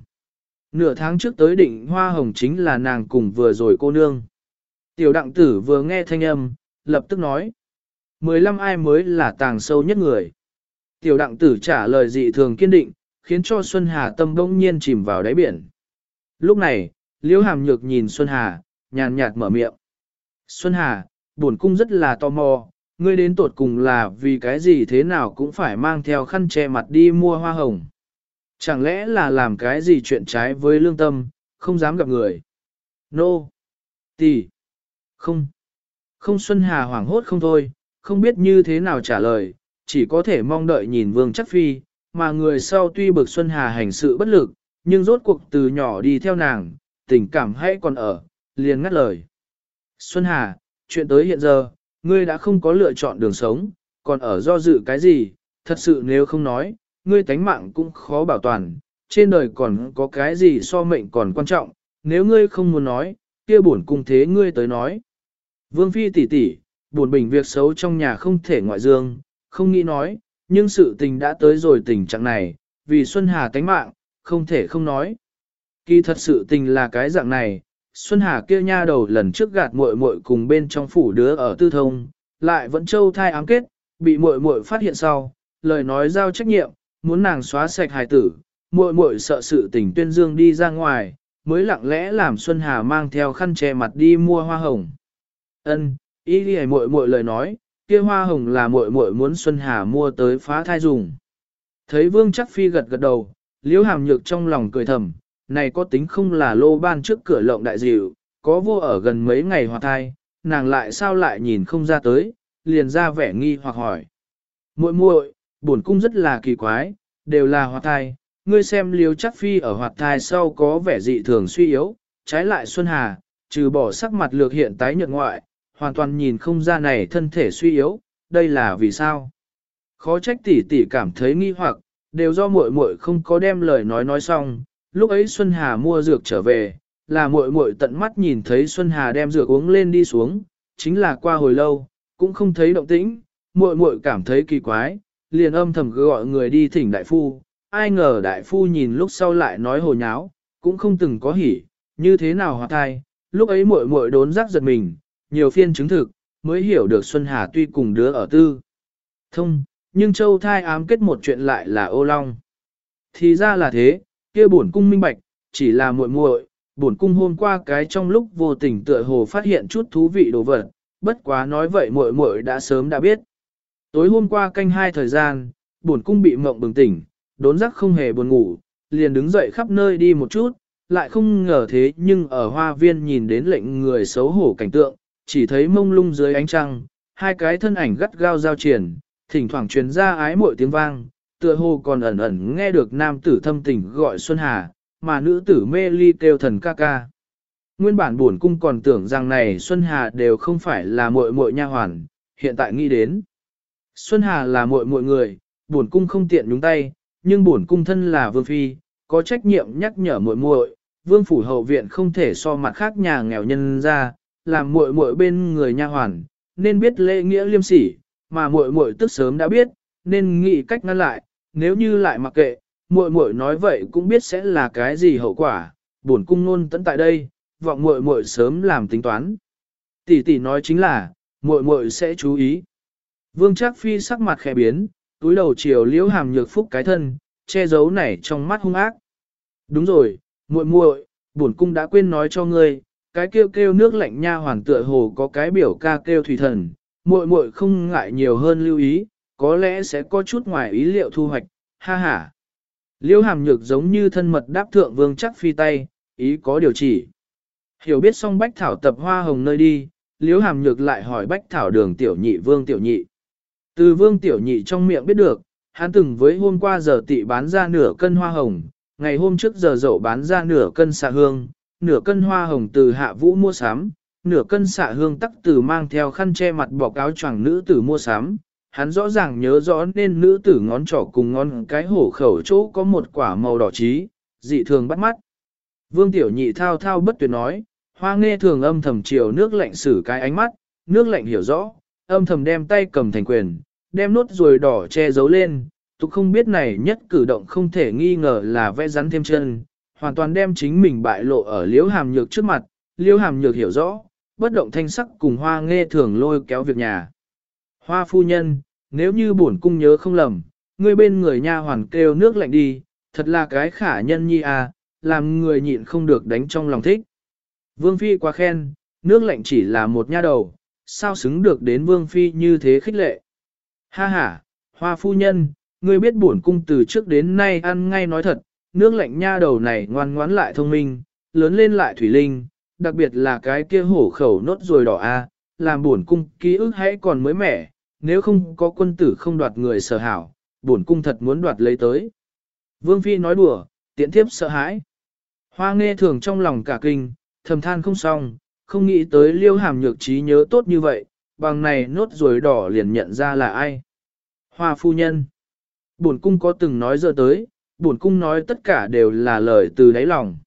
Nửa tháng trước tới định hoa hồng chính là nàng cùng vừa rồi cô nương. Tiểu đặng tử vừa nghe thanh âm, lập tức nói. Mười lăm ai mới là tàng sâu nhất người. Tiểu đặng tử trả lời dị thường kiên định, khiến cho Xuân Hà tâm bỗng nhiên chìm vào đáy biển. Lúc này, Liễu Hàm Nhược nhìn Xuân Hà, nhàn nhạt mở miệng. Xuân Hà, buồn cung rất là tò mò, ngươi đến tột cùng là vì cái gì thế nào cũng phải mang theo khăn che mặt đi mua hoa hồng. Chẳng lẽ là làm cái gì chuyện trái với lương tâm, không dám gặp người. Nô. No. Tỷ. Không. Không Xuân Hà hoảng hốt không thôi, không biết như thế nào trả lời, chỉ có thể mong đợi nhìn Vương Chắc Phi, mà người sau tuy bực Xuân Hà hành sự bất lực, nhưng rốt cuộc từ nhỏ đi theo nàng, tình cảm hay còn ở, liền ngắt lời. Xuân Hà, chuyện tới hiện giờ, ngươi đã không có lựa chọn đường sống, còn ở do dự cái gì, thật sự nếu không nói, ngươi tánh mạng cũng khó bảo toàn, trên đời còn có cái gì so mệnh còn quan trọng, nếu ngươi không muốn nói, kia bổn cung thế ngươi tới nói. Vương Phi tỷ tỷ, buồn bình việc xấu trong nhà không thể ngoại dương, không nghĩ nói, nhưng sự tình đã tới rồi tình trạng này, vì Xuân Hà tánh mạng, không thể không nói. Kỳ thật sự tình là cái dạng này, Xuân Hà kia nha đầu lần trước gạt muội muội cùng bên trong phủ đứa ở tư thông, lại vẫn châu thai ám kết, bị muội muội phát hiện sau, lời nói giao trách nhiệm, muốn nàng xóa sạch hài tử, muội muội sợ sự tình tuyên dương đi ra ngoài, mới lặng lẽ làm Xuân Hà mang theo khăn che mặt đi mua hoa hồng. Ân, ý đi muội muội lời nói, kia hoa hồng là muội muội muốn Xuân Hà mua tới phá thai dùng. Thấy Vương Chắc Phi gật gật đầu, Liễu Hàm Nhược trong lòng cười thầm, này có tính không là lô ban trước cửa lộng đại dịu, có vô ở gần mấy ngày hòa thai, nàng lại sao lại nhìn không ra tới, liền ra vẻ nghi hoặc hỏi. muội muội, bổn cung rất là kỳ quái, đều là hoạt thai, ngươi xem liêu chắc phi ở hoạt thai sau có vẻ dị thường suy yếu, trái lại Xuân Hà, trừ bỏ sắc mặt lược hiện tái nhợt ngoại, hoàn toàn nhìn không ra này thân thể suy yếu, đây là vì sao? Khó trách tỷ tỷ cảm thấy nghi hoặc, đều do muội muội không có đem lời nói nói xong, lúc ấy Xuân Hà mua dược trở về, là muội muội tận mắt nhìn thấy Xuân Hà đem dược uống lên đi xuống, chính là qua hồi lâu, cũng không thấy động tĩnh, muội muội cảm thấy kỳ quái, liền âm thầm gọi người đi thỉnh đại phu, ai ngờ đại phu nhìn lúc sau lại nói hồ nháo, cũng không từng có hỉ, như thế nào hòa thai, lúc ấy muội muội đốn giác giật mình, nhiều phiên chứng thực, mới hiểu được Xuân Hà tuy cùng đứa ở tư. Thông, nhưng châu thai ám kết một chuyện lại là ô long. Thì ra là thế, kia bổn cung minh bạch, chỉ là muội muội, bổn cung hôm qua cái trong lúc vô tình tựa hồ phát hiện chút thú vị đồ vật, bất quá nói vậy muội muội đã sớm đã biết. Tối hôm qua canh hai thời gian, bổn cung bị mộng bừng tỉnh, đốn giấc không hề buồn ngủ, liền đứng dậy khắp nơi đi một chút, lại không ngờ thế nhưng ở hoa viên nhìn đến lệnh người xấu hổ cảnh tượng, chỉ thấy mông lung dưới ánh trăng, hai cái thân ảnh gắt gao giao triển, thỉnh thoảng truyền ra ái mội tiếng vang, tựa hồ còn ẩn ẩn nghe được nam tử thâm tình gọi Xuân Hà, mà nữ tử mê ly kêu thần ca ca. Nguyên bản buồn cung còn tưởng rằng này Xuân Hà đều không phải là muội muội nha hoàn, hiện tại nghĩ đến. Xuân Hà là muội muội người, bổn cung không tiện nhúng tay, nhưng bổn cung thân là vương phi, có trách nhiệm nhắc nhở muội muội, vương phủ hậu viện không thể so mặt khác nhà nghèo nhân ra, làm muội muội bên người nha hoàn, nên biết lễ nghĩa liêm sỉ, mà muội muội tức sớm đã biết, nên nghĩ cách ngăn lại, nếu như lại mặc kệ, muội muội nói vậy cũng biết sẽ là cái gì hậu quả, bổn cung luôn tận tại đây, vọng muội muội sớm làm tính toán. Tỷ tỷ nói chính là, muội muội sẽ chú ý. Vương Trác Phi sắc mặt khẽ biến, túi đầu chiều liễu hàm nhược phúc cái thân, che giấu nảy trong mắt hung ác. Đúng rồi, muội muội, bổn cung đã quên nói cho ngươi, cái kêu kêu nước lạnh nha hoàng tựa hồ có cái biểu ca kêu thủy thần, muội muội không ngại nhiều hơn lưu ý, có lẽ sẽ có chút ngoài ý liệu thu hoạch, ha ha. Liễu hàm nhược giống như thân mật đáp thượng vương chắc phi tay, ý có điều chỉ. Hiểu biết xong bách thảo tập hoa hồng nơi đi, liễu hàm nhược lại hỏi bách thảo đường tiểu nhị vương tiểu nhị. Từ vương tiểu nhị trong miệng biết được, hắn từng với hôm qua giờ tị bán ra nửa cân hoa hồng, ngày hôm trước giờ dậu bán ra nửa cân xạ hương, nửa cân hoa hồng từ hạ vũ mua sắm, nửa cân xạ hương tắc từ mang theo khăn che mặt bọc áo choàng nữ tử mua sắm. Hắn rõ ràng nhớ rõ nên nữ tử ngón trỏ cùng ngón cái hổ khẩu chỗ có một quả màu đỏ trí, dị thường bắt mắt. Vương tiểu nhị thao thao bất tuyệt nói, hoa nghe thường âm thầm chiều nước lạnh xử cái ánh mắt, nước lạnh hiểu rõ, âm thầm đem tay cầm thành quyền, đem nốt ruồi đỏ che giấu lên, tục không biết này nhất cử động không thể nghi ngờ là vẽ rắn thêm chân, hoàn toàn đem chính mình bại lộ ở liễu hàm nhược trước mặt, liễu hàm nhược hiểu rõ, bất động thanh sắc cùng hoa nghe thường lôi kéo việc nhà. Hoa phu nhân, nếu như bổn cung nhớ không lầm, người bên người nha hoàn kêu nước lạnh đi, thật là cái khả nhân nhi à, làm người nhịn không được đánh trong lòng thích. Vương Phi quá khen, nước lạnh chỉ là một nha đầu, sao xứng được đến Vương Phi như thế khích lệ. Ha ha, hoa phu nhân, ngươi biết bổn cung từ trước đến nay ăn ngay nói thật, nước lạnh nha đầu này ngoan ngoãn lại thông minh, lớn lên lại thủy linh, đặc biệt là cái kia hổ khẩu nốt rồi đỏ a, làm buồn cung ký ức hãy còn mới mẻ, nếu không có quân tử không đoạt người sở hảo, buồn cung thật muốn đoạt lấy tới. Vương Phi nói đùa, tiện thiếp sợ hãi. Hoa nghe thường trong lòng cả kinh, thầm than không xong, không nghĩ tới liêu hàm nhược trí nhớ tốt như vậy, bằng này nốt rồi đỏ liền nhận ra là ai. Hoa phu nhân. Bổn cung có từng nói giờ tới, bổn cung nói tất cả đều là lời từ đáy lòng.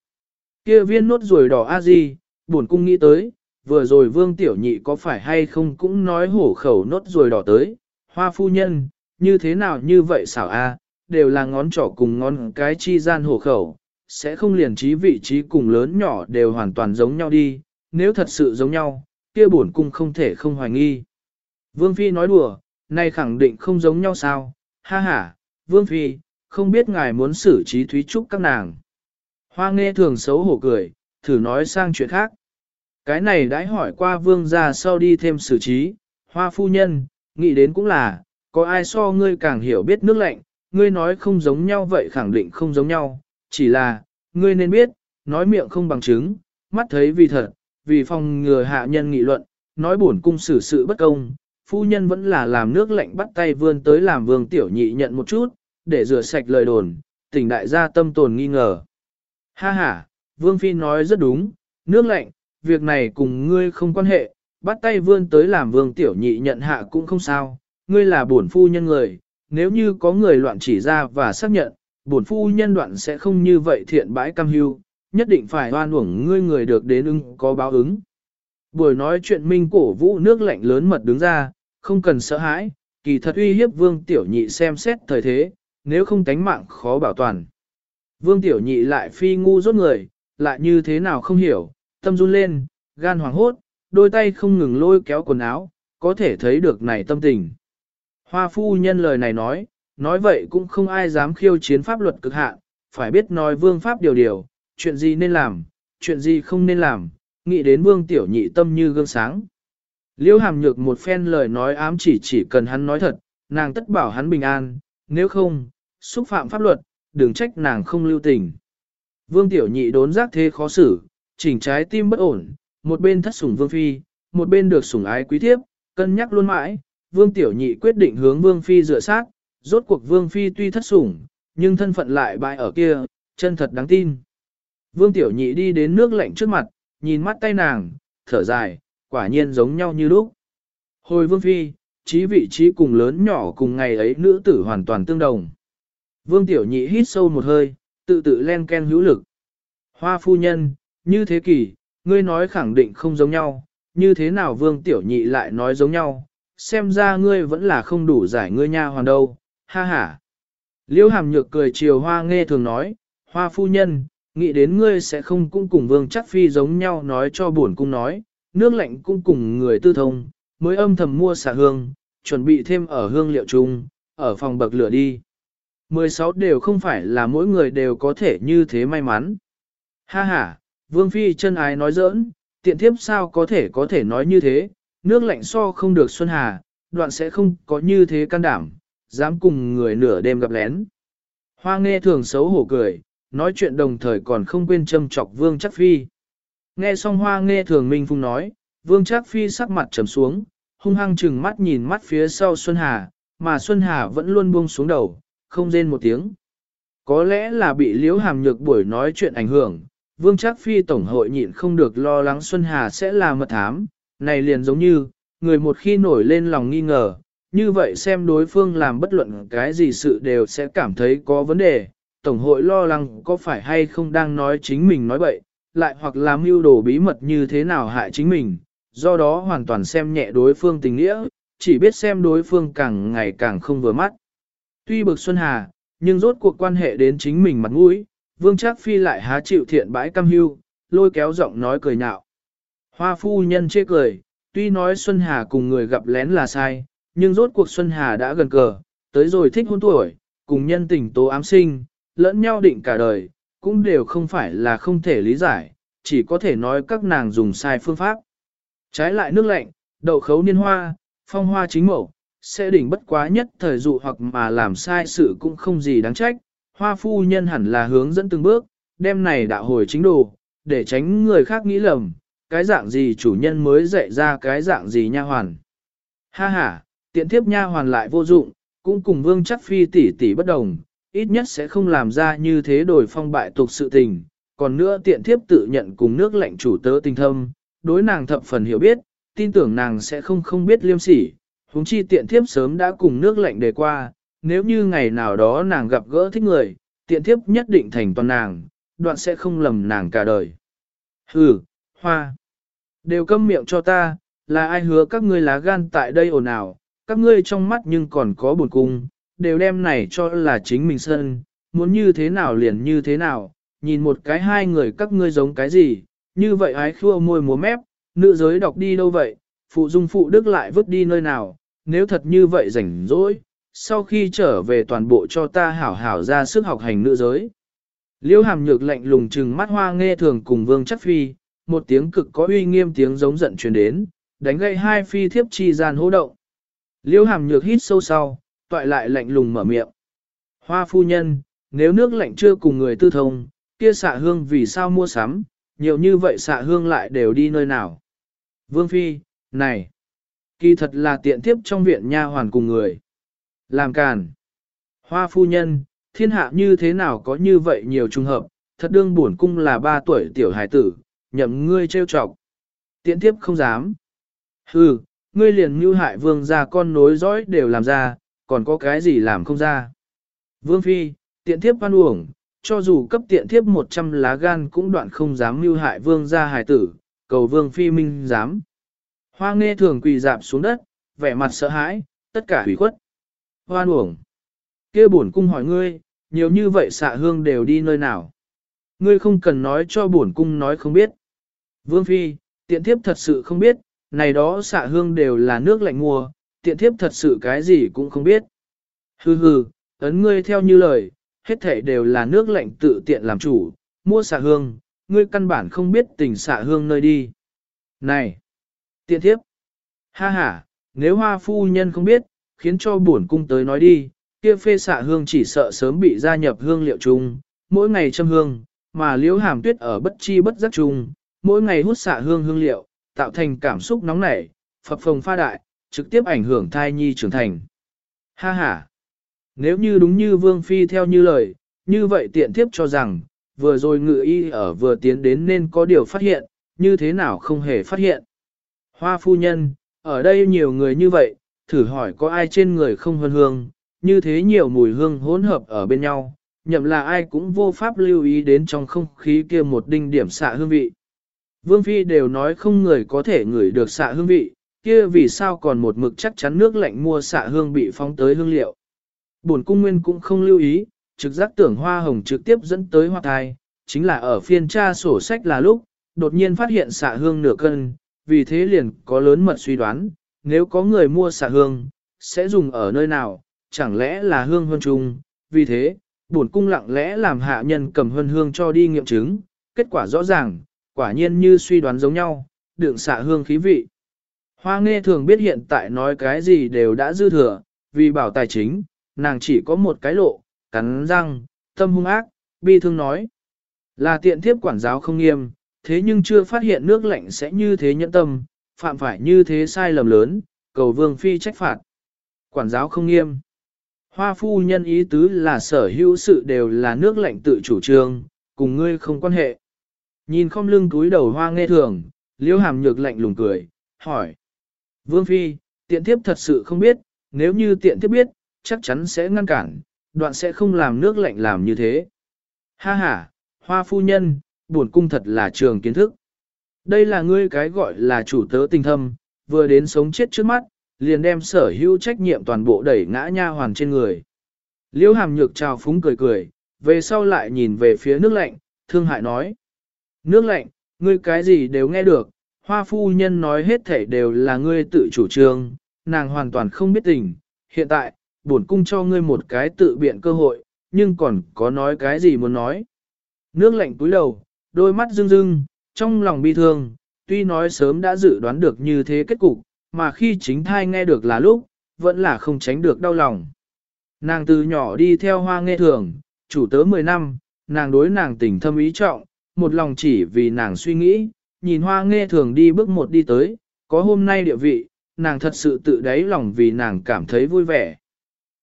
Kia viên nốt rồi đỏ a gì, bổn cung nghĩ tới, vừa rồi vương tiểu nhị có phải hay không cũng nói hổ khẩu nốt rồi đỏ tới, hoa phu nhân, như thế nào như vậy xảo a, đều là ngón trỏ cùng ngón cái chi gian hổ khẩu, sẽ không liền trí vị trí cùng lớn nhỏ đều hoàn toàn giống nhau đi, nếu thật sự giống nhau, kia bổn cung không thể không hoài nghi. Vương Phi nói đùa, nay khẳng định không giống nhau sao, ha ha, Vương Phi, không biết ngài muốn xử trí thúy trúc các nàng. Hoa nghe thường xấu hổ cười, thử nói sang chuyện khác. Cái này đãi hỏi qua vương gia sau đi thêm xử trí, hoa phu nhân, nghĩ đến cũng là, có ai so ngươi càng hiểu biết nước lạnh, ngươi nói không giống nhau vậy khẳng định không giống nhau, chỉ là, ngươi nên biết, nói miệng không bằng chứng, mắt thấy vì thật, vì phòng ngừa hạ nhân nghị luận, nói bổn cung xử sự bất công, phu nhân vẫn là làm nước lạnh bắt tay vươn tới làm vương tiểu nhị nhận một chút, để rửa sạch lời đồn, tỉnh đại gia tâm tồn nghi ngờ. Ha ha, vương phi nói rất đúng, nước lạnh, việc này cùng ngươi không quan hệ, bắt tay vươn tới làm vương tiểu nhị nhận hạ cũng không sao, ngươi là bổn phu nhân người, nếu như có người loạn chỉ ra và xác nhận, bổn phu nhân đoạn sẽ không như vậy thiện bãi cam hưu, nhất định phải hoan uổng ngươi người được đến ưng có báo ứng. Buổi nói chuyện minh cổ vũ nước lạnh lớn mật đứng ra, không cần sợ hãi, kỳ thật uy hiếp vương tiểu nhị xem xét thời thế, nếu không tánh mạng khó bảo toàn. Vương tiểu nhị lại phi ngu rốt người, lại như thế nào không hiểu, tâm run lên, gan hoàng hốt, đôi tay không ngừng lôi kéo quần áo, có thể thấy được này tâm tình. Hoa phu nhân lời này nói, nói vậy cũng không ai dám khiêu chiến pháp luật cực hạn, phải biết nói vương pháp điều điều, chuyện gì nên làm, chuyện gì không nên làm, nghĩ đến vương tiểu nhị tâm như gương sáng. Liêu hàm nhược một phen lời nói ám chỉ chỉ cần hắn nói thật, nàng tất bảo hắn bình an, nếu không, xúc phạm pháp luật, đừng trách nàng không lưu tình. Vương tiểu nhị đốn giác thế khó xử, chỉnh trái tim bất ổn, một bên thất sủng vương phi, một bên được sủng ái quý thiếp, cân nhắc luôn mãi, vương tiểu nhị quyết định hướng vương phi dựa sát, rốt cuộc vương phi tuy thất sủng, nhưng thân phận lại bại ở kia, chân thật đáng tin. Vương tiểu nhị đi đến nước lạnh trước mặt, nhìn mắt tay nàng, thở dài, quả nhiên giống nhau như lúc. Hồi vương phi, trí vị trí cùng lớn nhỏ cùng ngày ấy nữ tử hoàn toàn tương đồng. Vương tiểu nhị hít sâu một hơi, tự tự len ken hữu lực. Hoa phu nhân, như thế kỷ, ngươi nói khẳng định không giống nhau, như thế nào vương tiểu nhị lại nói giống nhau, xem ra ngươi vẫn là không đủ giải ngươi nha hoàn đâu, ha ha. Liễu hàm nhược cười chiều hoa nghe thường nói, hoa phu nhân, nghĩ đến ngươi sẽ không cũng cùng vương chắc phi giống nhau nói cho buồn cung nói, nước lạnh cũng cùng người tư thông, mới âm thầm mua xả hương, chuẩn bị thêm ở hương liệu chung, ở phòng bậc lửa đi. 16 đều không phải là mỗi người đều có thể như thế may mắn. Ha ha, Vương Phi chân ái nói giỡn, tiện thiếp sao có thể có thể nói như thế, nước lạnh so không được Xuân Hà, đoạn sẽ không có như thế can đảm, dám cùng người nửa đêm gặp lén. Hoa nghe thường xấu hổ cười, nói chuyện đồng thời còn không quên châm chọc Vương Chắc Phi. Nghe xong hoa nghe thường Minh Phung nói, Vương Trác Phi sắc mặt trầm xuống, hung hăng chừng mắt nhìn mắt phía sau Xuân Hà, mà Xuân Hà vẫn luôn buông xuống đầu, không rên một tiếng. Có lẽ là bị liễu hàm nhược buổi nói chuyện ảnh hưởng, Vương Trác Phi Tổng hội nhịn không được lo lắng Xuân Hà sẽ là mật thám, này liền giống như, người một khi nổi lên lòng nghi ngờ, như vậy xem đối phương làm bất luận cái gì sự đều sẽ cảm thấy có vấn đề, Tổng hội lo lắng có phải hay không đang nói chính mình nói bậy, lại hoặc làm mưu đồ bí mật như thế nào hại chính mình, do đó hoàn toàn xem nhẹ đối phương tình nghĩa, chỉ biết xem đối phương càng ngày càng không vừa mắt. Tuy bực Xuân Hà, nhưng rốt cuộc quan hệ đến chính mình mặt mũi, Vương Trác Phi lại há chịu thiện bãi cam hưu, lôi kéo giọng nói cười nhạo. Hoa phu nhân chê cười, tuy nói Xuân Hà cùng người gặp lén là sai, nhưng rốt cuộc Xuân Hà đã gần cờ, tới rồi thích hôn tuổi, cùng nhân tình tố ám sinh, lẫn nhau định cả đời, cũng đều không phải là không thể lý giải, chỉ có thể nói các nàng dùng sai phương pháp. Trái lại nước lạnh, đậu khấu niên hoa, phong hoa chính mẫu, sẽ đỉnh bất quá nhất thời dụ hoặc mà làm sai sự cũng không gì đáng trách, hoa phu nhân hẳn là hướng dẫn từng bước, đem này đạo hồi chính đồ, để tránh người khác nghĩ lầm, cái dạng gì chủ nhân mới dạy ra cái dạng gì nha hoàn. Ha ha, tiện thiếp nha hoàn lại vô dụng, cũng cùng vương chắc phi tỷ tỷ bất đồng, ít nhất sẽ không làm ra như thế đổi phong bại tục sự tình. Còn nữa tiện thiếp tự nhận cùng nước lệnh chủ tớ tình thâm, đối nàng thập phần hiểu biết, tin tưởng nàng sẽ không không biết liêm sỉ, huống chi tiện thiếp sớm đã cùng nước lệnh đề qua, nếu như ngày nào đó nàng gặp gỡ thích người, tiện thiếp nhất định thành toàn nàng, đoạn sẽ không lầm nàng cả đời. Hừ, hoa, đều câm miệng cho ta, là ai hứa các ngươi lá gan tại đây ồn ào, các ngươi trong mắt nhưng còn có buồn cung, đều đem này cho là chính mình sân, muốn như thế nào liền như thế nào, nhìn một cái hai người các ngươi giống cái gì, như vậy ái khua môi múa mép, nữ giới đọc đi đâu vậy, phụ dung phụ đức lại vứt đi nơi nào, nếu thật như vậy rảnh rỗi, sau khi trở về toàn bộ cho ta hảo hảo ra sức học hành nữ giới. Liêu hàm nhược lạnh lùng trừng mắt hoa nghe thường cùng vương chắc phi, một tiếng cực có uy nghiêm tiếng giống giận truyền đến, đánh gậy hai phi thiếp chi gian hô động. Liêu hàm nhược hít sâu sau, toại lại lạnh lùng mở miệng. Hoa phu nhân, nếu nước lạnh chưa cùng người tư thông, kia xạ hương vì sao mua sắm, nhiều như vậy xạ hương lại đều đi nơi nào. Vương phi, này, kỳ thật là tiện tiếp trong viện nha hoàn cùng người. Làm càn. Hoa phu nhân, thiên hạ như thế nào có như vậy nhiều trùng hợp, thật đương buồn cung là ba tuổi tiểu hải tử, nhậm ngươi trêu chọc. Tiện tiếp không dám. Hừ, ngươi liền như hại vương gia con nối dõi đều làm ra, còn có cái gì làm không ra. Vương phi, tiện thiếp văn uổng, cho dù cấp tiện thiếp 100 lá gan cũng đoạn không dám mưu hại vương gia hải tử, cầu vương phi minh dám. Hoa nghe thường quỳ dạp xuống đất, vẻ mặt sợ hãi, tất cả hủy khuất. Hoan uổng. kia bổn cung hỏi ngươi, nhiều như vậy xạ hương đều đi nơi nào. Ngươi không cần nói cho bổn cung nói không biết. Vương Phi, tiện thiếp thật sự không biết, này đó xạ hương đều là nước lạnh mua, tiện thiếp thật sự cái gì cũng không biết. Hừ hừ, ấn ngươi theo như lời, hết thể đều là nước lạnh tự tiện làm chủ, mua xạ hương, ngươi căn bản không biết tình xạ hương nơi đi. Này, tiện thiếp, ha ha, nếu hoa phu nhân không biết, khiến cho buồn cung tới nói đi, kia phê xạ hương chỉ sợ sớm bị gia nhập hương liệu chung, mỗi ngày châm hương, mà liễu hàm tuyết ở bất chi bất giác chung, mỗi ngày hút xạ hương hương liệu, tạo thành cảm xúc nóng nảy, phập phồng pha đại, trực tiếp ảnh hưởng thai nhi trưởng thành. Ha ha! Nếu như đúng như Vương Phi theo như lời, như vậy tiện tiếp cho rằng, vừa rồi ngự y ở vừa tiến đến nên có điều phát hiện, như thế nào không hề phát hiện. Hoa phu nhân, ở đây nhiều người như vậy, thử hỏi có ai trên người không hương hương, như thế nhiều mùi hương hỗn hợp ở bên nhau, nhậm là ai cũng vô pháp lưu ý đến trong không khí kia một đinh điểm xạ hương vị. Vương Phi đều nói không người có thể ngửi được xạ hương vị, kia vì sao còn một mực chắc chắn nước lạnh mua xạ hương bị phóng tới hương liệu. Bổn cung nguyên cũng không lưu ý, trực giác tưởng hoa hồng trực tiếp dẫn tới hoa thai, chính là ở phiên tra sổ sách là lúc, đột nhiên phát hiện xạ hương nửa cân, vì thế liền có lớn mật suy đoán, nếu có người mua xạ hương, sẽ dùng ở nơi nào, chẳng lẽ là hương hương trung, vì thế, bổn cung lặng lẽ làm hạ nhân cầm hương hương cho đi nghiệm chứng, kết quả rõ ràng, quả nhiên như suy đoán giống nhau, đựng xạ hương khí vị. Hoa nghe thường biết hiện tại nói cái gì đều đã dư thừa, vì bảo tài chính, nàng chỉ có một cái lộ, cắn răng, tâm hung ác, bi thương nói. Là tiện thiếp quản giáo không nghiêm, thế nhưng chưa phát hiện nước lạnh sẽ như thế nhẫn tâm, phạm phải như thế sai lầm lớn, cầu vương phi trách phạt. Quản giáo không nghiêm. Hoa phu nhân ý tứ là sở hữu sự đều là nước lạnh tự chủ trương, cùng ngươi không quan hệ. Nhìn không lưng túi đầu hoa nghe thường, liễu hàm nhược lạnh lùng cười, hỏi. Vương Phi, tiện thiếp thật sự không biết, nếu như tiện thiếp biết, chắc chắn sẽ ngăn cản, đoạn sẽ không làm nước lạnh làm như thế. Ha ha, hoa phu nhân, buồn cung thật là trường kiến thức. Đây là ngươi cái gọi là chủ tớ tình thâm, vừa đến sống chết trước mắt, liền đem sở hữu trách nhiệm toàn bộ đẩy ngã nha hoàn trên người. Liễu hàm nhược trào phúng cười cười, về sau lại nhìn về phía nước lạnh, thương hại nói. Nước lạnh, ngươi cái gì đều nghe được, hoa phu nhân nói hết thể đều là ngươi tự chủ trương, nàng hoàn toàn không biết tình. Hiện tại, bổn cung cho ngươi một cái tự biện cơ hội, nhưng còn có nói cái gì muốn nói. Nước lạnh túi đầu, đôi mắt rưng rưng, trong lòng bi thương, tuy nói sớm đã dự đoán được như thế kết cục, mà khi chính thai nghe được là lúc, vẫn là không tránh được đau lòng. Nàng từ nhỏ đi theo hoa nghe thường, chủ tớ 10 năm, nàng đối nàng tình thâm ý trọng, một lòng chỉ vì nàng suy nghĩ, nhìn hoa nghe thường đi bước một đi tới, có hôm nay địa vị, nàng thật sự tự đáy lòng vì nàng cảm thấy vui vẻ.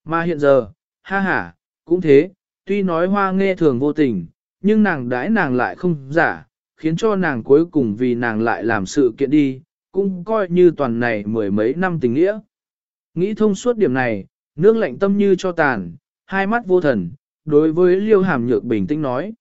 Mà hiện giờ, ha ha, cũng thế, tuy nói hoa nghe thường vô tình, nhưng nàng đãi nàng lại không giả, khiến cho nàng cuối cùng vì nàng lại làm sự kiện đi, cũng coi như toàn này mười mấy năm tình nghĩa. Nghĩ thông suốt điểm này, nước lạnh tâm như cho tàn, hai mắt vô thần, đối với liêu hàm nhược bình tĩnh nói.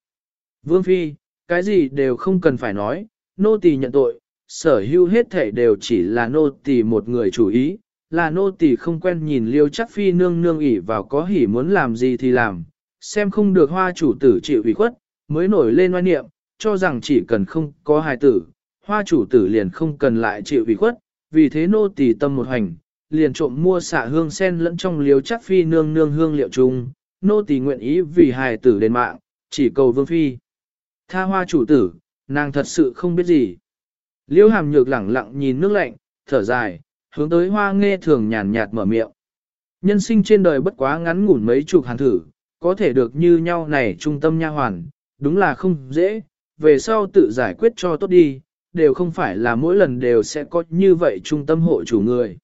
Vương Phi, cái gì đều không cần phải nói, nô tỳ nhận tội, sở hữu hết thể đều chỉ là nô tỳ một người chủ ý, là nô tỳ không quen nhìn liêu chắc phi nương nương ỉ vào có hỉ muốn làm gì thì làm, xem không được hoa chủ tử chịu ủy khuất, mới nổi lên oan niệm, cho rằng chỉ cần không có hài tử, hoa chủ tử liền không cần lại chịu ủy khuất, vì thế nô tỳ tâm một hành, liền trộm mua xạ hương sen lẫn trong liêu chắc phi nương nương hương liệu chung, nô tỳ nguyện ý vì hài tử đền mạng, chỉ cầu vương phi. Tha hoa chủ tử, nàng thật sự không biết gì. Liêu hàm nhược lẳng lặng nhìn nước lạnh, thở dài, hướng tới hoa nghe thường nhàn nhạt mở miệng. Nhân sinh trên đời bất quá ngắn ngủn mấy chục hàn thử, có thể được như nhau này trung tâm nha hoàn, đúng là không dễ, về sau tự giải quyết cho tốt đi, đều không phải là mỗi lần đều sẽ có như vậy trung tâm hội chủ người.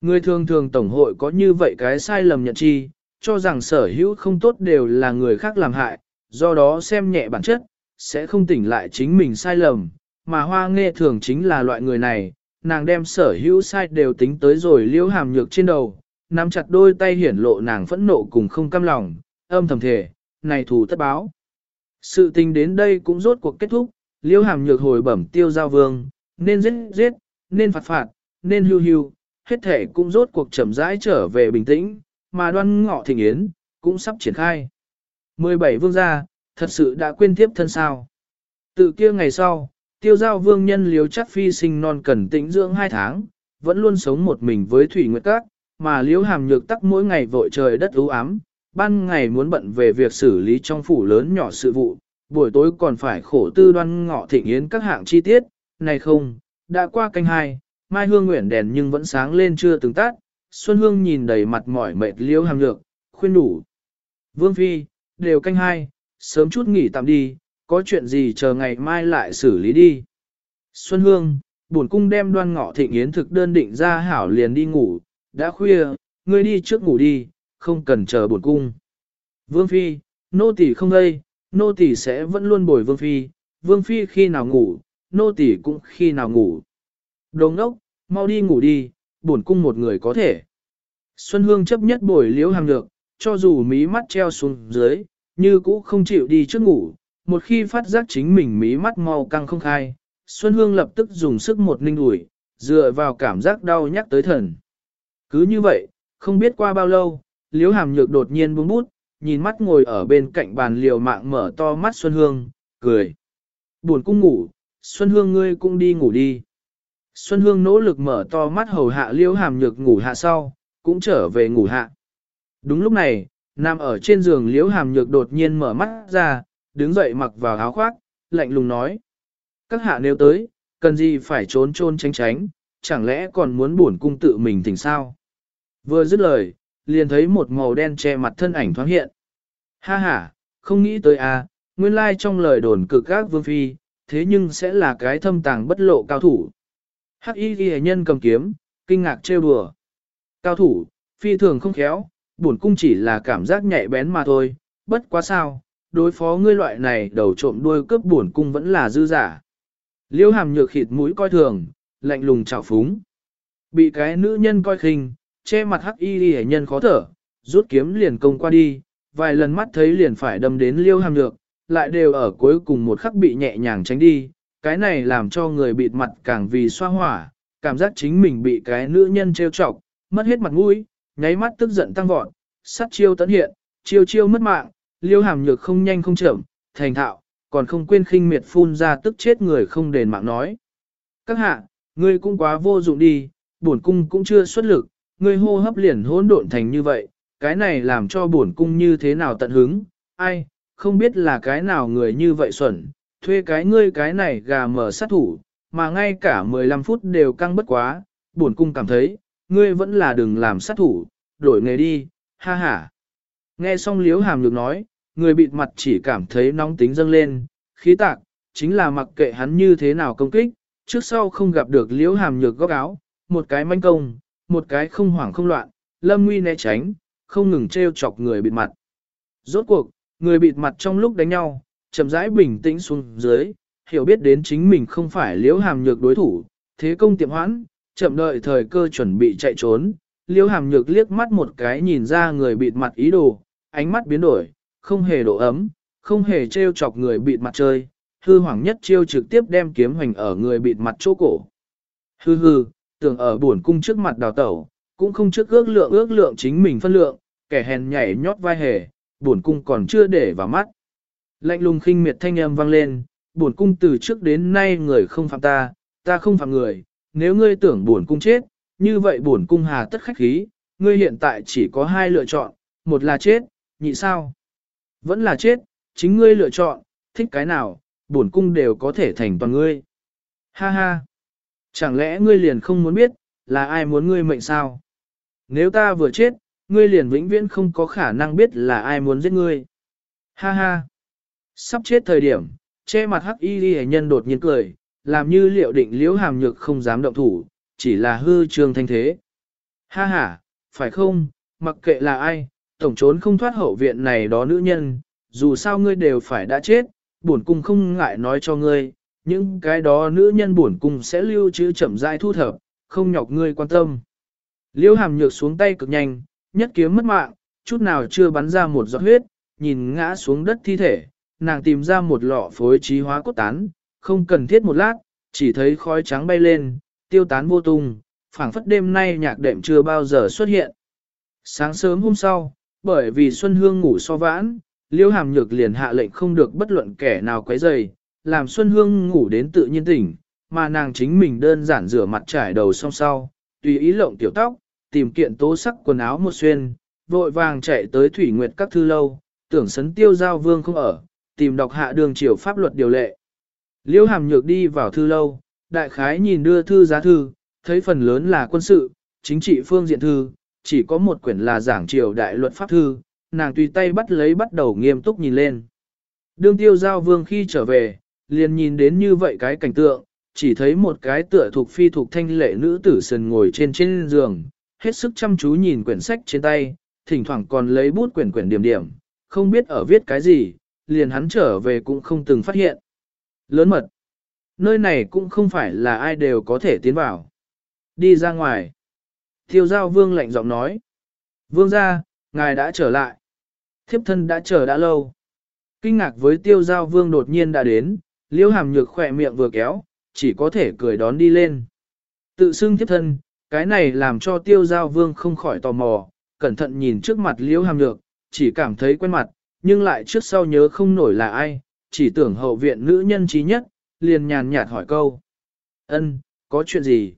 Người thường thường tổng hội có như vậy cái sai lầm nhận chi, cho rằng sở hữu không tốt đều là người khác làm hại, do đó xem nhẹ bản chất, sẽ không tỉnh lại chính mình sai lầm, mà hoa nghe thường chính là loại người này, nàng đem sở hữu sai đều tính tới rồi liễu hàm nhược trên đầu, nắm chặt đôi tay hiển lộ nàng phẫn nộ cùng không cam lòng, âm thầm thể, này thù tất báo. Sự tình đến đây cũng rốt cuộc kết thúc, liễu hàm nhược hồi bẩm tiêu giao vương, nên giết giết, nên phạt phạt, nên hưu hưu, hết thể cũng rốt cuộc chậm rãi trở về bình tĩnh, mà đoan ngọ thịnh yến, cũng sắp triển khai. 17 vương gia, thật sự đã quên tiếp thân sao. Từ kia ngày sau, tiêu giao vương nhân liếu chắc phi sinh non cần tĩnh dưỡng hai tháng, vẫn luôn sống một mình với Thủy Nguyệt Các, mà liếu hàm nhược tắc mỗi ngày vội trời đất ưu ám, ban ngày muốn bận về việc xử lý trong phủ lớn nhỏ sự vụ, buổi tối còn phải khổ tư đoan ngọ thịnh yến các hạng chi tiết, này không, đã qua canh hai, mai hương nguyện đèn nhưng vẫn sáng lên chưa từng tắt, Xuân Hương nhìn đầy mặt mỏi mệt liếu hàm nhược, khuyên đủ. Vương Phi, đều canh hai, sớm chút nghỉ tạm đi, có chuyện gì chờ ngày mai lại xử lý đi. Xuân Hương, buồn cung đem đoan ngọ thịnh yến thực đơn định ra hảo liền đi ngủ, đã khuya, ngươi đi trước ngủ đi, không cần chờ buồn cung. Vương Phi, nô tỳ không đây, nô tỳ sẽ vẫn luôn bồi Vương Phi, Vương Phi khi nào ngủ, nô tỳ cũng khi nào ngủ. Đồ ngốc, mau đi ngủ đi, buồn cung một người có thể. Xuân Hương chấp nhất bồi liễu hàng được, cho dù mí mắt treo xuống dưới, như cũ không chịu đi trước ngủ, một khi phát giác chính mình mí mắt mau căng không khai, Xuân Hương lập tức dùng sức một ninh ủi, dựa vào cảm giác đau nhắc tới thần. Cứ như vậy, không biết qua bao lâu, Liễu Hàm Nhược đột nhiên buông bút, nhìn mắt ngồi ở bên cạnh bàn liều mạng mở to mắt Xuân Hương, cười. Buồn cung ngủ, Xuân Hương ngươi cũng đi ngủ đi. Xuân Hương nỗ lực mở to mắt hầu hạ Liễu Hàm Nhược ngủ hạ sau, cũng trở về ngủ hạ. Đúng lúc này, nằm ở trên giường Liễu Hàm Nhược đột nhiên mở mắt ra, đứng dậy mặc vào áo khoác, lạnh lùng nói. Các hạ nếu tới, cần gì phải trốn trôn tránh tránh, chẳng lẽ còn muốn buồn cung tự mình tỉnh sao? Vừa dứt lời, liền thấy một màu đen che mặt thân ảnh thoáng hiện. Ha ha, không nghĩ tới à, nguyên lai trong lời đồn cực gác vương phi, thế nhưng sẽ là cái thâm tàng bất lộ cao thủ. Hắc y ghi nhân cầm kiếm, kinh ngạc trêu đùa. Cao thủ, phi thường không khéo, bổn cung chỉ là cảm giác nhạy bén mà thôi, bất quá sao, đối phó ngươi loại này đầu trộm đuôi cướp bổn cung vẫn là dư giả. Liêu hàm nhược khịt mũi coi thường, lạnh lùng trào phúng. Bị cái nữ nhân coi khinh, che mặt hắc y đi nhân khó thở, rút kiếm liền công qua đi, vài lần mắt thấy liền phải đâm đến liêu hàm nhược, lại đều ở cuối cùng một khắc bị nhẹ nhàng tránh đi. Cái này làm cho người bịt mặt càng vì xoa hỏa, cảm giác chính mình bị cái nữ nhân trêu chọc, mất hết mặt mũi, nháy mắt tức giận tăng vọt, sát chiêu tấn hiện, chiêu chiêu mất mạng, liêu hàm nhược không nhanh không chậm, thành thạo, còn không quên khinh miệt phun ra tức chết người không đền mạng nói. Các hạ, ngươi cũng quá vô dụng đi, bổn cung cũng chưa xuất lực, ngươi hô hấp liền hỗn độn thành như vậy, cái này làm cho bổn cung như thế nào tận hứng, ai, không biết là cái nào người như vậy xuẩn, thuê cái ngươi cái này gà mở sát thủ, mà ngay cả 15 phút đều căng bất quá, bổn cung cảm thấy, ngươi vẫn là đừng làm sát thủ, đổi nghề đi, ha ha. Nghe xong liếu hàm được nói, người bịt mặt chỉ cảm thấy nóng tính dâng lên, khí tạc, chính là mặc kệ hắn như thế nào công kích, trước sau không gặp được liễu hàm nhược góc áo, một cái manh công, một cái không hoảng không loạn, lâm nguy né tránh, không ngừng treo chọc người bịt mặt. Rốt cuộc, người bịt mặt trong lúc đánh nhau, chậm rãi bình tĩnh xuống dưới, hiểu biết đến chính mình không phải liễu hàm nhược đối thủ, thế công tiệm hoãn, chậm đợi thời cơ chuẩn bị chạy trốn. Liễu hàm nhược liếc mắt một cái nhìn ra người bịt mặt ý đồ, ánh mắt biến đổi, không hề độ ấm, không hề treo chọc người bịt mặt chơi, hư hoàng nhất chiêu trực tiếp đem kiếm hoành ở người bịt mặt chỗ cổ. Hư hư, tưởng ở buồn cung trước mặt đào tẩu, cũng không trước ước lượng ước lượng chính mình phân lượng, kẻ hèn nhảy nhót vai hề, buồn cung còn chưa để vào mắt. Lạnh lùng khinh miệt thanh âm vang lên, buồn cung từ trước đến nay người không phạm ta, ta không phạm người, nếu ngươi tưởng buồn cung chết, như vậy buồn cung hà tất khách khí, ngươi hiện tại chỉ có hai lựa chọn, một là chết, nhị sao? Vẫn là chết, chính ngươi lựa chọn, thích cái nào, buồn cung đều có thể thành toàn ngươi. Ha ha! Chẳng lẽ ngươi liền không muốn biết, là ai muốn ngươi mệnh sao? Nếu ta vừa chết, ngươi liền vĩnh viễn không có khả năng biết là ai muốn giết ngươi. Ha ha! Sắp chết thời điểm, che mặt hắc y ghi nhân đột nhiên cười, làm như liệu định liễu hàm nhược không dám động thủ, chỉ là hư trương thanh thế. Ha ha, phải không, mặc kệ là ai, tổng trốn không thoát hậu viện này đó nữ nhân, dù sao ngươi đều phải đã chết, bổn cung không ngại nói cho ngươi, những cái đó nữ nhân bổn cung sẽ lưu trữ chậm rãi thu thập, không nhọc ngươi quan tâm. Liễu hàm nhược xuống tay cực nhanh, nhất kiếm mất mạng, chút nào chưa bắn ra một giọt huyết, nhìn ngã xuống đất thi thể, nàng tìm ra một lọ phối trí hóa cốt tán, không cần thiết một lát, chỉ thấy khói trắng bay lên, tiêu tán vô tung, phảng phất đêm nay nhạc đệm chưa bao giờ xuất hiện. Sáng sớm hôm sau, bởi vì Xuân Hương ngủ so vãn, Liêu Hàm Nhược liền hạ lệnh không được bất luận kẻ nào quấy rầy, làm Xuân Hương ngủ đến tự nhiên tỉnh, mà nàng chính mình đơn giản rửa mặt trải đầu xong sau, tùy ý lộng tiểu tóc, tìm kiện tố sắc quần áo một xuyên, vội vàng chạy tới Thủy Nguyệt các thư lâu, tưởng sấn tiêu giao vương không ở, tìm đọc hạ đường triều pháp luật điều lệ. Liễu hàm nhược đi vào thư lâu, đại khái nhìn đưa thư giá thư, thấy phần lớn là quân sự, chính trị phương diện thư, chỉ có một quyển là giảng triều đại luật pháp thư, nàng tùy tay bắt lấy bắt đầu nghiêm túc nhìn lên. Đương tiêu giao vương khi trở về, liền nhìn đến như vậy cái cảnh tượng, chỉ thấy một cái tựa thuộc phi thuộc thanh lệ nữ tử sần ngồi trên trên giường, hết sức chăm chú nhìn quyển sách trên tay, thỉnh thoảng còn lấy bút quyển quyển điểm điểm, không biết ở viết cái gì, liền hắn trở về cũng không từng phát hiện. Lớn mật. Nơi này cũng không phải là ai đều có thể tiến vào. Đi ra ngoài. Tiêu giao vương lạnh giọng nói. Vương ra, ngài đã trở lại. Thiếp thân đã chờ đã lâu. Kinh ngạc với tiêu giao vương đột nhiên đã đến, liêu hàm nhược khỏe miệng vừa kéo, chỉ có thể cười đón đi lên. Tự xưng thiếp thân, cái này làm cho tiêu giao vương không khỏi tò mò, cẩn thận nhìn trước mặt liêu hàm nhược, chỉ cảm thấy quen mặt, nhưng lại trước sau nhớ không nổi là ai, chỉ tưởng hậu viện nữ nhân trí nhất, liền nhàn nhạt hỏi câu. ân có chuyện gì?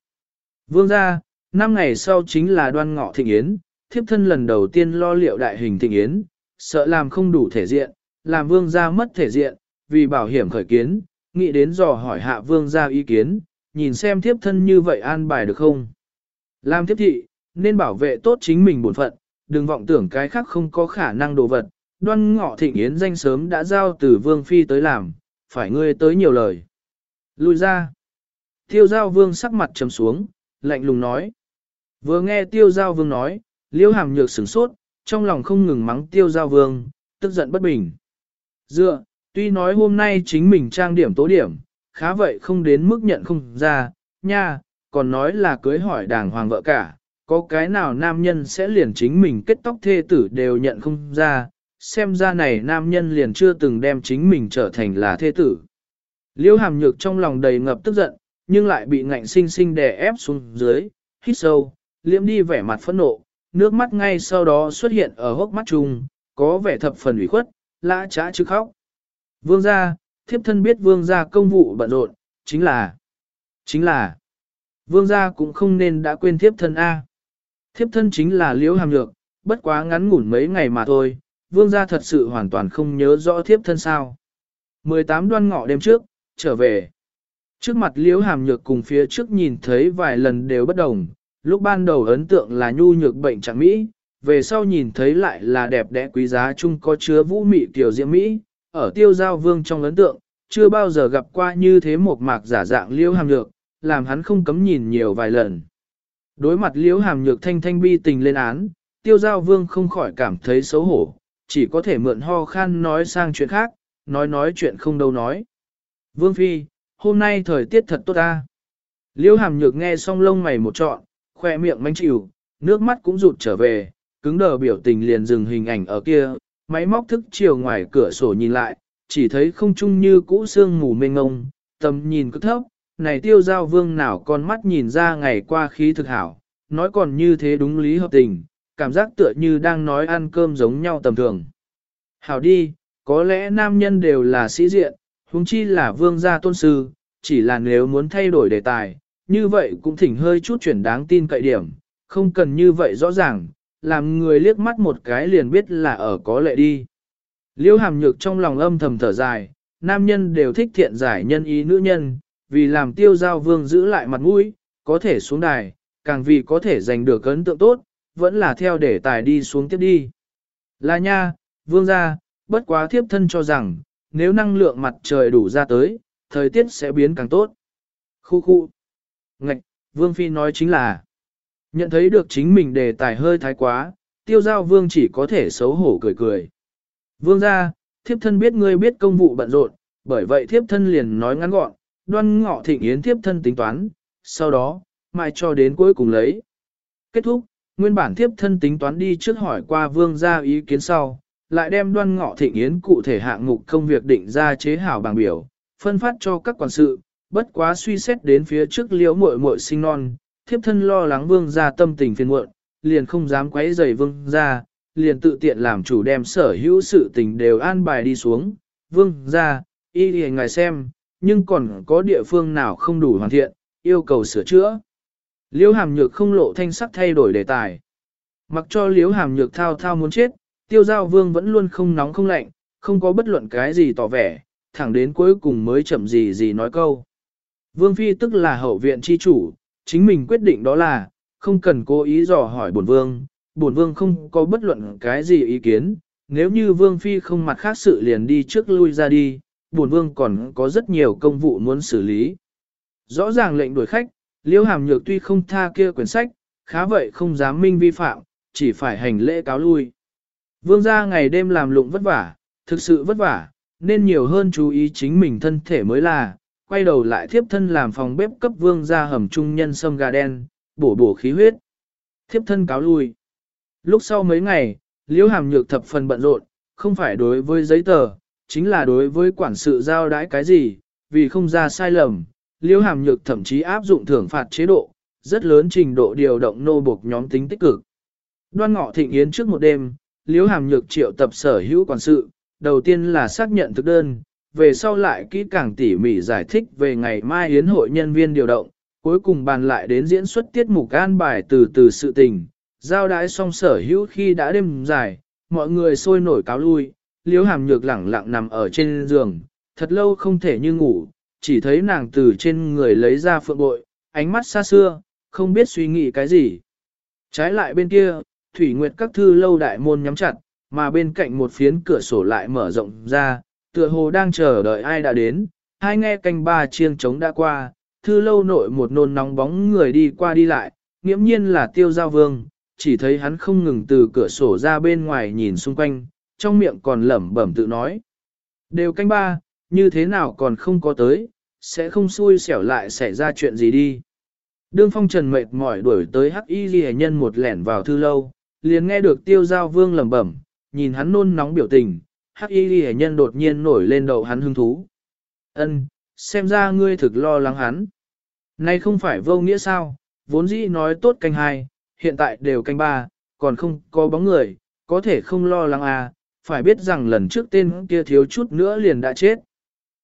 Vương gia, năm ngày sau chính là đoan ngọ thịnh yến, thiếp thân lần đầu tiên lo liệu đại hình thịnh yến, sợ làm không đủ thể diện, làm vương gia mất thể diện, vì bảo hiểm khởi kiến, nghĩ đến dò hỏi hạ vương gia ý kiến, nhìn xem thiếp thân như vậy an bài được không? Làm thiếp thị, nên bảo vệ tốt chính mình bổn phận, đừng vọng tưởng cái khác không có khả năng đồ vật, đoan ngọ thịnh yến danh sớm đã giao từ vương phi tới làm, phải ngươi tới nhiều lời. Lui ra. Tiêu giao vương sắc mặt trầm xuống, lạnh lùng nói. Vừa nghe tiêu giao vương nói, liêu hàm nhược sửng sốt, trong lòng không ngừng mắng tiêu giao vương, tức giận bất bình. Dựa, tuy nói hôm nay chính mình trang điểm tố điểm, khá vậy không đến mức nhận không ra, nha, còn nói là cưới hỏi đàng hoàng vợ cả, có cái nào nam nhân sẽ liền chính mình kết tóc thê tử đều nhận không ra, xem ra này nam nhân liền chưa từng đem chính mình trở thành là thê tử. Liêu hàm nhược trong lòng đầy ngập tức giận, nhưng lại bị ngạnh sinh sinh đè ép xuống dưới, hít sâu, liễm đi vẻ mặt phẫn nộ, nước mắt ngay sau đó xuất hiện ở hốc mắt chung, có vẻ thập phần ủy khuất, lã trá chứ khóc. Vương gia, thiếp thân biết vương gia công vụ bận rộn, chính là, chính là, vương gia cũng không nên đã quên thiếp thân A. Thiếp thân chính là liễu hàm nhược, bất quá ngắn ngủn mấy ngày mà thôi, vương gia thật sự hoàn toàn không nhớ rõ thiếp thân sao. 18 đoan ngọ đêm trước, trở về. Trước mặt liễu hàm nhược cùng phía trước nhìn thấy vài lần đều bất đồng, lúc ban đầu ấn tượng là nhu nhược bệnh trạng Mỹ, về sau nhìn thấy lại là đẹp đẽ quý giá chung có chứa vũ mị tiểu diễm mỹ, ở tiêu giao vương trong ấn tượng, chưa bao giờ gặp qua như thế một mạc giả dạng liễu hàm nhược, làm hắn không cấm nhìn nhiều vài lần. Đối mặt liễu hàm nhược thanh thanh bi tình lên án, tiêu giao vương không khỏi cảm thấy xấu hổ, chỉ có thể mượn ho khan nói sang chuyện khác, nói nói chuyện không đâu nói. Vương Phi, hôm nay thời tiết thật tốt ta. Liễu hàm nhược nghe xong lông mày một trọn, khoe miệng manh chịu, nước mắt cũng rụt trở về, cứng đờ biểu tình liền dừng hình ảnh ở kia, máy móc thức chiều ngoài cửa sổ nhìn lại, chỉ thấy không chung như cũ sương mù mênh ngông, tầm nhìn cứ thấp, này tiêu giao vương nào con mắt nhìn ra ngày qua khí thực hảo, nói còn như thế đúng lý hợp tình, cảm giác tựa như đang nói ăn cơm giống nhau tầm thường. Hảo đi, có lẽ nam nhân đều là sĩ diện, huống chi là vương gia tôn sư, chỉ là nếu muốn thay đổi đề tài, như vậy cũng thỉnh hơi chút chuyển đáng tin cậy điểm, không cần như vậy rõ ràng, làm người liếc mắt một cái liền biết là ở có lệ đi. Liêu hàm nhược trong lòng âm thầm thở dài, nam nhân đều thích thiện giải nhân ý nữ nhân, vì làm tiêu giao vương giữ lại mặt mũi, có thể xuống đài, càng vì có thể giành được ấn tượng tốt, vẫn là theo để tài đi xuống tiếp đi. Là nha, vương gia, bất quá thiếp thân cho rằng, nếu năng lượng mặt trời đủ ra tới, thời tiết sẽ biến càng tốt. Khu khu. Ngạch, vương phi nói chính là, nhận thấy được chính mình đề tài hơi thái quá, tiêu giao vương chỉ có thể xấu hổ cười cười. Vương gia, thiếp thân biết ngươi biết công vụ bận rộn, bởi vậy thiếp thân liền nói ngắn gọn, đoan ngọ thịnh yến thiếp thân tính toán, sau đó, mai cho đến cuối cùng lấy. Kết thúc, nguyên bản thiếp thân tính toán đi trước hỏi qua vương gia ý kiến sau, lại đem đoan ngọ thịnh yến cụ thể hạng mục công việc định ra chế hảo bảng biểu, phân phát cho các quản sự, bất quá suy xét đến phía trước liễu muội muội sinh non, thiếp thân lo lắng vương gia tâm tình phiền muộn, liền không dám quấy rầy vương gia, liền tự tiện làm chủ đem sở hữu sự tình đều an bài đi xuống, vương gia, y liền ngài xem, nhưng còn có địa phương nào không đủ hoàn thiện, yêu cầu sửa chữa. Liễu hàm nhược không lộ thanh sắc thay đổi đề tài. Mặc cho liễu hàm nhược thao thao muốn chết, tiêu giao vương vẫn luôn không nóng không lạnh, không có bất luận cái gì tỏ vẻ, thẳng đến cuối cùng mới chậm gì gì nói câu. Vương phi tức là hậu viện chi chủ, chính mình quyết định đó là, không cần cố ý dò hỏi bổn vương, bổn vương không có bất luận cái gì ý kiến, nếu như vương phi không mặt khác sự liền đi trước lui ra đi, bổn vương còn có rất nhiều công vụ muốn xử lý. Rõ ràng lệnh đuổi khách, Liễu hàm nhược tuy không tha kia quyển sách, khá vậy không dám minh vi phạm, chỉ phải hành lễ cáo lui. Vương gia ngày đêm làm lụng vất vả, thực sự vất vả, nên nhiều hơn chú ý chính mình thân thể mới là, quay đầu lại thiếp thân làm phòng bếp cấp vương gia hầm trung nhân sâm gà đen, bổ bổ khí huyết. Thiếp thân cáo lui. Lúc sau mấy ngày, liễu hàm nhược thập phần bận rộn, không phải đối với giấy tờ, chính là đối với quản sự giao đãi cái gì, vì không ra sai lầm, liễu hàm nhược thậm chí áp dụng thưởng phạt chế độ, rất lớn trình độ điều động nô buộc nhóm tính tích cực. Đoan ngọ thịnh yến trước một đêm, liễu hàm nhược triệu tập sở hữu quản sự, đầu tiên là xác nhận thực đơn, về sau lại kỹ càng tỉ mỉ giải thích về ngày mai yến hội nhân viên điều động, cuối cùng bàn lại đến diễn xuất tiết mục an bài từ từ sự tình, giao đái xong sở hữu khi đã đêm dài, mọi người sôi nổi cáo lui, liễu hàm nhược lẳng lặng nằm ở trên giường, thật lâu không thể như ngủ, chỉ thấy nàng từ trên người lấy ra phượng bội, ánh mắt xa xưa, không biết suy nghĩ cái gì. Trái lại bên kia, Thủy Nguyệt các thư lâu đại môn nhắm chặt, mà bên cạnh một phiến cửa sổ lại mở rộng ra, tựa hồ đang chờ đợi ai đã đến, hai nghe canh ba chiêng trống đã qua, thư lâu nội một nôn nóng bóng người đi qua đi lại, nghiễm nhiên là tiêu giao vương, chỉ thấy hắn không ngừng từ cửa sổ ra bên ngoài nhìn xung quanh, trong miệng còn lẩm bẩm tự nói. Đều canh ba, như thế nào còn không có tới, sẽ không xui xẻo lại xảy ra chuyện gì đi. Đương phong trần mệt mỏi đuổi tới hắc y ghi nhân một lẻn vào thư lâu, liền nghe được tiêu giao vương lẩm bẩm, nhìn hắn nôn nóng biểu tình, hắc y ghi nhân đột nhiên nổi lên đầu hắn hứng thú. Ân, xem ra ngươi thực lo lắng hắn. Nay không phải vô nghĩa sao, vốn dĩ nói tốt canh hai, hiện tại đều canh ba, còn không có bóng người, có thể không lo lắng à, phải biết rằng lần trước tên kia thiếu chút nữa liền đã chết.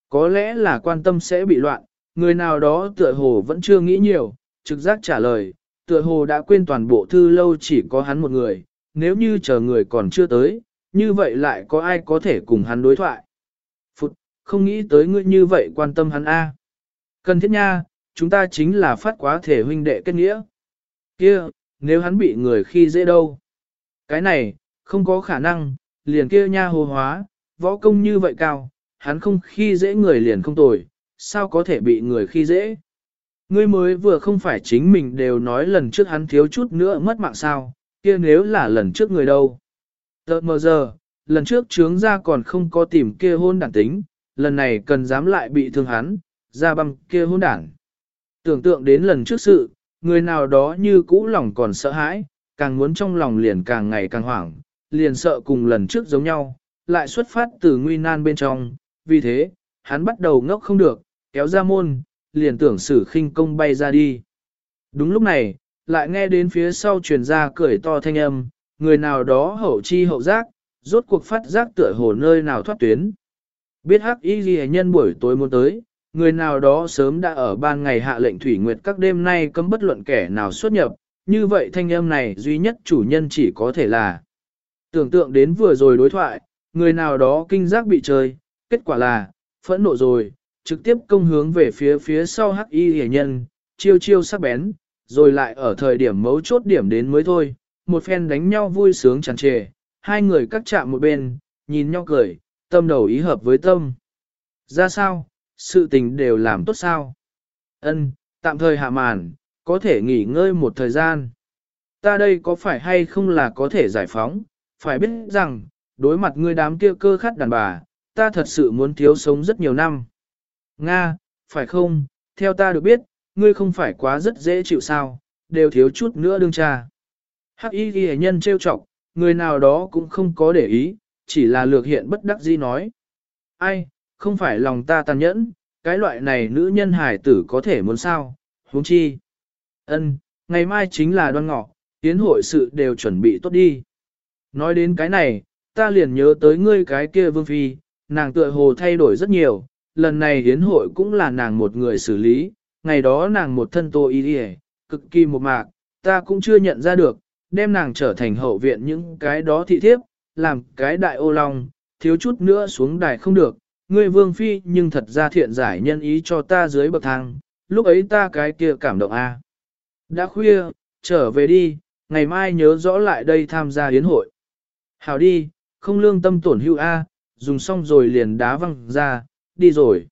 Có lẽ là quan tâm sẽ bị loạn, người nào đó tựa hồ vẫn chưa nghĩ nhiều, trực giác trả lời, tựa hồ đã quên toàn bộ thư lâu chỉ có hắn một người, nếu như chờ người còn chưa tới, như vậy lại có ai có thể cùng hắn đối thoại. Phụt, không nghĩ tới ngươi như vậy quan tâm hắn a. Cần thiết nha, chúng ta chính là phát quá thể huynh đệ kết nghĩa. Kia, nếu hắn bị người khi dễ đâu. Cái này, không có khả năng, liền kia nha hồ hóa, võ công như vậy cao, hắn không khi dễ người liền không tồi, sao có thể bị người khi dễ. Ngươi mới vừa không phải chính mình đều nói lần trước hắn thiếu chút nữa mất mạng sao, kia nếu là lần trước người đâu. Tờ mờ giờ, lần trước trướng ra còn không có tìm kia hôn đản tính, lần này cần dám lại bị thương hắn, ra băm kia hôn đản. Tưởng tượng đến lần trước sự, người nào đó như cũ lòng còn sợ hãi, càng muốn trong lòng liền càng ngày càng hoảng, liền sợ cùng lần trước giống nhau, lại xuất phát từ nguy nan bên trong, vì thế, hắn bắt đầu ngốc không được, kéo ra môn, liền tưởng sử khinh công bay ra đi. Đúng lúc này, lại nghe đến phía sau truyền ra cười to thanh âm, người nào đó hậu chi hậu giác, rốt cuộc phát giác tựa hồ nơi nào thoát tuyến. Biết hắc y ghi nhân buổi tối muốn tới, người nào đó sớm đã ở ban ngày hạ lệnh thủy nguyệt các đêm nay cấm bất luận kẻ nào xuất nhập, như vậy thanh âm này duy nhất chủ nhân chỉ có thể là. Tưởng tượng đến vừa rồi đối thoại, người nào đó kinh giác bị chơi, kết quả là, phẫn nộ rồi, trực tiếp công hướng về phía phía sau hắc y hề nhân, chiêu chiêu sắc bén, rồi lại ở thời điểm mấu chốt điểm đến mới thôi, một phen đánh nhau vui sướng tràn trề, hai người cắt chạm một bên, nhìn nhau cười, tâm đầu ý hợp với tâm. Ra sao, sự tình đều làm tốt sao? Ân, tạm thời hạ màn, có thể nghỉ ngơi một thời gian. Ta đây có phải hay không là có thể giải phóng, phải biết rằng, đối mặt ngươi đám kia cơ khát đàn bà, ta thật sự muốn thiếu sống rất nhiều năm. Nga, phải không, theo ta được biết, ngươi không phải quá rất dễ chịu sao, đều thiếu chút nữa đương cha. Hắc y ghi nhân trêu chọc, người nào đó cũng không có để ý, chỉ là lược hiện bất đắc dĩ nói. Ai, không phải lòng ta tàn nhẫn, cái loại này nữ nhân hải tử có thể muốn sao, huống chi. Ân, ngày mai chính là đoan ngọ, tiến hội sự đều chuẩn bị tốt đi. Nói đến cái này, ta liền nhớ tới ngươi cái kia vương phi, nàng tựa hồ thay đổi rất nhiều, lần này hiến hội cũng là nàng một người xử lý, ngày đó nàng một thân tô y đi cực kỳ một mạc, ta cũng chưa nhận ra được, đem nàng trở thành hậu viện những cái đó thị thiếp, làm cái đại ô long, thiếu chút nữa xuống đài không được, ngươi vương phi nhưng thật ra thiện giải nhân ý cho ta dưới bậc thang, lúc ấy ta cái kia cảm động a. Đã khuya, trở về đi, ngày mai nhớ rõ lại đây tham gia hiến hội. Hảo đi, không lương tâm tổn hữu a, dùng xong rồi liền đá văng ra, đi rồi.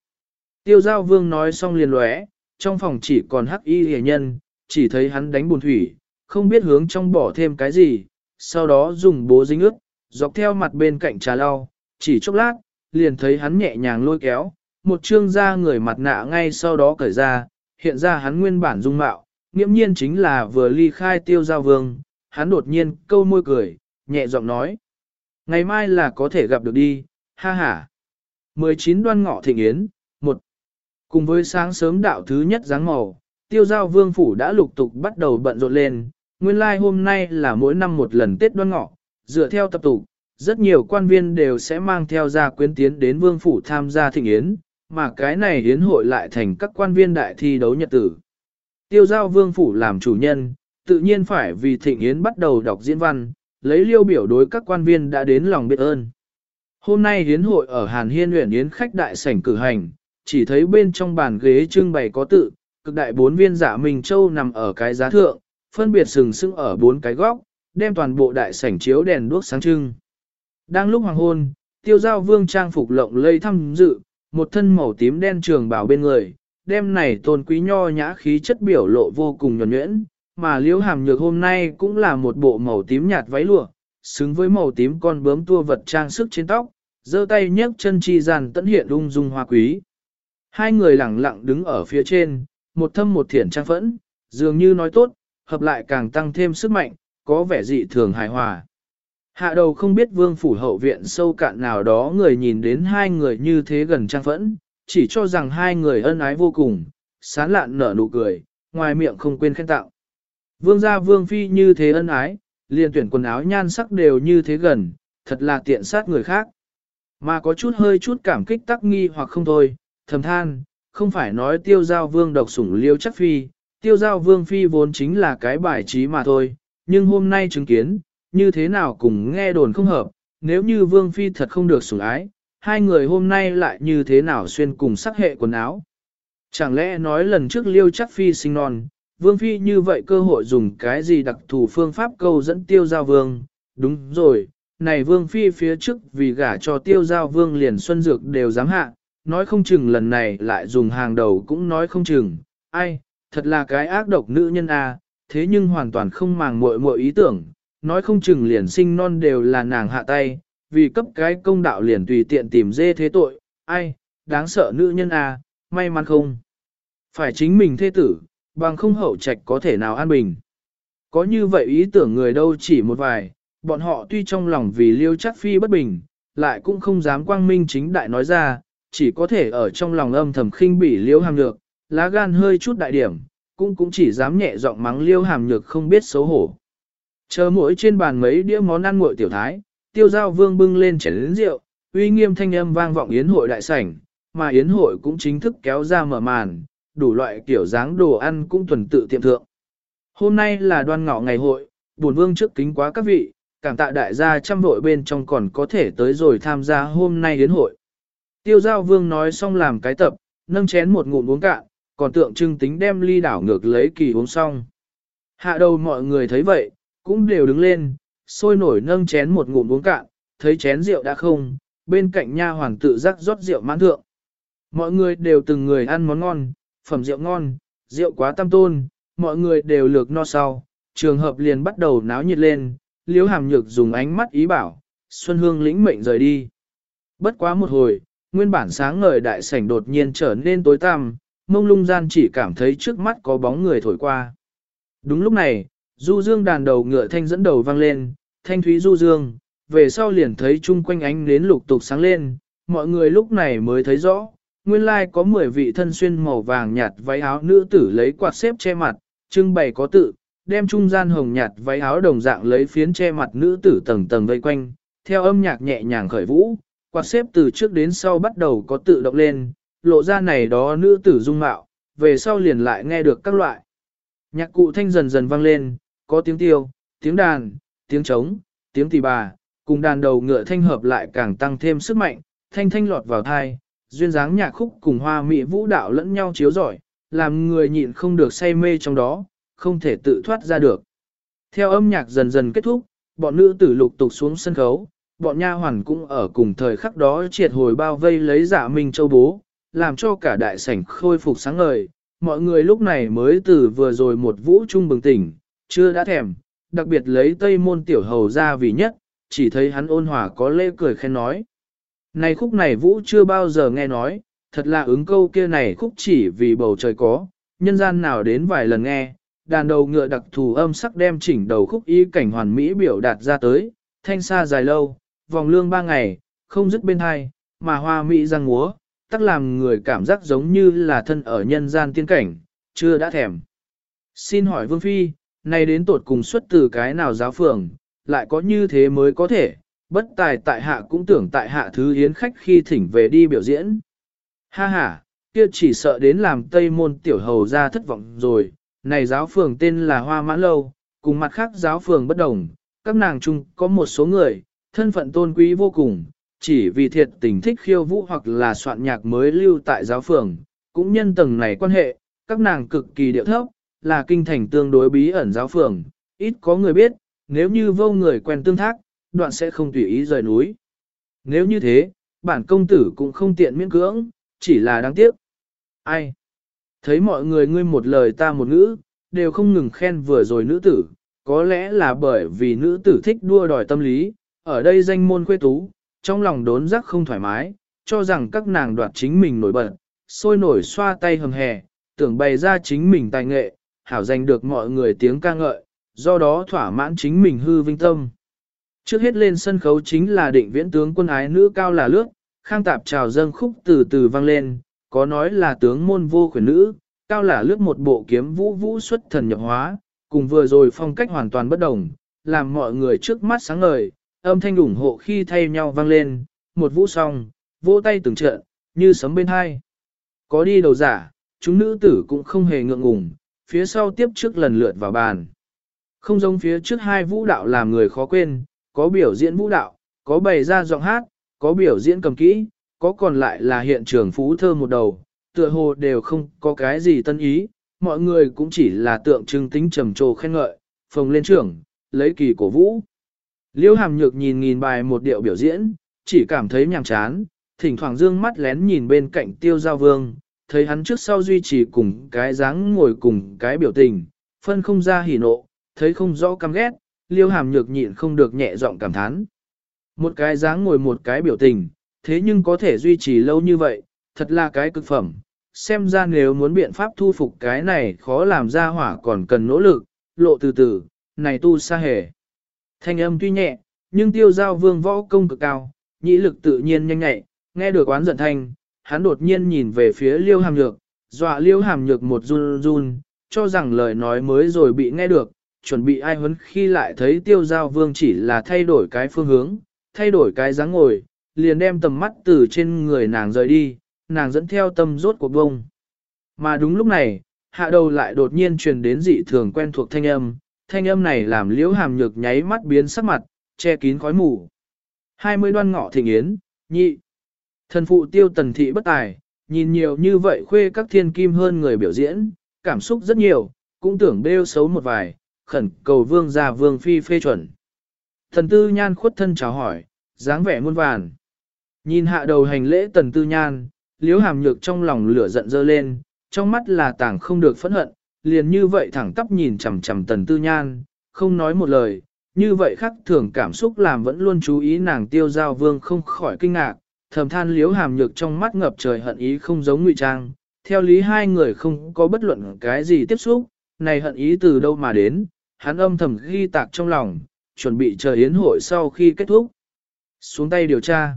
Tiêu giao vương nói xong liền lóe, trong phòng chỉ còn hắc y hề nhân, chỉ thấy hắn đánh bùn thủy, không biết hướng trong bỏ thêm cái gì, sau đó dùng bố dính ướt, dọc theo mặt bên cạnh trà lau, chỉ chốc lát, liền thấy hắn nhẹ nhàng lôi kéo, một trương da người mặt nạ ngay sau đó cởi ra, hiện ra hắn nguyên bản dung mạo, nghiễm nhiên chính là vừa ly khai tiêu giao vương, hắn đột nhiên câu môi cười, nhẹ giọng nói. Ngày mai là có thể gặp được đi, ha ha. 19 đoan ngọ thịnh yến, một Cùng với sáng sớm đạo thứ nhất dáng màu, tiêu giao vương phủ đã lục tục bắt đầu bận rộn lên, nguyên lai like hôm nay là mỗi năm một lần Tết đoan ngọ, dựa theo tập tục, rất nhiều quan viên đều sẽ mang theo gia quyến tiến đến vương phủ tham gia thịnh yến, mà cái này yến hội lại thành các quan viên đại thi đấu nhật tử. Tiêu giao vương phủ làm chủ nhân, tự nhiên phải vì thịnh yến bắt đầu đọc diễn văn, lấy liêu biểu đối các quan viên đã đến lòng biết ơn. Hôm nay hiến hội ở Hàn Hiên huyện yến khách đại sảnh cử hành, chỉ thấy bên trong bàn ghế trưng bày có tự, cực đại bốn viên giả Minh Châu nằm ở cái giá thượng, phân biệt sừng sững ở bốn cái góc, đem toàn bộ đại sảnh chiếu đèn đuốc sáng trưng. Đang lúc hoàng hôn, tiêu giao vương trang phục lộng lây thăm dự, một thân màu tím đen trường bảo bên người, đem này tôn quý nho nhã khí chất biểu lộ vô cùng nhuẩn nhuyễn, mà liễu hàm nhược hôm nay cũng là một bộ màu tím nhạt váy lụa, xứng với màu tím con bướm tua vật trang sức trên tóc, giơ tay nhấc chân chi dàn tận hiện ung dung hoa quý. Hai người lặng lặng đứng ở phía trên, một thâm một thiển trang phẫn, dường như nói tốt, hợp lại càng tăng thêm sức mạnh, có vẻ dị thường hài hòa. Hạ đầu không biết vương phủ hậu viện sâu cạn nào đó người nhìn đến hai người như thế gần trang phẫn, chỉ cho rằng hai người ân ái vô cùng, sán lạn nở nụ cười, ngoài miệng không quên khen tạo. Vương gia vương phi như thế ân ái, liền tuyển quần áo nhan sắc đều như thế gần, thật là tiện sát người khác. Mà có chút hơi chút cảm kích tắc nghi hoặc không thôi, thầm than, không phải nói tiêu giao vương độc sủng liêu chắc phi, tiêu giao vương phi vốn chính là cái bài trí mà thôi, nhưng hôm nay chứng kiến, như thế nào cùng nghe đồn không hợp, nếu như vương phi thật không được sủng ái, hai người hôm nay lại như thế nào xuyên cùng sắc hệ quần áo. Chẳng lẽ nói lần trước liêu chắc phi sinh non, vương phi như vậy cơ hội dùng cái gì đặc thù phương pháp câu dẫn tiêu giao vương, đúng rồi, này vương phi phía trước vì gả cho tiêu giao vương liền xuân dược đều dám hạ, nói không chừng lần này lại dùng hàng đầu cũng nói không chừng, ai, thật là cái ác độc nữ nhân a, thế nhưng hoàn toàn không màng muội muội ý tưởng, nói không chừng liền sinh non đều là nàng hạ tay, vì cấp cái công đạo liền tùy tiện tìm dê thế tội, ai, đáng sợ nữ nhân a, may mắn không. Phải chính mình thế tử, bằng không hậu trạch có thể nào an bình. Có như vậy ý tưởng người đâu chỉ một vài, bọn họ tuy trong lòng vì liêu chắc phi bất bình, lại cũng không dám quang minh chính đại nói ra, chỉ có thể ở trong lòng âm thầm khinh bỉ liêu hàm nhược, lá gan hơi chút đại điểm, cũng cũng chỉ dám nhẹ giọng mắng liêu hàm nhược không biết xấu hổ. Chờ mỗi trên bàn mấy đĩa món ăn nguội tiểu thái, tiêu giao vương bưng lên chén lĩnh rượu, uy nghiêm thanh âm vang vọng yến hội đại sảnh, mà yến hội cũng chính thức kéo ra mở màn, đủ loại kiểu dáng đồ ăn cũng tuần tự tiệm thượng. Hôm nay là đoan ngọ ngày hội, buồn vương trước kính quá các vị, cảm tạ đại gia trăm vội bên trong còn có thể tới rồi tham gia hôm nay đến hội. Tiêu giao vương nói xong làm cái tập, nâng chén một ngụm uống cạn, còn tượng trưng tính đem ly đảo ngược lấy kỳ uống xong. Hạ đầu mọi người thấy vậy, cũng đều đứng lên, sôi nổi nâng chén một ngụm uống cạn, thấy chén rượu đã không, bên cạnh nha hoàng tự giác rót rượu mãn thượng. Mọi người đều từng người ăn món ngon, phẩm rượu ngon, rượu quá tam tôn, mọi người đều lược no sau, trường hợp liền bắt đầu náo nhiệt lên, liếu hàm nhược dùng ánh mắt ý bảo, Xuân Hương lĩnh mệnh rời đi. Bất quá một hồi, nguyên bản sáng ngời đại sảnh đột nhiên trở nên tối tăm, mông lung gian chỉ cảm thấy trước mắt có bóng người thổi qua. Đúng lúc này, du dương đàn đầu ngựa thanh dẫn đầu vang lên, thanh thúy du dương, về sau liền thấy chung quanh ánh nến lục tục sáng lên, mọi người lúc này mới thấy rõ, nguyên lai có 10 vị thân xuyên màu vàng nhạt váy áo nữ tử lấy quạt xếp che mặt, trưng bày có tự, đem trung gian hồng nhạt váy áo đồng dạng lấy phiến che mặt nữ tử tầng tầng vây quanh, theo âm nhạc nhẹ nhàng khởi vũ, quạt xếp từ trước đến sau bắt đầu có tự động lên, lộ ra này đó nữ tử dung mạo, về sau liền lại nghe được các loại. Nhạc cụ thanh dần dần vang lên, có tiếng tiêu, tiếng đàn, tiếng trống, tiếng tỳ bà, cùng đàn đầu ngựa thanh hợp lại càng tăng thêm sức mạnh, thanh thanh lọt vào thai, duyên dáng nhạc khúc cùng hoa mỹ vũ đạo lẫn nhau chiếu rọi, làm người nhịn không được say mê trong đó, không thể tự thoát ra được. Theo âm nhạc dần dần kết thúc, bọn nữ tử lục tục xuống sân khấu, bọn nha hoàn cũng ở cùng thời khắc đó triệt hồi bao vây lấy giả minh châu bố, làm cho cả đại sảnh khôi phục sáng ngời. Mọi người lúc này mới từ vừa rồi một vũ trung bừng tỉnh, chưa đã thèm, đặc biệt lấy tây môn tiểu hầu ra vì nhất, chỉ thấy hắn ôn hòa có lễ cười khen nói. Này khúc này vũ chưa bao giờ nghe nói, thật là ứng câu kia này khúc chỉ vì bầu trời có, nhân gian nào đến vài lần nghe, đàn đầu ngựa đặc thù âm sắc đem chỉnh đầu khúc y cảnh hoàn mỹ biểu đạt ra tới, thanh xa dài lâu, vòng lương ba ngày, không dứt bên hai, mà hoa mỹ răng múa, tắc làm người cảm giác giống như là thân ở nhân gian tiên cảnh, chưa đã thèm. Xin hỏi Vương Phi, nay đến tột cùng xuất từ cái nào giáo phường, lại có như thế mới có thể, bất tài tại hạ cũng tưởng tại hạ thứ yến khách khi thỉnh về đi biểu diễn. Ha ha, kia chỉ sợ đến làm tây môn tiểu hầu ra thất vọng rồi, này giáo phường tên là Hoa Mãn Lâu, cùng mặt khác giáo phường bất đồng, các nàng chung có một số người, thân phận tôn quý vô cùng, chỉ vì thiệt tình thích khiêu vũ hoặc là soạn nhạc mới lưu tại giáo phường, cũng nhân tầng này quan hệ, các nàng cực kỳ điệu thấp, là kinh thành tương đối bí ẩn giáo phường, ít có người biết, nếu như vô người quen tương thác, đoạn sẽ không tùy ý rời núi. Nếu như thế, bản công tử cũng không tiện miễn cưỡng, chỉ là đáng tiếc. Ai? Thấy mọi người ngươi một lời ta một ngữ, đều không ngừng khen vừa rồi nữ tử, có lẽ là bởi vì nữ tử thích đua đòi tâm lý, ở đây danh môn khuê tú, trong lòng đốn giác không thoải mái, cho rằng các nàng đoạt chính mình nổi bật, sôi nổi xoa tay hầm hè, tưởng bày ra chính mình tài nghệ, hảo giành được mọi người tiếng ca ngợi, do đó thỏa mãn chính mình hư vinh tâm. Trước hết lên sân khấu chính là định viễn tướng quân ái nữ cao là lướt, khang tạp trào dâng khúc từ từ vang lên, có nói là tướng môn vô khuyển nữ, cao là lướt một bộ kiếm vũ vũ xuất thần nhập hóa, cùng vừa rồi phong cách hoàn toàn bất đồng, làm mọi người trước mắt sáng ngời, âm thanh ủng hộ khi thay nhau vang lên, một vũ song, vỗ tay từng trận, như sấm bên hai. Có đi đầu giả, chúng nữ tử cũng không hề ngượng ngùng, phía sau tiếp trước lần lượt vào bàn. Không giống phía trước hai vũ đạo làm người khó quên, có biểu diễn vũ đạo, có bày ra giọng hát, có biểu diễn cầm kỹ, có còn lại là hiện trường phú thơ một đầu, tựa hồ đều không có cái gì tân ý, mọi người cũng chỉ là tượng trưng tính trầm trồ khen ngợi, phồng lên trưởng, lấy kỳ cổ vũ. Liêu hàm nhược nhìn nghìn bài một điệu biểu diễn, chỉ cảm thấy nhàm chán, thỉnh thoảng dương mắt lén nhìn bên cạnh tiêu giao vương, thấy hắn trước sau duy trì cùng cái dáng ngồi cùng cái biểu tình, phân không ra hỉ nộ, thấy không rõ căm ghét, liêu hàm nhược nhịn không được nhẹ giọng cảm thán. Một cái dáng ngồi một cái biểu tình, thế nhưng có thể duy trì lâu như vậy, thật là cái cực phẩm. Xem ra nếu muốn biện pháp thu phục cái này khó làm ra hỏa còn cần nỗ lực, lộ từ từ, này tu xa hề. Thanh âm tuy nhẹ, nhưng tiêu giao vương võ công cực cao, nhĩ lực tự nhiên nhanh nhạy, nghe được oán giận thanh, hắn đột nhiên nhìn về phía liêu hàm nhược, dọa liêu hàm nhược một run run, cho rằng lời nói mới rồi bị nghe được, chuẩn bị ai huấn khi lại thấy tiêu giao vương chỉ là thay đổi cái phương hướng, thay đổi cái dáng ngồi, liền đem tầm mắt từ trên người nàng rời đi, nàng dẫn theo tâm rốt của bông. Mà đúng lúc này, hạ đầu lại đột nhiên truyền đến dị thường quen thuộc thanh âm, thanh âm này làm liễu hàm nhược nháy mắt biến sắc mặt, che kín khói mù. Hai mươi đoan ngọ thịnh yến, nhị. Thần phụ tiêu tần thị bất tài, nhìn nhiều như vậy khuê các thiên kim hơn người biểu diễn, cảm xúc rất nhiều, cũng tưởng bêu xấu một vài, khẩn cầu vương gia vương phi phê chuẩn. Thần tư nhan khuất thân chào hỏi, dáng vẻ muôn vàn. Nhìn hạ đầu hành lễ tần tư nhan, liếu hàm nhược trong lòng lửa giận dơ lên, trong mắt là tảng không được phẫn hận, liền như vậy thẳng tắp nhìn chằm chằm tần tư nhan, không nói một lời, như vậy khắc thường cảm xúc làm vẫn luôn chú ý nàng tiêu giao vương không khỏi kinh ngạc, thầm than liếu hàm nhược trong mắt ngập trời hận ý không giống ngụy trang, theo lý hai người không có bất luận cái gì tiếp xúc, này hận ý từ đâu mà đến, hắn âm thầm ghi tạc trong lòng, chuẩn bị chờ yến hội sau khi kết thúc. Xuống tay điều tra.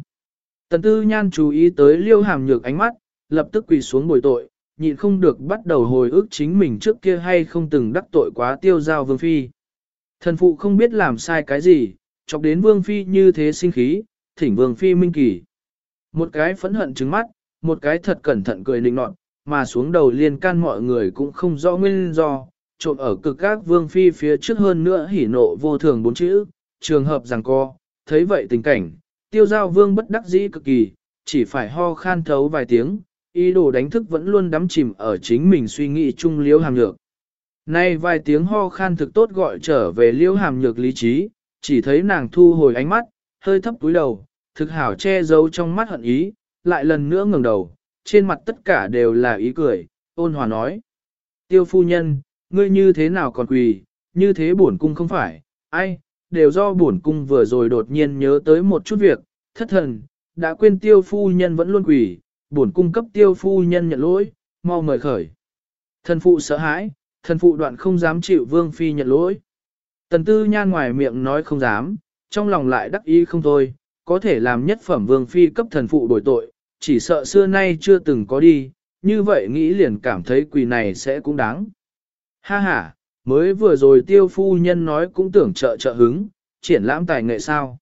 Tần tư nhan chú ý tới liêu hàm nhược ánh mắt, lập tức quỳ xuống bồi tội, nhịn không được bắt đầu hồi ức chính mình trước kia hay không từng đắc tội quá tiêu giao vương phi. Thần phụ không biết làm sai cái gì, chọc đến vương phi như thế sinh khí, thỉnh vương phi minh kỳ. Một cái phẫn hận trứng mắt, một cái thật cẩn thận cười nịnh nọt, mà xuống đầu liên can mọi người cũng không rõ nguyên do, trộn ở cực các vương phi phía trước hơn nữa hỉ nộ vô thường bốn chữ, trường hợp rằng co, thấy vậy tình cảnh, tiêu giao vương bất đắc dĩ cực kỳ, chỉ phải ho khan thấu vài tiếng, ý đồ đánh thức vẫn luôn đắm chìm ở chính mình suy nghĩ chung liễu hàm nhược. Nay vài tiếng ho khan thực tốt gọi trở về liễu hàm nhược lý trí, chỉ thấy nàng thu hồi ánh mắt, hơi thấp túi đầu, thực hảo che giấu trong mắt hận ý, lại lần nữa ngẩng đầu, trên mặt tất cả đều là ý cười, ôn hòa nói. Tiêu phu nhân, ngươi như thế nào còn quỳ, như thế bổn cung không phải, ai, đều do bổn cung vừa rồi đột nhiên nhớ tới một chút việc, thất thần, đã quên tiêu phu nhân vẫn luôn quỳ, bổn cung cấp tiêu phu nhân nhận lỗi, mau mời khởi. Thần phụ sợ hãi, thần phụ đoạn không dám chịu vương phi nhận lỗi. Tần tư nhan ngoài miệng nói không dám, trong lòng lại đắc ý không thôi, có thể làm nhất phẩm vương phi cấp thần phụ đổi tội, chỉ sợ xưa nay chưa từng có đi, như vậy nghĩ liền cảm thấy quỳ này sẽ cũng đáng. Ha ha, mới vừa rồi tiêu phu nhân nói cũng tưởng trợ trợ hứng, triển lãm tài nghệ sao.